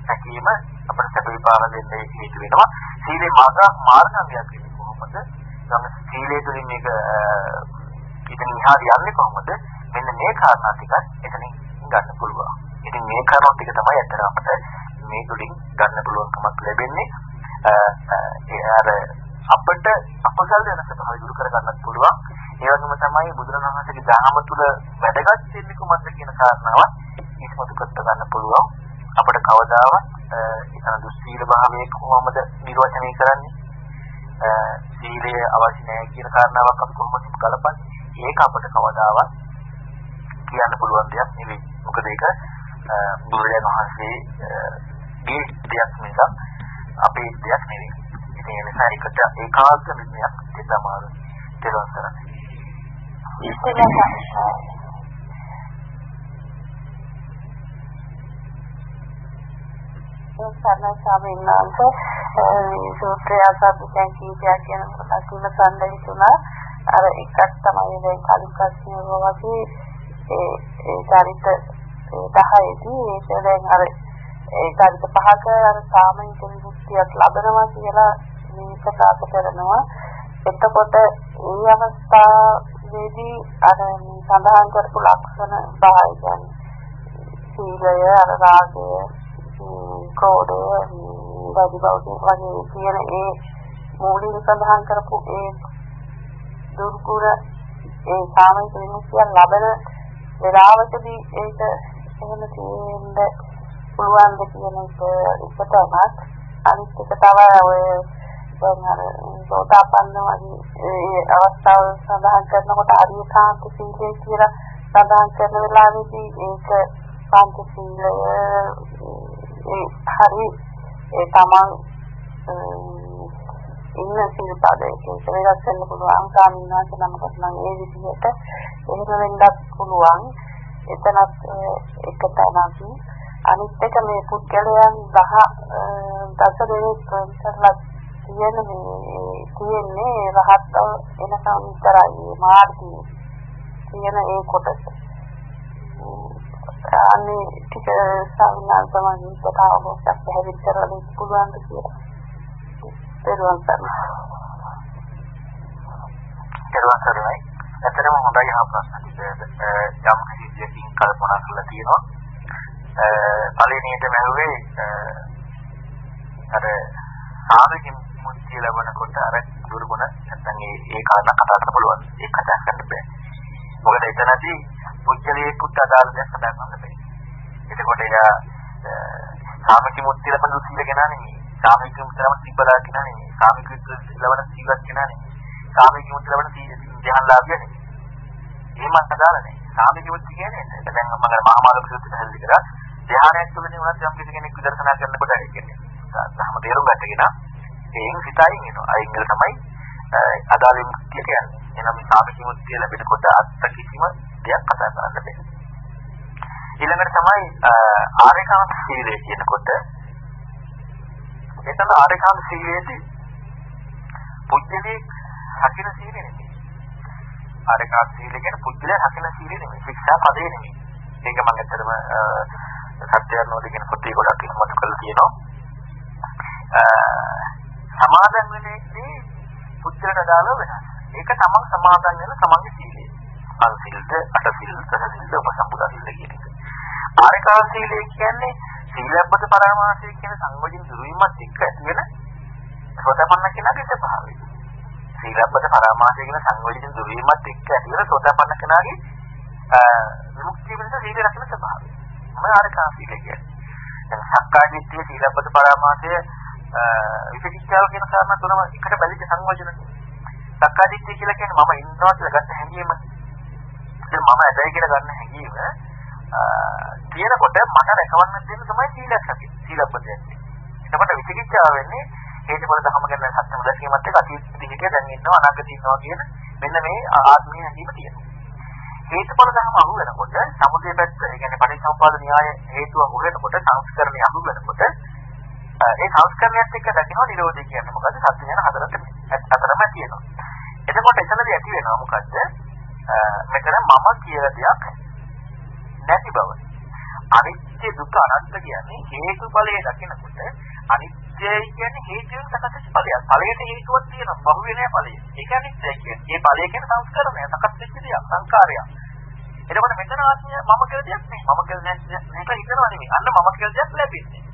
සැකීම අපිට සැප විපාක දෙන්න හේතු වෙනවා. සීලේ මාර්ග මාර්ගයක් කියන්නේ කොහොමද? නම් සීලය තුළින් මේක ඉතින් ඉහාට යන්නේ කොහොමද? මෙන්න මේ කාරණා ටික එතනින් ගන්න පුළුවන්. ඉතින් මේ කාරණා ටික තමයි අතර අපිට මේ තුළින් ගන්න පුළුවන්කමක් ලැබෙන්නේ. ඒ අර අපිට අපසල් වෙනස තමයි දුරු කර ගන්නත් පුළුවන්. ඒ වගේම තමයි බුදුරණවහන්සේගේ ධර්ම තුල වැදගත් වෙන්නේ කුමක්ද කියන කාරණාවත් ඉස්මතු කර ගන්න පුළුවන්. අපිට කවදාවත් ඒකන දුස්සීල භාවයේ කොහොමද නිර්වචනය කරන්නේ? සීලය අවශ්‍ය නැහැ කියන කාරණාවක් අපි කොහොමද කලපන්නේ? ඒක අපිට කවදාවත් කියන්න පුළුවන් දෙයක් නෙවෙයි. මොකද ඒක බුදුරජාණන් වහන්සේගේ දෙයක් නිසා අපේ දෙයක් නෙවෙයි. තියෙන නිසා ඒකට ඒකාන්ත විද්‍යාවක් දෙන්න අමාරුයි. ඒක තමයි. සරණ ස්වාමීන් වහන්සේ මේ සූත්‍රය අසද්දයන් කීපයක් ගැන කොටස් ඉවසන්න හිතුණා. අර එකක් තමයි දැන් කලින් ප්‍රශ්නේ වගේ ඒ ඒ චරිත 10දී ඒක දැන් අර ඒ චරිත පහක අර සාමයික විමුක්තියක් ලබනවා කියලා මේ ප්‍රකාශ කරනවා. එතකොට මේ අවස්ථාවේදී අර සඳහන් කරපු ලක්ෂණ 10 කියන්නේ සීලය අර රාගය කෝඩය වැඩි බව වගේ කියන ඒ මූලික සඳහන් කරපු ඒ දුර්ගුණ ඒ සාමික විමුක්තිය ලබන වෙලාවකදී ඒක එහෙම තියෙන්න පුළුවන් ද කියන එක එක තමයි අනිත් එක තමයි ඔය දැන් අර සෝතාපන්න වගේ ඒ අවස්ථාව සඳහන් කරනකොට ආර්යකාන්ත සීලය කියලා සඳහන් කරන වෙලාවේදී ඒක පංචශීලය හරි ඒ තමන් ඉන්න සිල්පදයකින් වෙනස් වෙන්න පුළුවන්. කාමිනාස නමකට නම් ඒ විදිහට එහෙම වෙන්නත් පුළුවන්. එතනත් එක තැනක්. අනිත් එක මේ පුද්ගලයන් 10 දස දෙනෙක් කරලා තියෙන මේ තියෙන්නේ රහත් එනකම් විතරයි. මාර්ගයේ තියෙන ඒ කොටස. අනේ ටික සම්මාන සමාධි කතාවක් පැහැදිලි කරලා දෙන්න පුළුවන් කියලා. පෙරවන් තමයි. පෙරවන් තමයි. ඇත්තටම හොඳයි අහ ප්‍රශ්න ටික යම් කිසියකින් කල්පනා කරලා තියෙනවා. පළවෙනියට මැරුවේ අර සාමිකින් මුක්තිය ලැබනකොට අර දුර්ගුණ නැත්නම් ඒ ඒ කාරණා කතා කරන්න පුළුවන්. ඒක කතා කරන්න බෑ. මොකද එතනදී පුද්ගලයෙකුට අදාළ දෙයක් කතා කරන්න බෑ. එතකොට එයා සාමික මුක්තිය ලැබෙන සීල කෙනා නෙමෙයි. සාමික මුක්තිය ලැබෙන සීබලා කෙනා නෙමෙයි. සාමික ලැබෙන සීලත් කෙනා නෙමෙයි. සාමික මුක්තිය ලැබෙන ධ්‍යානලාභිය නෙමෙයි. එහෙම අදාළ නැහැ. සාමික මුක්තිය කියන්නේ දැන් මම මහාමාලක සූත්‍රය හැල්ලි කරා ධ්‍යානයක් තුළදී වුණත් යම් කිසි කෙනෙක් විදර්ශනා කරනකොට ඒ කියන්නේ ධර්ම තේරුම් ගන්නගෙන ඒන් සිතයින් එනවා. අයින් වෙන තමයි අදාළ මුක්තිය කියන්නේ. එනම් සාමික මුක්තිය ලැබෙනකොට අත්ත කිසිම දෙයක් කතා කරන්න බැහැ. ඊළඟට තමයි ආරේකාන්ත සීලය කියනකොට එතන ආරේකාන්ත සීලයේදී පුජ්‍යලේ හකින සීලය නෙමෙයි. ආරේකාන්ත සීලය කියන්නේ පුජ්‍යලේ හකින සීලය නෙමෙයි. ශික්ෂා පදේ නෙමෙයි. ඒක මම ඇත්තටම සත්‍යයන්වල කියන පොතේ ගොඩක් ඉස්මතු කරලා තියෙනවා. සමාදන් වෙන්නේදී පුජ්‍යලට දාලා වෙනස්. ඒක තමන් සමාදන් වෙන තමන්ගේ සීලය. අන්සිල්ද අටසිල් සහසිල්ද උපසම්පදා සිල්ද කියන එක. ආරේකා සීලය කියන්නේ සීලබ්බත පරමාර්ථය කියන සංවදින් දුරුවීමත් එක්ක ඇති වෙන සෝතපන්න කෙනාගේ ස්වභාවය. සීලබ්බත පරමාර්ථය කියන සංවදින් දුරුවීමත් එක්ක ඇති වෙන සෝතපන්න කෙනාගේ විමුක්තිය වෙනස සීල රකින්න ස්වභාවය. මොන ආරේකා සීලය කියන්නේ. දැන් සක්කායදිට්ඨිය සීලබ්බත පරමාර්ථය විචිකිච්ඡාව කියන කාරණා තුනම එකට බැඳිච්ච සංයෝජනනේ. සක්කායදිට්ඨිය කියලා කියන්නේ මම ඉන්නවා කියලා ගන්න හැඟීම. දැන් මම ඇදයි කියලා ගන්න හැඟීම කියනකොට මට රැකවන්න දෙන්න තමයි සීලයක් අපි සීලපදයක්. එතකොට විචිකිච්ඡාව වෙන්නේ හේතුඵල ධර්ම ගැන සත්‍යම දැකීමත් එක්ක අතීතයේ හිටිය දැන් ඉන්නවා අනාගතේ ඉන්නවා කියන මෙන්න මේ ආත්මීය හැඟීම තියෙනවා. හේතුඵල ධර්ම අහු වෙනකොට සමුදේ පැත්ත ඒ කියන්නේ පරිසම්පාද න්‍යාය හේතුව අහු වෙනකොට සංස්කරණය අහු වෙනකොට ඒ සංස්කරණයත් එක්ක දකින්න නිරෝධය කියන්නේ මොකද? සත්‍ය යන හතරට අතරම තියෙනවා. එතකොට එතනදී ඇති වෙනවා මොකද්ද? මෙතන මම කියලා දෙයක් නැති බව. අනිත්‍ය දුක අනත්ත කියන්නේ හේතුඵලයේ දකිනකොට අනිත්‍යයි කියන්නේ හේතුවෙන් සකස් වෙච්ච ඵලයක්. ඵලයට හේතුවක් තියෙනවා. බහු වෙන්නේ ඵලය. ඒක අනිත්‍යයි කියන්නේ. මේ ඵලය කියන්නේ සංස්කරණය, සකස් වෙච්ච දෙයක්, සංකාරයක්. එතකොට මෙතන ආත්මය මම කියලා දෙයක් නෙමෙයි. මම කියලා දෙයක් මේක හිතනවා නෙමෙයි. අන්න මම කියලා දෙයක් ලැබෙන්නේ.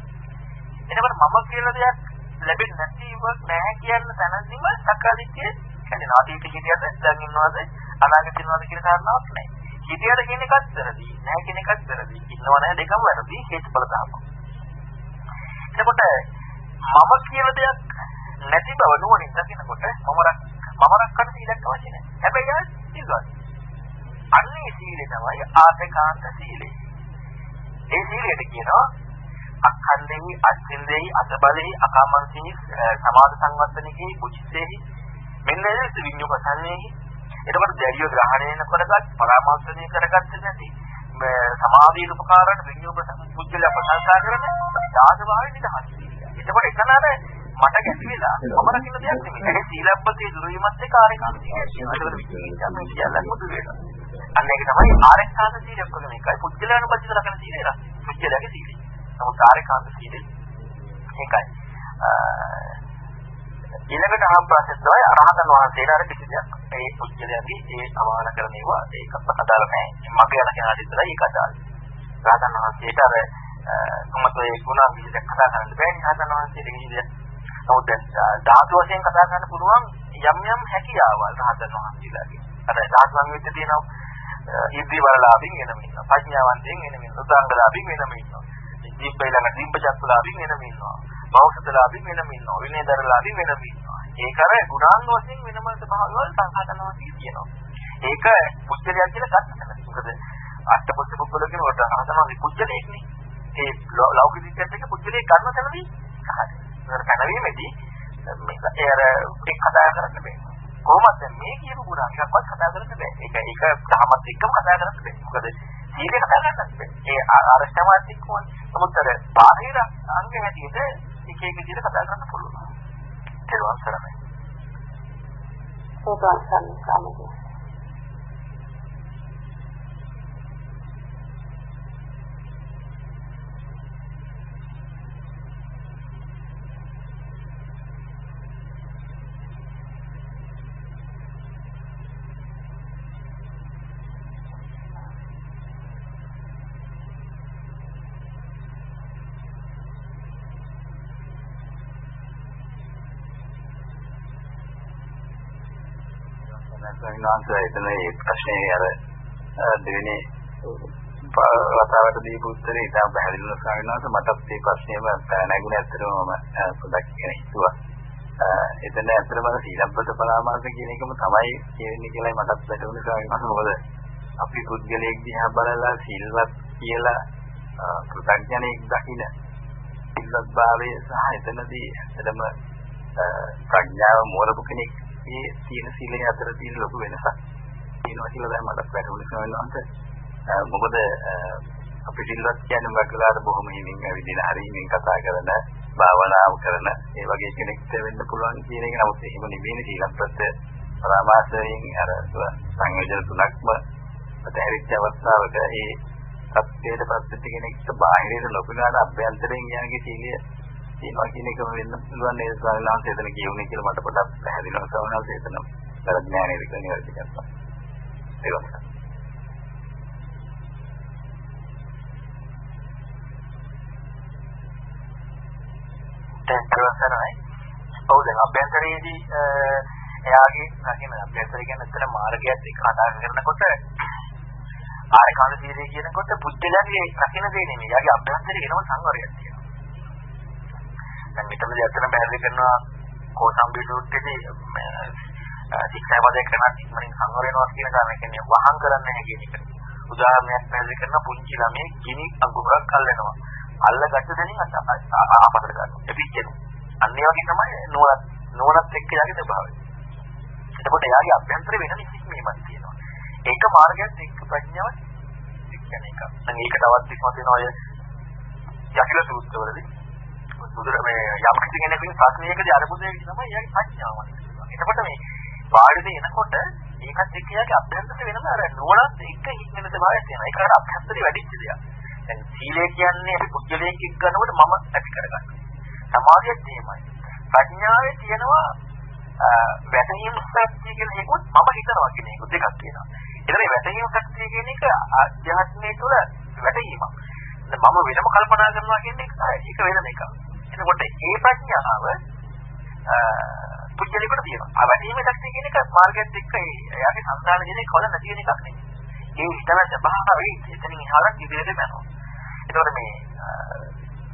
එතකොට මම කියලා දෙයක් ලැබෙන්නේ නැතිව නැහැ කියන තැනදීම සක්කාදිට්ඨිය කැඩෙනවා. අතීත හිතියද දැන් ඉන්නවද අනාගත ඉන්නවද කියන කාරණාවක් නැහැ. හිතියද කියන එකත් වැරදි. නැහැ කියන එකත් වැරදි. ඉන්නව නැහැ දෙකම වැරදි. හේතුඵල ධර්ම. එතකොට මම කියලා දෙයක් නැති බව නුවණින් දකිනකොට මම රක් මම රක්කන සීලයක් අවශ්‍ය නැහැ. හැබැයි ආ සිල්වත්. අන්නේ සීලය තමයි ආසකාන්ත සීලය. ඒ සීලයට කියනවා අක්ඛන්දෙහි අච්ඡින්දෙහි අසබලෙහි අකාමන්තෙහි සමාද සංවත්තනෙහි කුචිතෙහි මෙන්න ඒ විඤ්ඤුපසන්නේහි එතකොට දැඩිව ග්‍රහණය කරගත් පරාමර්ශනය කරගත්තේ නැති සමාධියට උපකාරන විඤ්ඤුප පුජ්‍යල ප්‍රශංසා කරන යාදභාවය නිදහස්. එතකොට එතන අර මට ගැටි වෙලා මම රකින්න දෙයක් නෙමෙයි. ඒ සීලබ්බතේ දුරීමත් එක්ක ආරේකාන්තිය. ඒකට විශ්වාසය කියන්නේ මොකද වෙනවා. අන්න ඒක තමයි ආරේකාන්ත සීලයක් වගේ එකයි. පුජ්‍යලනුපතිත රකින්න සීලය නා. පුජ්‍යලගේ සීලය. නමුත් ආරේකාන්ත සීලය ඒකයි. ඊළඟට අහම් ප්‍රශ්නේ තමයි අරහතන් වහන්සේලා අර කිසි දෙයක් ඒ පුජ්‍යලයන්ගේ ඒ අමාන කරන ඒවා ඒකත් අදාළ නැහැ. මගේ යන කෙනාට විතරයි ඒක අදාළ. රහතන් වහන්සේට අර මොකද ඒ ගුණ විදිහට කතා කරන්න බෑනේ රහතන් වහන්සේට විදිහට. නමුත් ධාතු වශයෙන් කතා කරන්න පුළුවන් යම් යම් හැකියාවල් රහතන් වහන්සේලාගේ. අර ධාතුන් විදිහට තියෙනවා ඉද්ධි වලලාභින් එනම ඉන්නවා. ප්‍රඥාවන්තයෙන් එනම ඉන්නවා. උදාංගලාභින් එනම ඉන්නවා. දීප්පයිලන දීප්පජත්ලාභින් එනම ඉන්නවා. බෞද්ධලාභින් වෙනම ඉන්නවා. විනයදරලාභින් වෙනම ඉන්නවා. ඒක අර ගුණාංග වශයෙන් වෙනම ස්වභාවවල සංහතනවා කියනවා. ඒක පුජ්‍යලයක් කියලා ගන්න නැහැ. මොකද අෂ්ටපුජ්‍ය පුද්ගල කියනකොට අහනවා පුජ්‍යලයක්නේ. ඒ ලෞකික විද්‍යාවත් එක පුජ්‍යලයක් ගන්න තැනදී හරි. කනවීමේදී මේක ඒ අර ටික කතා කරන්න බෑ. කොහොමද මේ කියපු ගුණ එකක්වත් කතා කරන්න බෑ. ඒක ඒක දහමත් එක්කම කතා කරන්න බෑ. මොකද සීලේ කතා කරන්න බෑ. ඒ අරෂ්ඨමාත් එක්කම නමුත් අර බාහිර අංග හැටියට එක එක විදිහට කතා කරන්න පුළුවන්. ඒක අවශ්‍යයි. ඒක අවශ්‍යයි. ස්වාමීන් වහන්සේ එතන ඒ ප්‍රශ්නේ අර දෙවෙනි වතාවට දීපු උත්තරේ ඉතාම පැහැදිලිව ස්වාමීන් වහන්සේ මටත් මේ ප්‍රශ්නේම නැගුණේ ඇත්තටම මම පොඩ්ඩක් කියන හිතුවා. එතන ඇත්තටම සීලබ්බත පරාමාස කියන එකම තමයි කියන්නේ කියලායි මටත් වැටහුනේ ස්වාමීන් වහන්සේ. මොකද අපි පුද්ගලයෙක් දිහා බලලා සීලවත් කියලා කෘතඥයෙක් දකින්න සිල්වත්භාවය සහ එතනදී ඇත්තටම ප්‍රඥාව මෝරපු කෙනෙක් මේ තියෙන සීලේ අතර තියෙන ලොකු වෙනසක් තියෙනවා කියලා දැන් මට වැටහුණේ ස්වාමීන් මොකද අපි සිල්වත් කියන්නේ මගලාට බොහොම හිමින් ඇවිදින හරිමින් කතා කරන භාවනාව කරන ඒ වගේ කෙනෙක්ට වෙන්න පුළුවන් කියන එක. නමුත් එහෙම නෙමෙයි සීලප්‍රත්‍ය පරමාර්ථයෙන් අර සංයෝජන තුනක්ම අතහැරිච්ච අවස්ථාවක ඒ සත්‍යයට පත්වෙච්ච කෙනෙක්ට බාහිරේ ලොකුනාට අභ්‍යන්තරයෙන් යනගේ සීලිය තියෙනවා කියන එක වෙන්න පුළුවන් නේද ස්වාමීන් වහන්සේ එතන කියුනේ කියලා මට පොඩ්ඩක් පැහැදිලිව ස්වාමීන් වහන්සේ එතන ප්‍රඥානේ විතර නිවැරදි කරනවා ඒක දැන් ඔව් දැන් අභ්‍යන්තරයේදී එයාගේ රකින්න අභ්‍යන්තරය කියන්නේ අතන මාර්ගයත් එක්ක කතා කරනකොට ආයකාල සීලය කියනකොට පුද්ගලයාගේ රකින්න දේ නෙමෙයි. එයාගේ අභ්‍යන්තරයේ එනම සංවරයක් තියෙනවා. දැන් මෙතනදී අතන පැහැදිලි කරනවා කෝසම්බි සූත්‍රයේදී ශික්ෂාපදයක් කරන ඉක්මනින් සංවර වෙනවා කියන කාරණා කියන්නේ වහං කරන්න නැහැ කියන එක. උදාහරණයක් පැහැදිලි කරන පුංචි ළමයි ගිනි අඟුරක් අල්ලනවා. අල්ලගත්ත දෙනින් ආපතට ගන්නවා. එපිච්චෙනවා. අන්න ඒ වගේ තමයි නුවණත් නුවණත් එක්ක යාගේ ස්වභාවය. එතකොට යාගේ අභ්‍යන්තර වෙන නිසිමීමක් තියෙනවා. ඒක මාර්ගයත් එක්ක ප්‍රඥාව කියන එක. දැන් ඒක තවත් ඉක්මන වෙන ඔය යකිල සූත්‍රවලදී බුදුර මේ යම් කිසි කෙනෙකුගේ ප්‍රශ්නයකදී අරමුණේ තමයි එයාගේ ප්‍රඥාව එතකොට මේ වාඩිද එනකොට ඒකත් එක්ක එයාගේ අභ්‍යන්තර වෙනම අර නුවණත් එක්ක හික්මන ස්වභාවයක් තියෙනවා. ඒකට අභ්‍යන්තරي වැඩිච්ච දෙයක්. දැන් සීලය කියන්නේ අපි පුද්ගලයෙක් එක්ක ගන්නකොට මම ඇති කරගන්නවා. සමාධියත් එහෙමයි. ප්‍රඥාවේ තියෙනවා වැටහීම් ශක්තිය කියන එකත් මම හිතනවා කියන එක දෙකක් තියෙනවා. ඒතර මේ වැටහීම් ශක්තිය කියන එක අධ්‍යාත්මයේ තුල වැටහීමක්. මම වෙනම කල්පනා කරනවා කියන එක ඒක වෙනම එකක්. එතකොට ඒ ප්‍රඥාව පුජ්‍යලිකට තියෙනවා. අවදීම ශක්තිය කියන එක මාර්ගයත් එක්ක එයාගේ සංස්කාර කියන එක කොල නැති වෙන එකක් නෙමෙයි. ඒ හිතන ස්වභාවය එතනින් එහාට ඉදිරියට යනවා. ඒතකොට මේ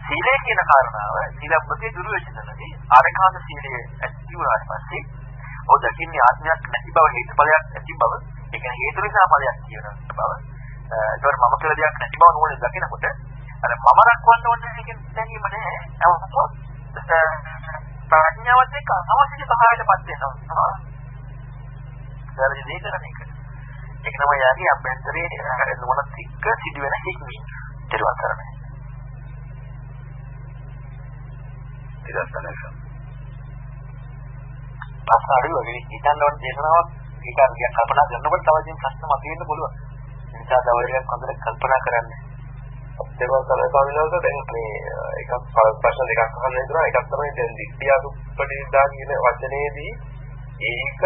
සීලය කියන කාරණාව සීලබ්බතේ දුරු වෙච්ච තැනදී ආරකාන්ත සීලය ඇති වුණාට පස්සේ ඔය දකින්නේ ආත්මයක් නැති බව හේතුඵලයක් නැති බව ඒ කියන්නේ හේතු නිසා ඵලයක් කියන බව ඒතකොට මම කියලා දෙයක් නැති බව නෝනේ දකිනකොට අර මම රක්වන්න ඕනේ කියන දැනීම නෑ. නමුත් ප්‍රඥාවත් එක්ක අවශ්‍ය සහායයටපත් වෙනවා. වැරදි දේ කරන එක. ඒක තමයි යාගේ අභ්‍යන්තරයේ නුවණත් එක්ක සිදුවෙන හික්මීම. ඊට කරන්නේ. ඉරස්සනස. අසාරි වගේ හිතන්න ඕන දේශනාවක් ඒක අර කල්පනා කරනකොට තව ඉතින් ප්‍රශ්න මතුවෙන්න පුළුවන්. ඒ නිසා දවල්යක් හොඳට කල්පනා කරන්න. ඒක තමයි කවිනවස දැන් මේ එකක් ප්‍රශ්න දෙකක් අහන්න හිතුණා. එකක් තමයි දැන් දික්තියාසු ප්‍රතිදා කියන වචනේදී ඒක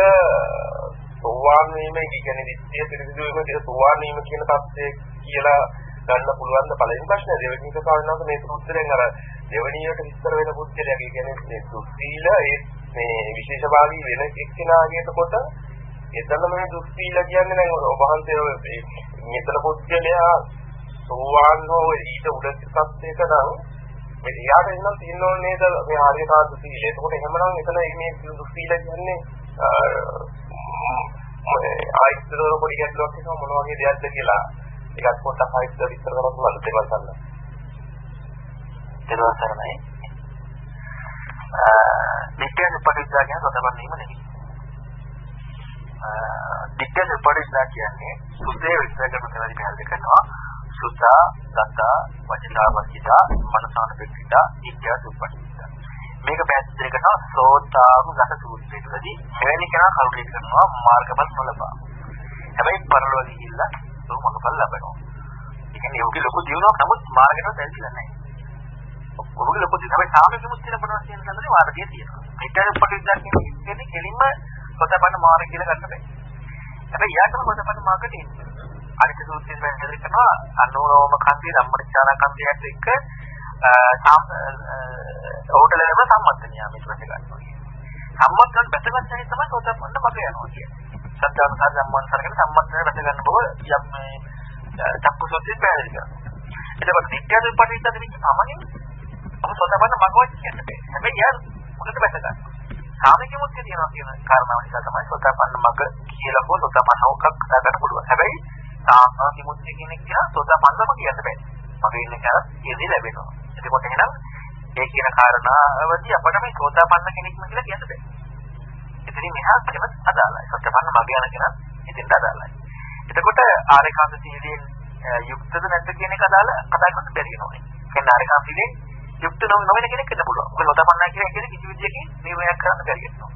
සෝවාන් වීම කියන්නේ දික්තිය පිළිසිදු වීම කියන සෝවාන් වීම කියන தත්ත්වය කියලා ගන්න පුළුවන් ද? පළවෙනි ප්‍රශ්නේ. දෙවෙනි එක කවිනවස මේ සූත්‍රයෙන් අර දෙවෙනියට විස්තර වෙන පුද්ගලයා කියන්නේ මේ දුස්සීල ඒ මේ විශේෂභාගී වෙන එක්කෙනාගේ කොට එතන මේ දුස්සීල කියන්නේ දැන් ඔබ වහන්සේ මෙතන පුද්ගලයා සෝවාන් හෝ ඊට උඩ තත්ත්වයක නම් මේ එයාට එන්නම් තියෙන්න ඕනේ නේද මේ ආර්ය කාන්ත සීලය. එතකොට එහෙමනම් එතන මේ සීල කියන්නේ ආයිත්තර පොඩි ගැටලුවක් තියෙනවා මොන වගේ දෙයක්ද කියලා ඒකත් පොඩ්ඩක් ආයිත්තර විස්තර කරන්න පුළුවන් දෙවල් ගන්න. දරුවන් සරණයි. නිත්‍ය උපදිස්සා කියන සතපන් නීම නෙවෙයි. නිත්‍ය උපදිස්සා කියන්නේ සුදේ විස්තර කරන කෙනාදී පැහැදිලි කරනවා. සුතා, ගතා, වචිතා, වචිතා, මනසානුපෙක්ඛිතා, නිත්‍ය උපදිස්සා. මේක පැහැදිලි කරනවා සෝතාම ගත සූත්‍රයේදී මෙවැනි කෙනා කල්පනා කරනවා මාර්ගපත් නොලබා. හැබැයි පරලෝක ගිහිල්ලා ඒක මොකක්ද ලබනවා. ඒ කියන්නේ යෝගී ලොකු දියුණුවක් නමුත් මාර්ගෙට දැල්ලා නැහැ. ඔබගේ ලොකු දින තමයි සාමික මුත්‍තින පනවා කියන කන්දේ වාදකයේ තියෙනවා. ඒකේ පටිච්චා කියන්නේ කෙලින්ම සතපන්න මාර්ග කියලා ගන්න බෑ. හැබැයි යාකම සතපන්න මාර්ගට එන්නේ. අනිත් සූත්‍රයෙන් පැහැදිලි කරනවා අනුරෝම කන්දේ ධම්මචාර කන්දේට එක්ක ඔහුට ලැබෙන සම්මතනිය මේක වැට ගන්නවා. සම්මතන බැසගත්තනේ තමයි සෝතපන්න මග යනවා කියන්නේ. සත්‍යවසාර සම්මතනකට සම්මතන වැට ගන්න බව යම් මේ චක්කු සූත්‍රයෙන් පැහැදිලි කරනවා. එතකොට නිත්‍යද පටිච්චද විච සමනින් අප සෝතපන්න මගවත් කියන්නේ. හැබැයි යා මොකද වැට ගන්නවා. සාමික මුත්‍ය තියනවා කියන කාරණාව නිසා තමයි සෝතපන්න මග කියලා හෝ සෝතපන්න ඕකක් කතා කරන්න පුළුවන්. හැබැයි සාමික මුත්‍ය කෙනෙක් කියන සෝතපන්නම කියන්න බෑ. මගේ ඉන්න කෙනා ඉදී ලැබෙනවා. එතකොට එහෙනම් ඒ කියන කාරණාවදී අපිට මේ සෝතපන්න කෙනෙක්ම කියලා කියන්න බෑ. ඉතින් මෙහා කියව අදාළයි. සෝතපන්න මග යන කෙනා ඉතින් අදාළයි. එතකොට ආරේකාන්ත සීලයෙන් යුක්තද නැද්ද කියන එක අදාළ කතා කරන්න බැරි වෙනවා. කියන්නේ ආරේකාන්ත සීලයෙන් යුක්ත නොවන කෙනෙක් වෙන්න පුළුවන්. මොකද සෝතපන්නයි කියන එක කිසි විදියකින් මේ වයක් කරන්න බැරි වෙනවා.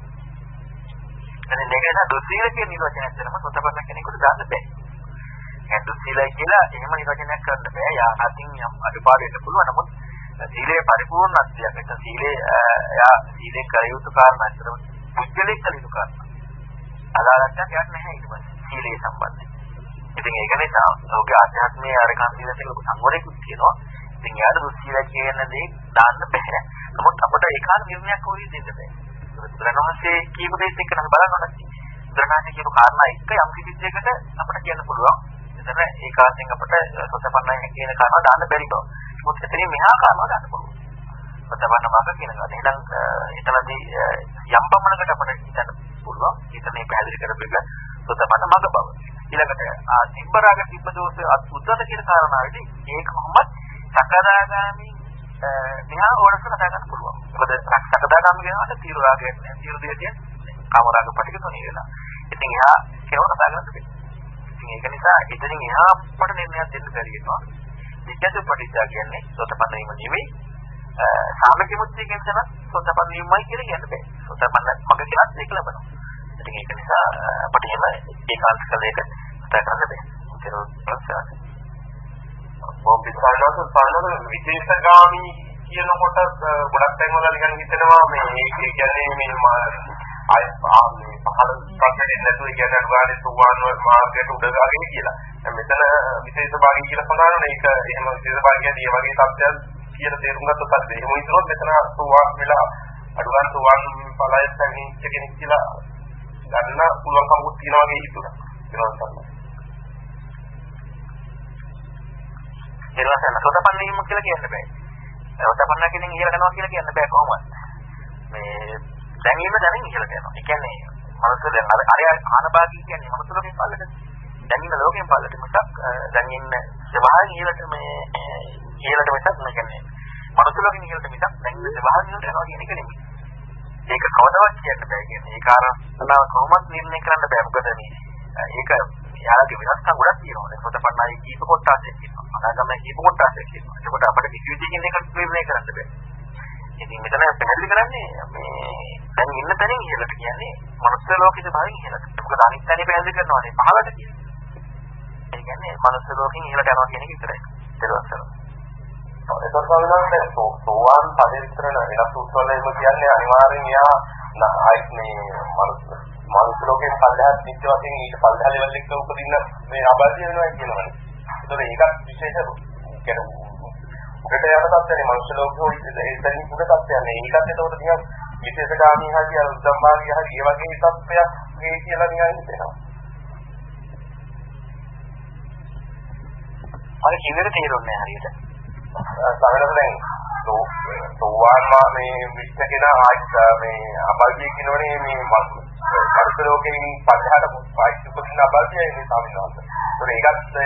එතන මේක නා දුස්සීල කියන නිර්වචනයක් දෙනම සෝතපන්න කෙනෙකුට දාන්න බෑ. ඒ දුස්සීලයි කියලා එහෙම නිර්වචනයක් කරන්න බෑ. යා අතින් යම් අඩපාඩු වෙන්න පුළුවන්. නමුත් සීලේ පරිපූර්ණත්වයක් ඒක සීලේ එයා සීලේ කර යුතු කාරණා අතර පුද්ගලික කළ යුතු කාරණා. අදාළත්වයක් යක් නැහැ ඊට පස්සේ සීලේ සම්බන්ධයෙන්. ඉතින් ඒක නිසා ඔහුගේ ආධ්‍යාත්මීය අරකන් සීලයට ලොකු සංවරයකුත් තියෙනවා. ඉතින් යාට දුස්සීල කියන දේ දාන්න බෑ. නමුත් අපිට ඒකාන්ත නිර්ණයක් හොරි දෙන්න බෑ. බුදුරණවහන්සේ කියපු දේත් එක්ක නම් බලන්න ඕනේ. බුදුරණවහන්සේ කියපු කාරණා එක්ක යම් කිසි දෙයකට අපිට කියන්න පුළුවන්. එතන ඒකාන්තයෙන් අපිට සොතපන්නයි කියන කාරණා දාන්න බැරි බව. මොකද එතනින් මෙහා කාරණා දාන්න පුළුවන්. සොතපන්න මාර්ග කියන එක. එහෙනම් එතනදී යම් පමණකට අපිට හිතන්න පුළුවන්. එතන පැහැදිලි කරපු එක සොතපන්න මාර්ග බව. ඊළඟට තිබ්බරාග තිබ්බ දෝෂ අත්උද්දත කියන කාරණාවේදී ඒක කොහොමද සකදාගාමි මෙහා ඕනස කතා කරන්න පුළුවන්. මොකද සකදාගාමි කියනකොට තීරු රාගයක් නෑ. තීරු දෙයක් කාම රාග පිටික තුනී වෙලා. ඉතින් එහා කෙරව කතා කරන්න බෑ. ඉතින් ඒක නිසා ඉතින් එහා අපට නිර්ණයක් දෙන්න බැරි වෙනවා. විද්‍යාව ප්‍රතිචාර කියන්නේ සෝතපන්න වීම නෙවෙයි. සාමික මුත්‍ති කියන තැන සෝතපන්න වීමයි කියලා කියන්න බෑ. සෝතපන්න මග කියලා ඒක ලබනවා. ඉතින් ඒක නිසා අපිට එහෙම ඒකාන්ත කලයක කතා කරන්න බෑ. ඒක මොම් විස්තරනස සානන විශේෂගාමි කියනකොට ගොඩක් තැන්වල නිකන් හිතෙනවා මේ ඒක කියන්නේ මේ අය මේ පහළ ප්‍රශ්නේ නැතුව කියන්නේ අනුගාමී සුවාන් මාර්ගයට උඩ ගාගෙන කියලා. දැන් මෙතන විශේෂ භාගය කියලා සඳහන් මේක එහෙම විශේෂ භාගය කියන්නේ මේ වගේ තත්ත්වයක් කියලා තේරුම් ගත්තොත් පස්සේ එහෙම හිතනොත් මෙතන සුවාන් වෙලා අනුගාමී සුවාන් ඵලයෙන් තැනිච්ච කෙනෙක් කියලා ගන්න පුළුවන්කමක් තියෙනවා වගේ හිතුණා. ඒනවා තමයි. ඊළඟට සෝතපන්න වීම කියලා කියන්න බෑ. සෝතපන්න කෙනෙක් ඉහළ යනවා කියලා කියන්න බෑ කොහොමද? මේ දැනීම දැනින් ඉහළට යනවා. ඒ කියන්නේ මනස දැන් අර අර ආනභාගී කියන්නේ මනස ලෝකෙන් පල්ලට. දැනීම ලෝකෙන් පල්ලට මිසක් දැන් ඉන්න ස්වභාවයෙන් ඉහළට මේ ඉහළට මිසක් නැකන්නේ. මනුස්ස ලෝකෙන් ඉහළට මිසක් දැන් ස්වභාවයෙන් යනවා කියන එක නෙමෙයි. ඒක කවදාවත් කියන්න බෑ කියන්නේ. ඒ කාරණාව කොහොමද නිර්ණය කරන්න බෑ. මොකද මේ ඒක යාලගේ වෙනස්කම් ගොඩක් තියෙනවා. දැන් සෝතපන්නයි කීප කොටසක් තියෙනවා. අනාගමයි කීප කොටසක් තියෙනවා. ඒකට අපිට කිසිවිදිහකින් ඒක නිර්ණය කරන්න බෑ. ඉතින් මෙතන පැහැදිලි කරන්නේ මේ දැන් ඉන්න තැනින් ඉහළට කියන්නේ මනුස්ස ලෝකෙට භාවින් ඉහළට. මොකද අනිත් තැනේ පැහැදිලි කරනවානේ පහළට කියන්නේ. ඒ කියන්නේ මනුස්ස ලෝකෙන් ඉහළට යනවා කියන එක විතරයි. ඊට පස්සේ ඒකත් වලන්නේ සෝවාන් පදේ විතර වෙනස් උත්වල එහෙම කියන්නේ අනිවාර්යෙන් එයා ආයිත් මේ මනුස්ස ලෝකයෙන් පල්ලෙහාට නිත්‍ය වශයෙන් ඊට පල්ලෙහා ලෙවල් එකට උපදින්න මේ අබාධිය වෙනවා කියනවනේ. ඒතකොට ඒකත් විශේෂ කියන්නේ උඩට යන තත්ත්වනේ මනුෂ්‍ය ලෝකෝ ඉතින් උඩ තත්ත්වයන්නේ ඒකත් එතකොට නිකන් විශේෂකාමී හරි අර උද්දම්භාගී හරි ඒ වගේ තත්ත්වයක් මේ කියලා නිකන් හිතෙනවා. අර කිව්වෙට තේරුන්නේ හරියට. සමහරවිට දැන් සෝවාන් මේ විශ්කේන ආයිත් මේ අබල්දී කියනෝනේ මේ මනුෂ්‍ය ලෝකයෙන් පස්සහට ආයිත් උපදින අබල්දී මේ සාමිනවන්ත. ඒක ඒකත්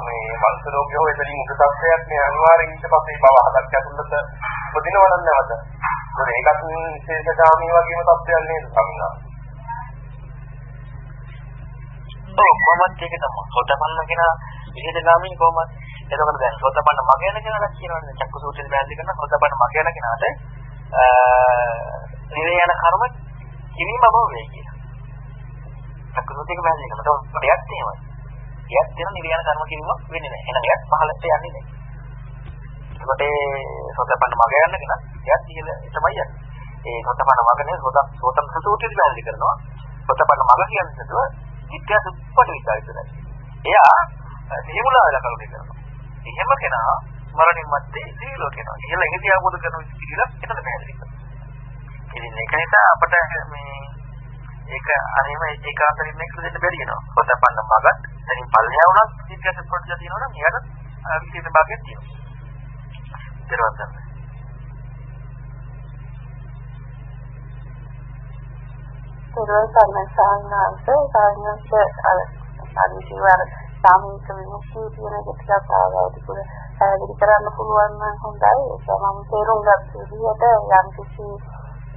මේ මනුෂ්‍ය ලෝකයේ හොය එතනින් උඩ තත්ත්වයක් මේ අනිවාර්යෙන් ඊට පස්සේ බව හදක් ඇතුළත උපදිනවා නම් නැවත. ඒකත් විශේෂකාමී වගේම තත්ත්වයක් නේද සාමිනවන්ත. ඔව් කොහොමද ඒක තමයි. සෝතපන්න කියන විශේෂකාමී කොහොමද? එතකොට දැන් සෝතපන්න මග යන කෙනාට කියනවානේ චක්ක සූත්‍රයෙන් බැලි කරන සෝතපන්න මග යන කෙනාට අ නිවේ යන කර්ම කිරීම බව වෙයි කියලා. චක්ක සූත්‍රයෙන් බැලි කරන කොට එයත් එහෙමයි. එයත් දෙන නිවේ යන කර්ම කිරීම වෙන්නේ නැහැ. එහෙනම් එයත් පහළට යන්නේ නැහැ. එතකොට ඒ සෝතපන්න මග යන කෙනා එයත් ඉහළ තමයි යන්නේ. ඒ සෝතපන්න මගනේ සෝත සෝතම් සූත්‍රයෙන් බැලි කරනවා. සෝතපන්න මග කියන්නේ නේද? විද්‍යා සුප්පට විචාරිතයි. එයා සිහිමුලා වෙලා කරුණේ කරනවා. එහෙම කෙනා මරණින් මත්තේ සීලෝ කෙනා. ඉහළ ඉහිදී ආවොද කරන කියලා එතන පැහැදිලි කරනවා. ඉතින් ඒක නිසා අපට මේ ඒක අරේම ඒකාන්තරින් මේක දෙන්න බැරි වෙනවා. පොතපන්න මගත් එතනින් පල්ලෙහා වුණත් විද්‍යා සුප්පට තියෙනවා නම් එයාට විශේෂ භාගයක් තියෙනවා. ඊට පස්සේ පෙරවල් සම්මාසාංශ සාංශ අර අනිවාර්ය සාමූහික විමුක්තිය කියන එක ටිකක් ආවදිකුල පැහැදිලි කරන්න පුළුවන් නම් හොඳයි ඒක මම තේරුම් ගත්ත විදිහට යම් කිසි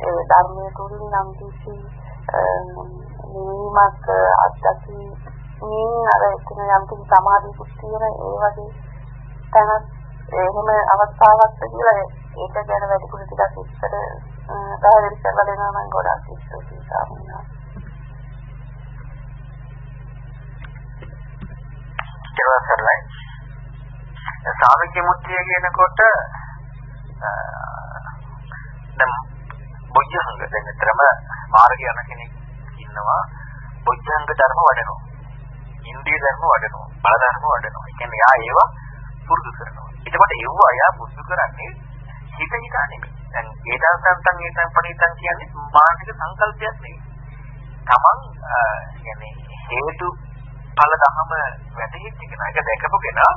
ධර්මයේ තුලින් යම් කිසි නිවීමක් අත්දැකීම් අර එතන යම් කිසි සමාධියක් තියෙන ඒ වගේ තැනක් එහෙම අවස්ථාවක් කියලා ඒක ගැන වැඩිපුර ටිකක් ඉස්සර පැහැදිලි කරලා දෙනවා නම් ගොඩක් ස්තුතියි සාමිනා. ඒක සරලයි. සාමික මුත්‍ය කියනකොට දැන් බොජ්ජංග දැන් විතරම මාර්ගය යන කෙනෙක් ඉන්නවා බොජ්ජංග ධර්ම වඩනවා. ඉන්ද්‍රිය ධර්ම වඩනවා. බල ධර්ම වඩනවා. ඒ කියන්නේ යා ඒවා පුරුදු කරනවා. එතකොට ඒව අයා පුරුදු කරන්නේ හිත හිතා නෙමෙයි. දැන් ඒතන් සම්තන් ඒතන් පරිතන් කියන්නේ මානසික සංකල්පයක් නෙවෙයි. Taman කියන්නේ හේතු ඵල ධම වැටහිච්ච කෙනා ඒක දැකපු කෙනා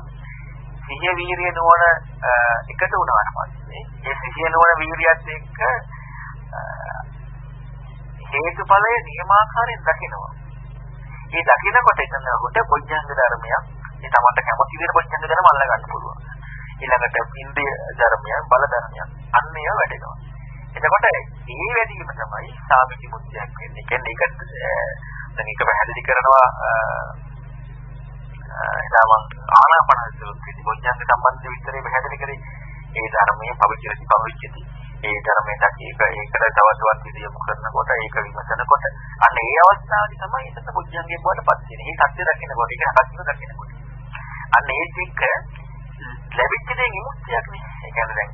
සිහිය වීරිය නුවණ එකතු වුණාට පස්සේ ඒ සිහිය නුවණ වීරියත් එක්ක හේතුඵලයේ නියමාකාරයෙන් දකිනවා. ඒ දකිනකොට එතන කොට පොඥංග ධර්මයක් ඒ තමන්ට කැමති විදිහට පොඥංග ධර්ම අල්ල ගන්න පුළුවන්. ඊළඟට ඉන්ද්‍රිය ධර්මයන් බල ධර්මයන් අන්න ඒවා වැඩෙනවා. එතකොට මේ වැඩිම තමයි සාමිති මුත්‍යක් වෙන්නේ. කියන්නේ ඒක දැන් ඒක පැහැදිලි කරනවා එදාම ආනාපාන සූත්‍රයේ බොජ්ජංග සම්බන්ධ විස්තරය පැහැදිලි කරේ ඒ ධර්මයේ පවිත්‍රති පවිච්චති ඒ ධර්මයට ඒක ඒකට තවතවත් විදියමු කරනකොට ඒක විමසනකොට අන්න ඒ අවස්ථාවේදී තමයි එතන බොජ්ජංගේ බවටපත් වෙන්නේ. මේ සත්‍ය දකින්නකොට ඒක හකස්ම දකින්නකොට. අන්න ඒ දෙක ලැබිච්ච දේ විමුක්තියක් නේ. ඒ කියන්නේ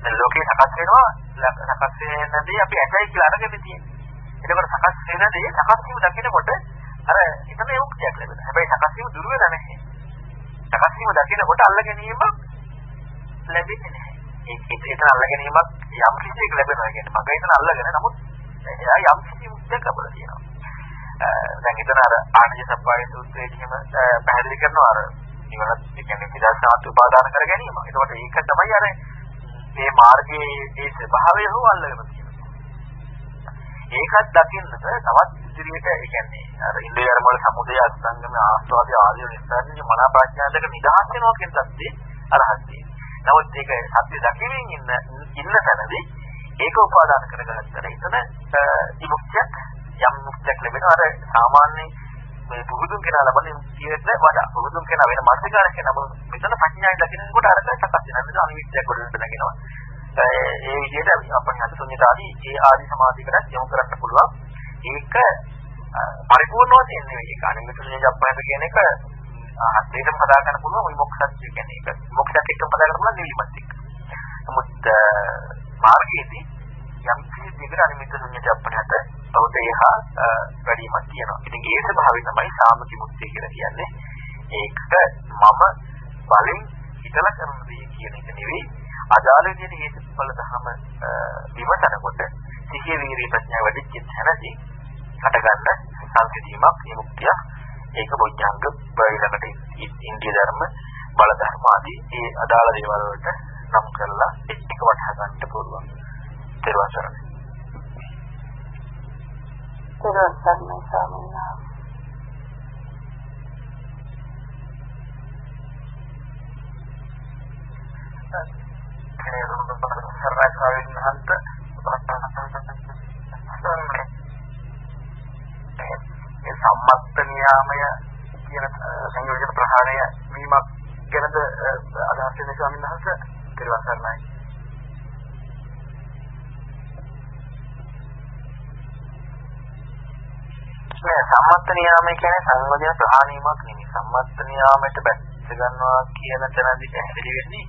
දැන් ලෝකේ සකස් වෙනවා සකස් වෙනදී අපි ඇතයි කියලා අරගෙන තියෙන්නේ. එතකොට සකස් වෙනදී සකස් වීම දකිනකොට අර එතන විමුක්තියක් ලැබෙනවා. හැබැයි සකස් වීම දුර වෙලා නැහැ. සකස් වීම දකිනකොට අල්ල ගැනීම ලැබෙන්නේ නැහැ. ඒක එතන අල්ල ගැනීමක් යම් කිසි එක ලැබෙනවා කියන්නේ මම එතන අල්ලගෙන නමුත් එයා යම් කිසි මුක්තියක් ලැබලා තියෙනවා. දැන් එතන අර ආර්ය සප්පාය සූත්‍රයේ එහෙම පැහැදිලි කරනවා අර නිවනත් කියන්නේ විදර්ශනාත් උපාදාන කර ගැනීම. ඒකට ඒක තමයි අර මේ මාර්ගයේ ඒ ස්වභාවය හෝ අල්ලගෙන තියෙනවා. ඒකත් දකින්නද තවත් ඉදිරියට ඒ කියන්නේ අර ඉන්ද්‍රිය ධර්ම වල සමුදය අස්තංගම ආස්වාදී ආදී නිස්සාරණේ මනා ප්‍රඥාදක නිදහස් වෙනවා කියන සත්‍යේ අරහත්යි. නමුත් ඒක සත්‍ය දකිනින් ඉන්න ඉන්න තැනදී ඒක උපාදාන කරගත්තට එතන විමුක්තියක් යම් මුක්තියක් ලැබෙනවා අර සාමාන්‍ය මේ පුදුම් කෙනා ලබන මුක්තියට වඩා පුදුම් කෙනා වෙන මානසිකාර කෙනා මෙතන ප්‍රඥාවෙන් දකිනකොට අර සකස් වෙනවා අනිවිත්‍යයක් ගොඩට නැගෙනවා. ඒ විදිහට අපේ හද ශුන්‍යතාවී ඒ ආදි සමාධියකට යොමු කරන්න පුළුවන්. ඒක පරිපූර්ණව තියෙන එක. අනිත් ශුන්‍ය ජප්පයද කියන එක හදේටම හදා ගන්න පුළුවන් විමුක්තිය කියන්නේ ඒක. විමුක්තියක් එක්කම හදා ගන්න පුළුවන් නිවිමත් එක්ක. නමුත් මාර්ගයේදී යම් කිසි දෙයකට අනිමිත් ශුන්‍ය ජප්පණයට අවුත එහා වැඩිමක් තියෙනවා. ඉතින් ඒ ස්වභාවය තමයි සාමකි මුක්තිය කියලා කියන්නේ. ඒකට මම බලෙන් හිතලා කරන දේ කියන එක නෙවෙයි අදාළ විදිහට හේතුඵල ධර්ම විමසනකොට සිහිය වීර්ය ප්‍රඥා වැඩිච්ච තැනදී හටගන්න සංසිඳීමක් විමුක්තියක් ඒක බොජ්ජංග බයිලකට ඉන්දිය ධර්ම බල ධර්ම ආදී ඒ අදාළ දේවල් වලට නම් කරලා එක්ක වටහා ගන්න පුළුවන්. ඊට පස්සේ තෙරුවන් සරණයි ස්වාමීන් වහන්සේ. සර්වකාරීන් හන්ත ඒ සම්මත්ත නියාමය කියන සංයෝජන ප්‍රහාණය වීමක් ගැනද අදහස් වෙන ස්වාමීන් වහන්සේ ඊට සරණයි. නෑ සම්මත්ත නියාමය කියන්නේ සංයෝජන ප්‍රහාණීමක් නෙමෙයි. සම්මත්ත නියාමයට බැස ගන්නවා කියන තැනදී පැහැදිලි වෙන්නේ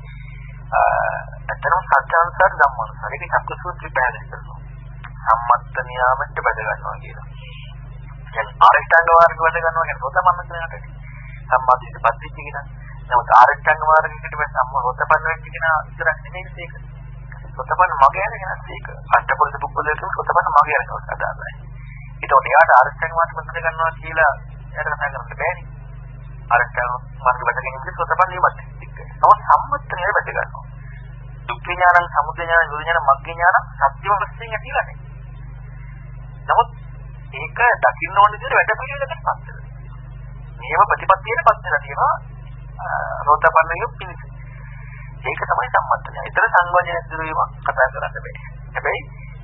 ඇත්තටම සත්‍යානුසාර ධම්මානුසාර ඒක චක්කසූත්‍රය පැහැදිලි කරනවා. සම්මත්ත නියාමයට බැද ගන්නවා කියලා. කියන්නේ ආරෂ්ඨාංග මාර්ග බැද ගන්නවා කියන්නේ සෝතපන්න කෙනාට. සම්මාදිට පත්‍විච්ච කෙනා. නමුත් ආරෂ්ඨාංග මාර්ගයකට බැස සම්ම සෝතපන්න වෙච්ච කෙනා විතරක් නෙමෙයි ඒක. සෝතපන්න මග යන කෙනාත් ඒක. අෂ්ටපුරුෂ පුද්ගලයෙක් සෝතපන්න මග යන කෙනාත් අදාළයි. ඒතකොට එයාට ආරෂ්ඨාංග මාර්ග බැද ගන්නවා කියලා එයාට කතා කරන්න බෑනේ. ආරෂ්ඨාංග මාර්ග බැද ගැනීම සෝතපන්න නියමයි. නමුත් සම්මතය වැට ගන්නවා. දුක්ඛ ඥානං, සමුදය ඥානං, නිරෝධ ඥානං, මග්ග ඥානං සත්‍ය වශයෙන් ඇතිලා නැහැ. නමුත් ඒක දකින්න ඕන විදිහට වැඩ පිළිවෙලකට පත් වෙනවා. නියම ප්‍රතිපත්තියට පත් වෙලා තියෙනවා රෝතපන්නයෝ පිණිස. ඒක තමයි සම්මතය. ඒතර සංයෝජන දිරුවීම කතා කරන්න බෑ. හැබැයි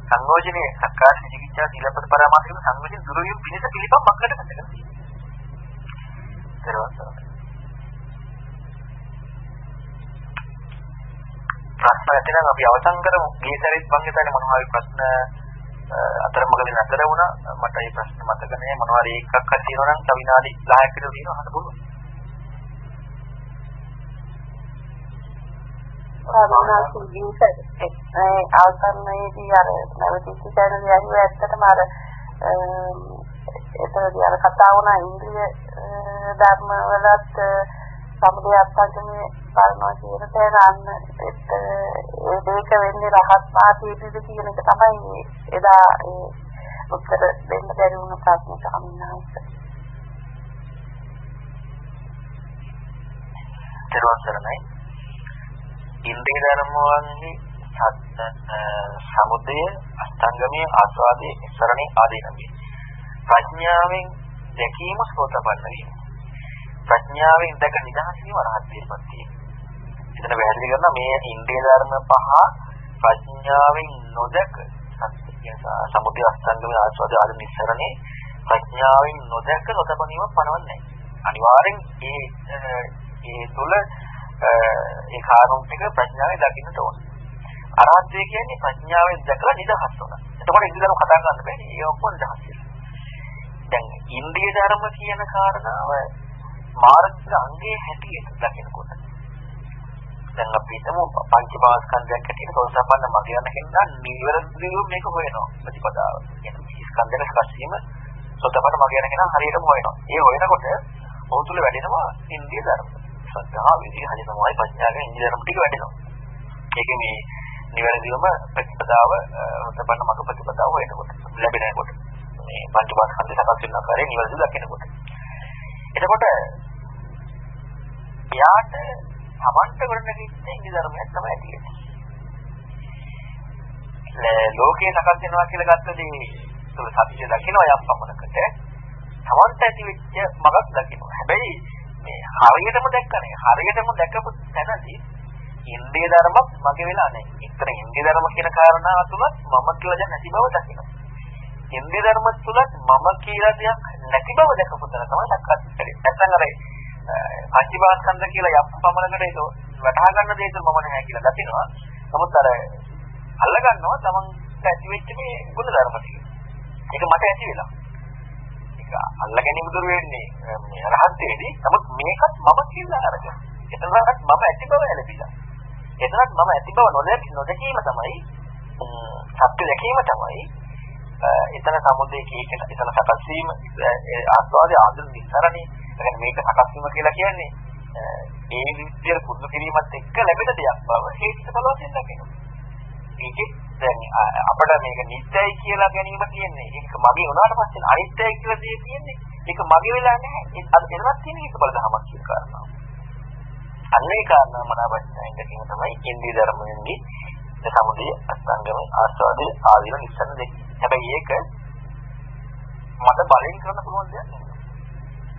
සංයෝජනයේ සක්කාය විචිකිච්ඡා සීලපද පරාමාස කියන සංයෝජන දිරුවීම පිණිස පිළිපම් මක්කට හදලා තියෙනවා. ප්‍රශ්න ඇතිනම් අපි අවසන් කරමු. මේ සැරේත් මම හිතන්නේ මොනවා හරි ප්‍රශ්න අතරමඟදී නැතර වුණා. මට ඒ ප්‍රශ්න මතක නෑ මොනවා හරි එකක් හරි තියෙනවා නම් තව විනාඩි 10ක් විතර තියෙනවා අහන්න පුළුවන්. ආවනාසින් ඒ අවසන්යේදී අර නැවතිච්ච channel යහුව ඇත්තටම අර එතනදී අර කතා වුණා ඉන්ද්‍රිය ධර්ම වලත් සමුදය අත්දැකීමේ බලනවා කියන තැන අන්න ඒ දෙක වෙන්නේ රහත් මාතීතිද කියන එක තමයි එදා ඒ උත්තර දෙන්න බැරි වුණ ප්‍රශ්නට අමිනායිස. ත්‍රිවසරණයි. ඉන්ද්‍රිය ධර්මයන්හි සමුදය අෂ්ටාංගමයේ ආස්වාදයේ ඉස්සරණේ ආදී නමයි. ප්‍රඥාවෙන් දැකීම සෝතපන්න වීම. ප්‍රඥාවෙන් දැක නිදහස් වීම රහත් වීමක් තියෙනවා. එතන පැහැදිලි කරනවා මේ ඉන්ද්‍රිය ධර්ම පහ ප්‍රඥාවෙන් නොදක සමුදය අස්තංගමේ ආස්වාද ආදී නිස්සරණේ ප්‍රඥාවෙන් නොදක නොතපනීම පනවන්නේ අනිවාර්යෙන් ඒ ඒ තුල ඒ කාරණා ටික ප්‍රඥාවෙන් දකින්නට ඕන. අරහත්ය කියන්නේ ප්‍රඥාවෙන් දැකලා නිදහස් වෙනවා. එතකොට ඉන්ද්‍රිය ධර්ම කතා කරන්න බෑ. ඒ ඔක්කොම නිදහස් වෙනවා. දැන් ඉන්ද්‍රිය ධර්ම කියන කාරණාව මාර්ගික අංගයේ හැටියට දකිනකොට දැන් අපි හිතමු පංචමාස්කන්ධයක් හැටියට සෝසපන්න මග යන කෙනා නිවැරදිව මේක හොයනවා ප්‍රතිපදාව. කියන්නේ ස්කන්ධන ස්පර්ශීම සෝතපන්න මග යන කෙනා හරියටම හොයනවා. ඒ හොයනකොට ඔහු තුල වැඩෙනවා ඉන්ද්‍රිය ධර්ම. සත්‍යා විදිහ හරියටමයි පඤ්ඤාගේ ඉන්ද්‍රිය ධර්ම ටික වැඩෙනවා. ඒකේ මේ නිවැරදිවම ප්‍රතිපදාව සෝතපන්න මග ප්‍රතිපදාව හොයනකොට ලැබෙනකොට මේ පංචමාස්කන්ධ සකස් වෙන ආකාරය නිවැරදිව දකිනකොට. එතකොට එයාට සමන්ත ගොඩනගින්න ඉන්ද්‍රිය ධර්මයක් තමයි තියෙන්නේ. ලෝකේ සකස් වෙනවා කියලා ගත්තදී තුළ සතිය දකිනවා යම් පමණකට තමන්ට ඇති වෙච්ච මගක් දකිනවා. හැබැයි මේ හරියටම දැක්කනේ. හරියටම දැකපු තැනදී ඉන්ද්‍රිය ධර්මත් මගේ වෙලා නැහැ. ඉතන ඉන්ද්‍රිය ධර්ම කියන කාරණාව තුලත් මම කියලා දැන් නැති බව දකිනවා. ඉන්ද්‍රිය ධර්ම තුලත් මම කියලා දෙයක් නැති බව දැකපු තැන තමයි සක්කාය. නැත්නම් අර පංචීභාස්කන්ධ කියලා යම් පමණකට ඒක වටහා ගන්න දෙයක් මම නැහැ කියලා දකිනවා. නමුත් අර අල්ල ගන්නවා තමන්ට ඇති වෙච්ච මේ ගුණ ධර්ම ටික. ඒක මට ඇති වෙලා. ඒක අල්ල ගැනීම දුර වෙන්නේ මේ රහත්යේදී. නමුත් මේකත් මම කියලා අරගෙන. එතනවත් මම ඇති බව ලැබිලා. එතනත් මම ඇති බව නොදැක නොදැකීම තමයි සත්‍ය දැකීම තමයි එතන සමුදේ කීකන එතන සකස් වීම ආස්වාදයේ ආදල් විස්තරණේ يعني මේක සකස් වීම කියලා කියන්නේ ඒ විදියට පුරුදු කිරීමත් එක්ක ලැබෙන දෙයක් බව හේතු බල වශයෙන් දකිනවා. ඒකේ දැන් අපිට මේක නිත්‍යයි කියලා ගැනීම කියන්නේ ඒක මගේ වුණාට පස්සේ අනිත්‍යයි කියලා දෙය කියන්නේ ඒක මගේ වෙලා නැහැ. ඒක එනවත් තියෙන එක බල දහමක් කියන කාරණාව. අන්න ඒ කාරණා මනාවච්චයින් දැකීම තමයි ඉන්දිය ධර්මයෙන්දී සමුදය අස්තංගම ආස්වාදයේ ආදීන නිස්සන දෙක. හැබැයි ඒක මට බලෙන් කරන්න පුළුවන් දෙයක් නෙවෙයි.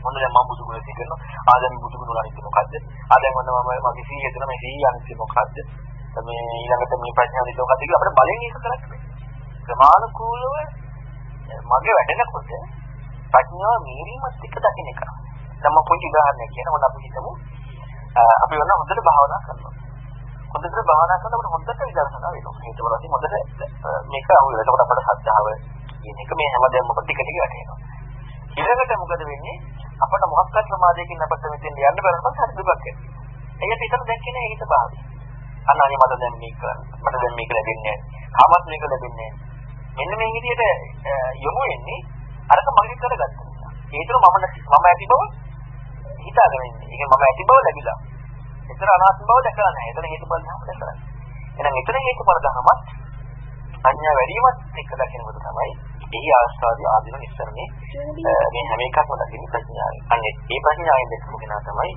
මොන දැන් මම බුදු ගුණ කියනවා ආ දැන් බුදු ගුණ අනිත් මොකද්ද? ආ දැන් මොන මම මගේ 100 දෙන මේ 100 අනිත් මොකද්ද? මේ ඊළඟට මේ ප්‍රඥා අනිත් මොකද්ද කියලා අපිට බලෙන් ඒක කරන්නේ ක්‍රමානුකූලව මගේ වැඩනකොට ප්‍රඥාව මීරීමත් එක්ක දකින්න එක. දැන් මම පොඩි උදාහරණයක් කියනවා අපි හිතමු අපි වෙන හොඳට භාවනා කරනවා. හොඳට භාවනා කරනකොට හොඳට විදර්ශනා වෙනවා ඒක වලදී හොඳට මේක අවුල එතකොට අපේ ශ්‍රද්ධාව කියන එක මේ හැමදේම ටික ටික වැටෙනවා ඊළඟට මොකද වෙන්නේ අපිට මොහොත්කට ප්‍රමාදයකින් අපිට මෙතෙන් යන්න බැරි නම් හරි දුකක් එනවා. ඒකට විතර දැක්කේ නෑ හිත භාවය. අන්න අනේ මට දැන් මේක කරන්න. මට දැන් මේක ලැබෙන්නේ නෑ. කාමත් මේක ලැබෙන්නේ නෑ. මෙන්න මේ විදිහට යොමු වෙන්නේ අරක මගේ කරගත්ත නිසා. ඒතර මම මම ඇති බව හිතාගෙන ඉන්නේ. ඒක මම ඇති බව ලැබිලා. ඒතර අනාත්ම බව දැකලා නෑ. එතන හේතුඵල ධර්ම දැකලා. එහෙනම් එතන හේතුඵල ධර්මත් අඤ්ඤා වැඩිමත් එක්ක දකිනකොට තමයි එහි ආස්වාදී ආදීන නිස්සරණේ මේ හැම එකක්ම දකින්න ප්‍රඥාවයි. අන්න ඒ ප්‍රඥාවෙන් දැක්කම කෙනා තමයි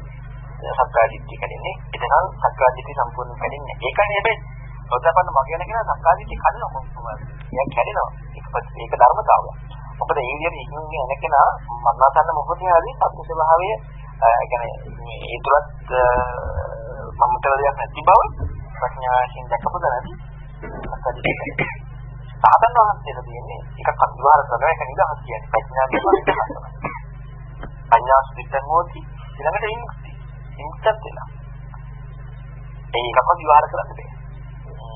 සක්කාය දිට්ඨිය කැඩෙන්නේ. එතනම් සක්කාය දිට්ඨිය සම්පූර්ණ කැඩෙන්නේ. ඒකනේ හැබැයි ඔතපන්න මගියන කෙනා සක්කාය දිට්ඨිය කඩනවා කොහොමද? ඒක කැඩෙනවා. ඒක ඒක ධර්මතාවය. ඒ විදිහට ඉන්නේ එන කෙනා මනසන්න මොකද හරි සත්‍ය ස්වභාවය ඒ කියන්නේ ඒ තුලත් මම කරලා නැති බව ප්‍රඥාවෙන් දැකපොද නැති සාධන වහන්සේලා කියන්නේ එකක් අනිවාර්ය කරන එක නිදහස් කියන්නේ. ප්‍රඥාව කියන්නේ ප්‍රඥා ස්විතනෝති ඊළඟට ඉංග්‍රීසි ඉංග්‍රීසිත් වෙනවා ඒකක් විවහාර කරන්න බෑ.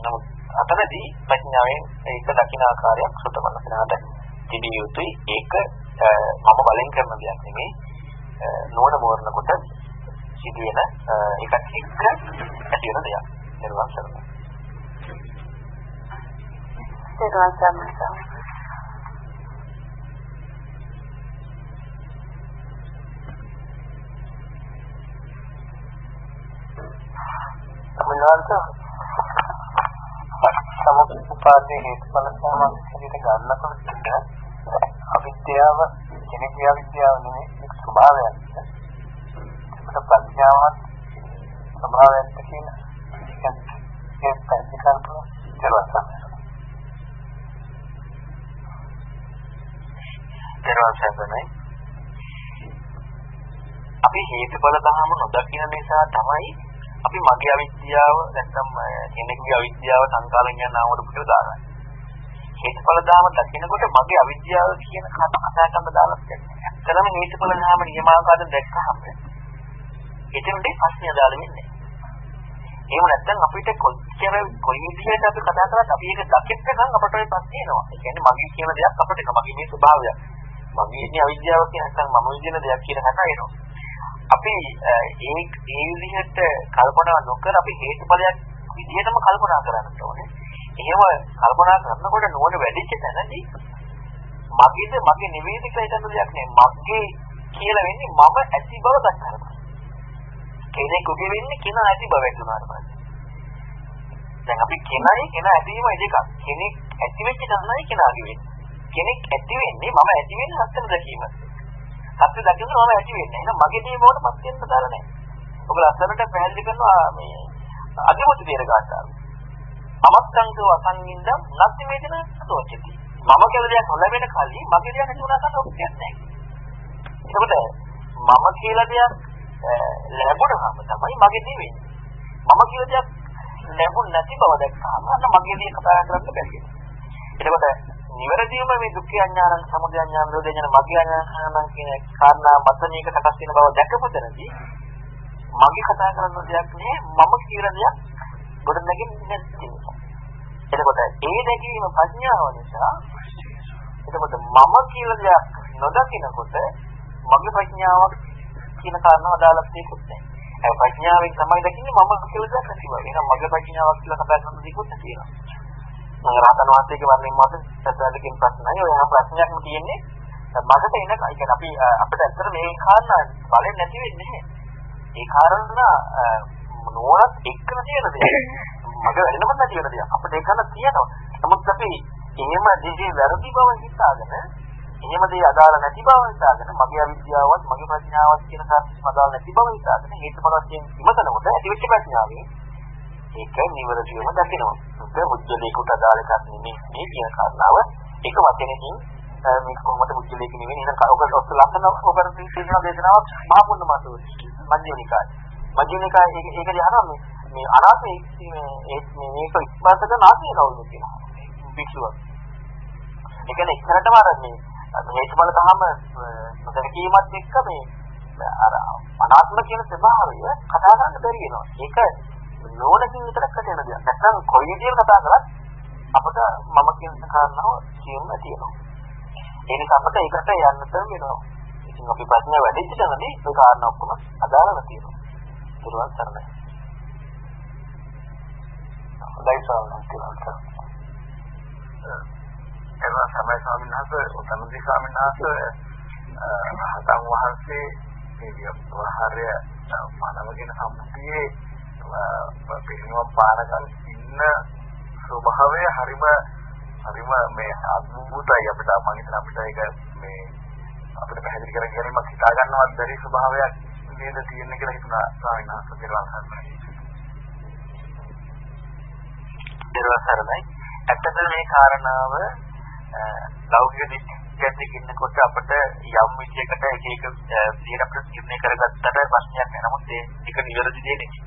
නමුත් අතනදී ප්‍රඥාවෙන් ඒක දකින ආකාරයක් සුතමනසනාට තිබිය යුතුයි. ඒක මම බලෙන් කරන දෙයක් නෙමෙයි. නෝන මෝරනකොට සිදුවෙන ඒකත් එක්ක ඇති වෙන දෙයක්. නිර්වාණ කරනවා. තේරුවන් සම්මත. සම්මානත සමුප්පාදේ හේතුඵල සමාන විදිහට ගන්නකොට අවිද්‍යාව කෙනෙකුගේ අවිද්‍යාව නෙමෙයි ඒක ස්වභාවයක්. ඒකට ප්‍රඥාවත් ස්වභාවයක් කියන එක පැතිකල්ප කරවන්න. දරවල් සැපනේ අපි හේතුඵල ධර්ම නොදකින නිසා තමයි අපි මගේ අවිද්‍යාව නැත්නම් කෙනෙකුගේ අවිද්‍යාව සංකාලඥයන් නාමවල පිටර දාගන්නේ. හේතුඵල ධර්ම දකිනකොට මගේ අවිද්‍යාව කියන කතාවකම දාලා තියෙනවා. ඇත්තටම හේතුඵල ධර්ම නියමාකාරයෙන් දැක්කහම එතනදී ප්‍රශ්නය දාලා වෙන්නේ. එහෙම නැත්නම් අපිට කොච්චර කොයි විදිහට අපි කතා කරත් අපි ඒක දකින්න නම් අපට ඔය ප්‍රශ්නේ එනවා. ඒ කියන්නේ මගේ කියන දෙයක් අපිට මගේ මේ ස්වභාවය. මගේ ඉන්නේ අවිද්‍යාව කියන නැත්නම් මම විදින දෙයක් කියන කතා එනවා. අපි ඒ ඒ විදිහට කල්පනා නොකර අපි හේතුඵලයක් විදිහටම කල්පනා කරන්න ඕනේ. එහෙම කල්පනා කරනකොට නුවණ වැඩිච්ච තැනදී මගේද මගේ නෙවෙයිද කියලා හිතන දෙයක් නෑ. මගේ කියලා වෙන්නේ මම ඇති බව දක්වනවා. කෙනෙකුගේ වෙන්නේ කෙනා ඇති බව වෙනවා පස්සේ. දැන් අපි කෙනයි කෙනා ඇතිවීම දෙකක්. කෙනෙක් ඇති වෙච්ච තමයි කෙනාගේ වෙන්නේ. කෙනෙක් ඇති වෙන්නේ මම ඇති වෙන්නේ හත්තර දැකීම. සත්‍ය දකින්න මම ඇති වෙන්නේ. එහෙනම් මගේ දේ මොකට පස් වෙන්න දාලා නැහැ. ඔබ ලස්සනට පැහැදිලි කරනවා මේ අධිමුති දේර ගන්නවා. අමත්තංකව අසංගින්දම් නැති වේදන සෝචති. මම කියලා දෙයක් නොලැබෙන කලින් මගේ දෙයක් නැති වුණා කියලා ඔක් කියන්නේ එතකොට මම කියලා දෙයක් ලැබුණාම තමයි මගේ දේ වෙන්නේ මම කියලා දෙයක් ලැබුණ නැති බව දැක්කම අන්න මගේ දේ කතා කරන්න බැරි එතකොට නිවැරදිවම මේ දුක්ඛ අඥානං සමුදය අඥාන නිරෝධ ඥාන මග්ග අඥානං කියන කාරණා මත මේක සකස් වෙන බව දැකපොතනදී මගේ කතා කරන දෙයක් නේ මම කියන දෙයක් ගොඩ නැගෙන්නේ නැති නිසා. එතකොට ඒ දැකීම ප්‍රඥාව නිසා එතකොට මම කියන දෙයක් නොදකිනකොට මගේ ප්‍රඥාවක් කියන කාරණාව අදාළක් තියෙකුත් නැහැ. ඒ ප්‍රඥාවෙන් තමයි දකින්නේ මම කියලා දෙයක් නැතිව. එහෙනම් මගේ ප්‍රඥාවක් කියලා කතා කරන දෙයක්වත් තියෙනවා. මම රහතන් වහන්සේගේ වර්ණයෙන් මත සත්‍යයෙන් ප්‍රශ්නයි ඔය හැම ප්‍රශ්නයක්ම තියෙන්නේ මගට එන ඒ කියන්නේ අපි අපිට ඇත්තට මේ කාරණා බලෙන් නැති වෙන්නේ නැහැ. ඒ කාරණා නෝනත් එක්කම තියෙන දෙයක්. මග වෙනම නැති වෙන දෙයක්. අපිට ඒක ගන්න තියෙනවා. නමුත් අපි එහෙම දෙකේ වැරදි බව හිතාගෙන එහෙම දේ අදාළ නැති බව හිතාගෙන මගේ අවිද්‍යාවත් මගේ ප්‍රඥාවත් කියන කාරණේ අදාළ නැති බව හිතාගෙන හේතුඵල වශයෙන් විමසනකොට ඇතිවෙච්ච ප්‍රඥාවෙන් ඒක නිවැරදිවම දකිනවා. ඒක මුද්දලේකට අදාළ එකක් නෙමෙයි මේ කියන කාරණාව ඒක වචනකින් මේක කොහොමද මුද්දලේක නෙමෙයි නේද කවකට ඔස්ස ලක්ෂණ ඔබට තියෙන දේශනාවක් මහා පුන්න මාතෝ මජ්ක්‍ධිමනිකාය. මජ්ක්‍ධිමනිකාය ඒක ඒක යනවා මේ මේ අනාත්මයේ මේ මේක ඉස්පස්ස කරන ආත්මය කවුද කියලා. භික්ෂුව. ඒ කියන්නේ ඉස්සරටම අර මේ හේතුඵල දහම නොදැකීමත් එක්ක මේ අර අනාත්ම කියන ස්වභාවය කතා කරන්න බැරි වෙනවා. ඒක නෝනකින් විතරක් කටයන දෙයක්. නැත්නම් කොයි විදියට කතා කරත් අපිට මම කියන කාරණාව කියන්න තියෙනවා. ඒ නිසා අපිට ඒකට යන්නට වෙනවා. ඉතින් අපි ප්‍රශ්න වැඩිච්ච තැනදී ඒ කාරණා ඔක්කොම අදාළව තියෙනවා. ඒවත් සරලයි. හොඳයි ස්වාමීන් වහන්සේ. එනවා තමයි ස්වාමීන් වහන්සේ උතනදී ස්වාමීන් වහන්සේ රහතන් වහන්සේ මේ ව්‍යවහාරය මානවගෙන සම්පූර්ණයේ පිරිනවම් පානකල් ඉන්න ස්වභාවය හරිම හරිම මේ අద్భుතයි අපිට මම හිතන අපිට ඒක මේ අපිට පැහැදිලි කරගෙන ගැනීමක් හිතා ගන්නවත් බැරි ස්වභාවයක් නේද තියෙන්නේ කියලා හිතුණා ස්වාමීන් වහන්සේ පෙරවන් සරණයි. ඇත්තටම මේ කාරණාව ලෞකික දෘෂ්ටියක් ඉන්නකොට අපිට යම් විදියකට එක එක දේර අපිට තීරණය කරගත්තට ප්‍රශ්නයක් නෑ. නමුත් ඒ එක නිවැරදි දෙයක් නෙවෙයි.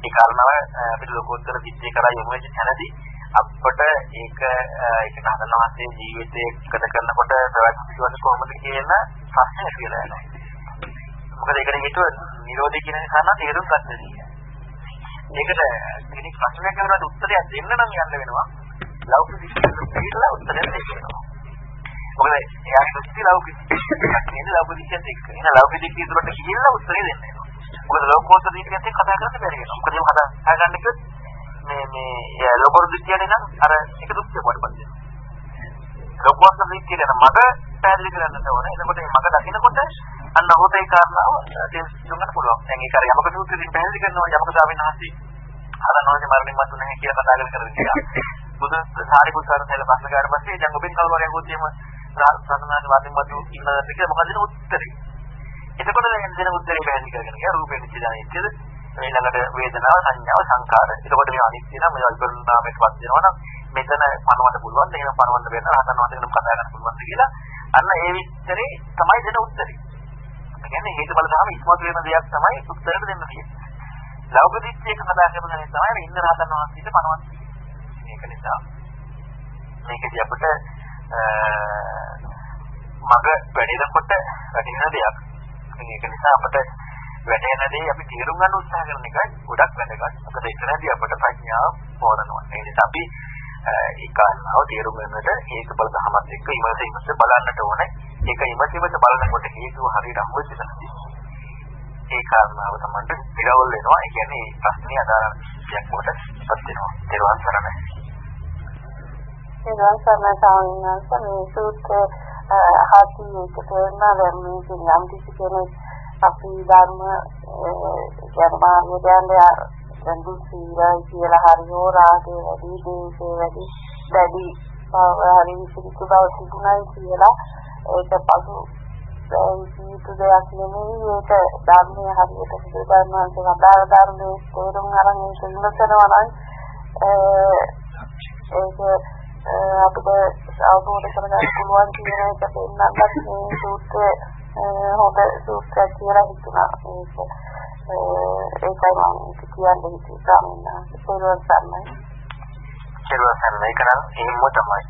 ඒ කාරණාව අපිට ලෝකෝත්තර දිත්තේ කරා යොමු වෙච්ච තැනදී අපිට ඒක ඒක නහදනවාසේ ජීවිතේ ගත කරනකොට ප්‍රවැත්තිවන්නේ කොහොමද කියන ප්‍රශ්නය කියලා එනවා. මොකද ඒකට හේතුව නිරෝධය කියන කාරණා තේරුම් ගන්න දෙන්නේ. මේකට කෙනෙක් ප්‍රශ්නයක් කරලා උත්තරයක් දෙන්න නම් යන්න වෙනවා. ලෞකික දිත්තේ උත්තරයක් දෙන්න වෙනවා. මොකද එයාගේ දෘෂ්ටි ලෞකික නේද ලෞකික දිත්තේ එක්ක. එහෙනම් ලෞකික දිත්තේ තුලට ගිහිල්ලා උත්තරේ දෙන්න වෙනවා. මොකද ලෝකෝත්තර දිත්තේත් එක්ක කතා කරන්න බැරි වෙනවා. මොකද මේ කතා කරන්න කිව්වොත් මේ මේ ලෝකෝත්තර දිත්තේ නම් අර එක දෘෂ්ටියක් වඩපත් වෙනවා. ලෝකෝත්තර දිත්තේ ගැන මට පැහැදිලි කරන්නට ඕනේ. එතකොට මේ මට දකින්නකොට අන්න හොතේ කාරණාව තේරුම් ගන්න පුළුවන්. දැන් ඒක හරි යමක සූත්‍රයෙන් පැහැදිලි කරනවා යමක ස්වාමීන් වහන්සේ හරනෝනේ මරණින් මතු නැහැ කියලා කතා කරගෙන කරගෙන බුදු සාරිපුත් සාරසල ප්‍රශ්න ගාන පස්සේ දැන් ඔබෙන් කවුරු හරි අහුවොත් එහෙම සාසනාද වාදින් මතු ඉන්නද කියලා මොකද දෙන උත්තරේ. එතකොට දැන් දෙන උත්තරේ පැහැදිලි කරගෙන ගියා රූපේ නිච්චදානෙච්චද ඊළඟට වේදනාව සංඥාව සංකාර. එතකොට මේ අනිත්‍ය නම් මේ අල්පරණාමයටපත් වෙනවා නම් මෙතන පනවන්න පුළුවන් එහෙනම් පනවන්න වෙන හතන වශයෙන් කතා කරන්න පුළුවන් කියලා අන්න ඒ විස්තරේ තමයි දෙන උත්තරේ. ඒ කියන්නේ හේතුඵල ධර්ම ඉස්මතු වෙන දෙයක් තමයි උත්තරෙට දෙන්න තියෙන්නේ. ලෞකිකීත්වයක කතා කරන දේ තමයි ඉන්න රහතන් වහන්සේට පනවන්නේ. මේක නිසා මේකදී අපිට මග වැඩිනකොට වැඩින දෙයක්. ඒක නිසා අපිට වැඩෙන දේ අපි තේරුම් ගන්න උත්සාහ කරන එකයි ගොඩක් වැදගත්. මොකද එතනදී අපිට ප්‍රඥාව පෝරනවා. ඒ නිසා අපි ඒ කාරණාව තේරුම් ගන්නට හේතුඵල ධමත් එක්ක ඉමස ඉමස බලන්නට ඕනේ. ඒක ඉමස ඉමස බලනකොට හේතුව හරියට හම්බෙච්ච තැනදී ඒ කාරණාව තමයි පිරවල් වෙනවා. ඒ කියන්නේ ප්‍රශ්නේ අදාළ දෙයක් කොටස් පත් වෙනවා. ඒවන් කරන්නේ. ඒවන් කරන සාමිනාස මේ සූත්‍ර අහති ඒක තේරෙන ධර්මයේ යම් කිසි කෙනෙක් අපි ධර්ම ධර්මාර්ගය දැනලා දැන් දුස්සීරයි කියලා හරියෝ රාගේ වැඩි දේශේ වැඩි දැඩි හරි විසිරිතු බව තිබුණයි කියලා. ඒක පසු ජීවිත දෙයක් නෙමෙයි. ඒක ධර්මයේ හරියට සිදු ධර්මයන්ට අදාළ ධර්මයේ තේරුම් අරන් ඒක ඉවසනවා නම් ඒක අපිට අවබෝධ කරගන්න පුළුවන් කියන එක පෙන්නන්නත් මේ සූත්‍රය හොඳ සූත්‍රයක් කියලා හිතුණා ඒක ඒකයි මම කියන්නේ හිතුවේ ස්වාමීන් වහන්සේ පෙරවන් සම්මයි පෙරවන් සම්මයි කරන් එහෙම තමයි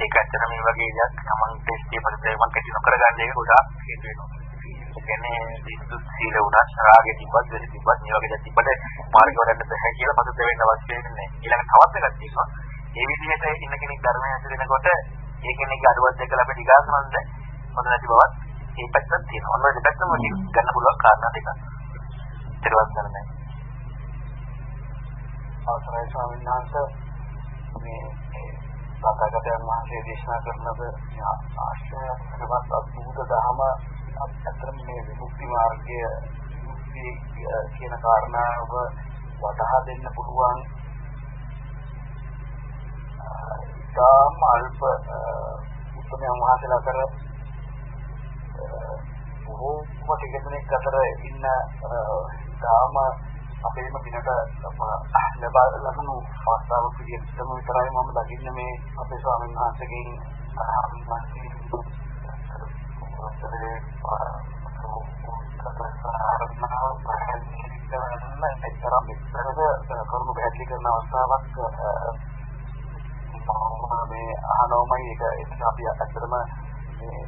ඒක ඇත්තට මේ වගේ දෙයක් තමන් ටෙස්ට් ප්‍රතික්‍රියාවක් ඇති නොකර ගන්න එක ගොඩාක් හේතු වෙනවා ඒ කියන්නේ විසුත් සීල උනස් රාගෙ තිබ්බත් දෙවි තිබ්බත් මේ වගේ දෙයක් තිබ්බට මාර්ග වලට බෑ කියලා මතක වෙන්න අවශ්‍ය වෙන්නේ ඊළඟ තවත් එකක් තියෙනවා ඒ විදිහට ඉන්න කෙනෙක් ධර්මය ඇසුරෙනකොට ඒ කෙනෙක්ගේ අඩුවක් දැකලා අපි ඩිගාස්මන්ද හොඳ නැති බවත් ඒ පැත්තක් තියෙනවා. ඔන්න දෙකක්ම ගන්න පුළුවන් කාරණා දෙකක්. ඊට පස්සේ අවසරයි ස්වාමීන් වහන්සේ මේ සාකච්ඡාවෙන් මහසේ දේශනා කරන ලද ආශ්‍රයවත් අද්භූත ධර්ම අත්‍යන්තම මේ විමුක්ති මාර්ගය විමුක්ති කියන කාරණාව වටහා දෙන්න පුළුවන් ඉතාම අල්ප උත්තරයන් වහන්සේලා කර බොහෝ ටික දෙනෙක් අතර ඉන්න තාම අපේම දිනට ලබා ලබනු අවස්ථාවක් විදිහට තමයි විතරයි මම දකින්නේ මේ අපේ ස්වාමීන් වහන්සේගෙන් එතරම් විස්තරද කරුණු පැහැදිලි කරන අවස්ථාවක් මේ අහනවමයි. ඒක ඒක අපි ඇත්තටම මේ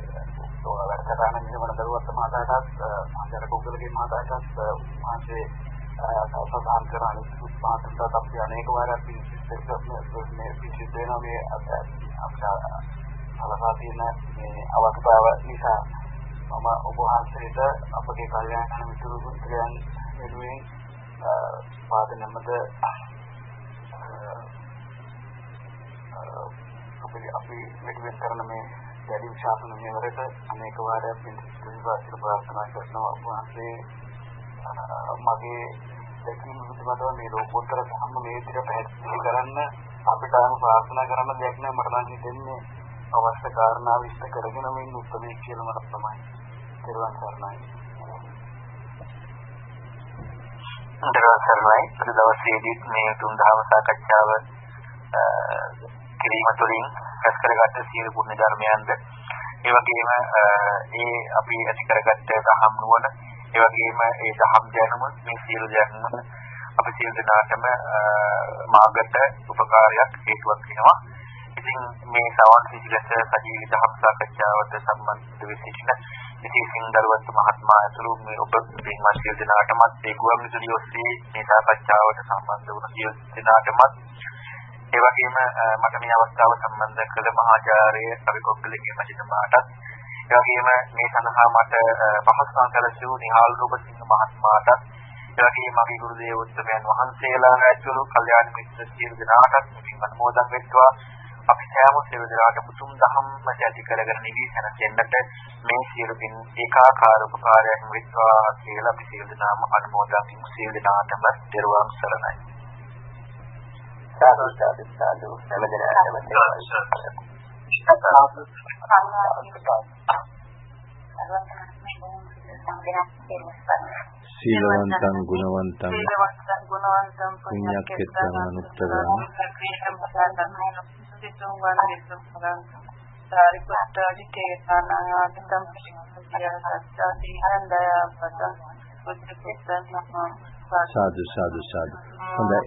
වැඩ කරන නිවන දරුවත් මහතාටත් මාතර පොග්ගලගේ මහතාටත් මාසේ සදාන් කරන මාතෘකාවක් අපි අනේක වාරයක් මේ පිළිසිත වෙනවා මේ අපේ තියෙන මේ අවස්ථාව නිසා මම ඔබ වහන්සේට අපගේ කල්යාණ මිතුරු මිත්‍රයන් වෙනුවෙන් පාද නමද අපි අපි මෙතන කරන මේ දැඩි ශාසන මෙවරට අනේක වාරයක් පිළිබඳව ප්‍රාර්ථනා කරනවා. වහන්සේ මගේ දැකීම පිළිබඳව මේ ලෝකෝත්තර ධර්ම මේ විදිහට පැහැදිලි කරන්න අපිට ආම ප්‍රාර්ථනා කරන්න දෙයක් නෑ. මට නම් හිතෙන්නේ අවශ්‍ය කාරණා විශ්ල කරගෙන මේ උත්තරේ කියලා මට තමයි දරුවන් සරණයි. දරුවන් සරණයි. අද දවසේදී මේ තුන් දහම සාකච්ඡාව කිරීම තුළින් රැස් කරගත්ත සියලු පුණ්‍ය ධර්මයන්ද ඒ වගේම ඒ අපි ඇති කරගත්ත දහම් නුවණ ඒ වගේම ඒ දහම් දැනුම මේ සියලු දැනුම අපි සියලු දෙනාටම මාර්ගට උපකාරයක් හේතුවක් වෙනවා. ඉතින් මේ සවන් සිසිලස සජීවී දහම් සාකච්ඡාවට සම්බන්ධ වෙ සිටින ඉතින් දරුවත් මහත්මයා ඇතුළු මේ ඔබ පින්වත් සියලු දෙනාටමත් ඒ ගුවන් විදුලිය ඔස්සේ මේ සාකච්ඡාවට සම්බන්ධ වුණ සියලු දෙනාටමත් ඒ වගේම මට මේ අවස්ථාව සම්බන්ධ කළ මහාචාර්ය කවිකොක්කලගේ මැදිනමාටත් ඒ වගේම මේ සඳහා මට පහසුකම් සැලසූ නිහාල් රූපසිංහ මහත්මයාටත් ඒ වගේම මගේ ගුරු දේවෝත්තමයන් වහන්සේලා ඇතුළු කල්යාණ මිත්‍ර සියලු දෙනාටත් මෙකින් අනුමෝදන් වෙත්වා. අපි සෑම සියලු දෙනාට මුතුන් දහම් ඇති කරගෙන නිවි සැනසෙන්නට මේ සියලු පින් ඒකාකාර උපකාරයක් වෙත්වා කියලා අපි සියලු දෙනාම අනුමෝදන් වෙමු සියලු දෙනාටම දරුවන් සරණයි. සාදු සාදු සාදු හැමදෙනාටම සීලවන්තං ගුණවන්තං පුඤ්ඤක්ඛෙත්තං අනුත්තරං සාරිපුත්තාදි තේරානාගතම් සත්‍යාදී ආනන්දය පද සාදු සාදු සාදු හොඳයි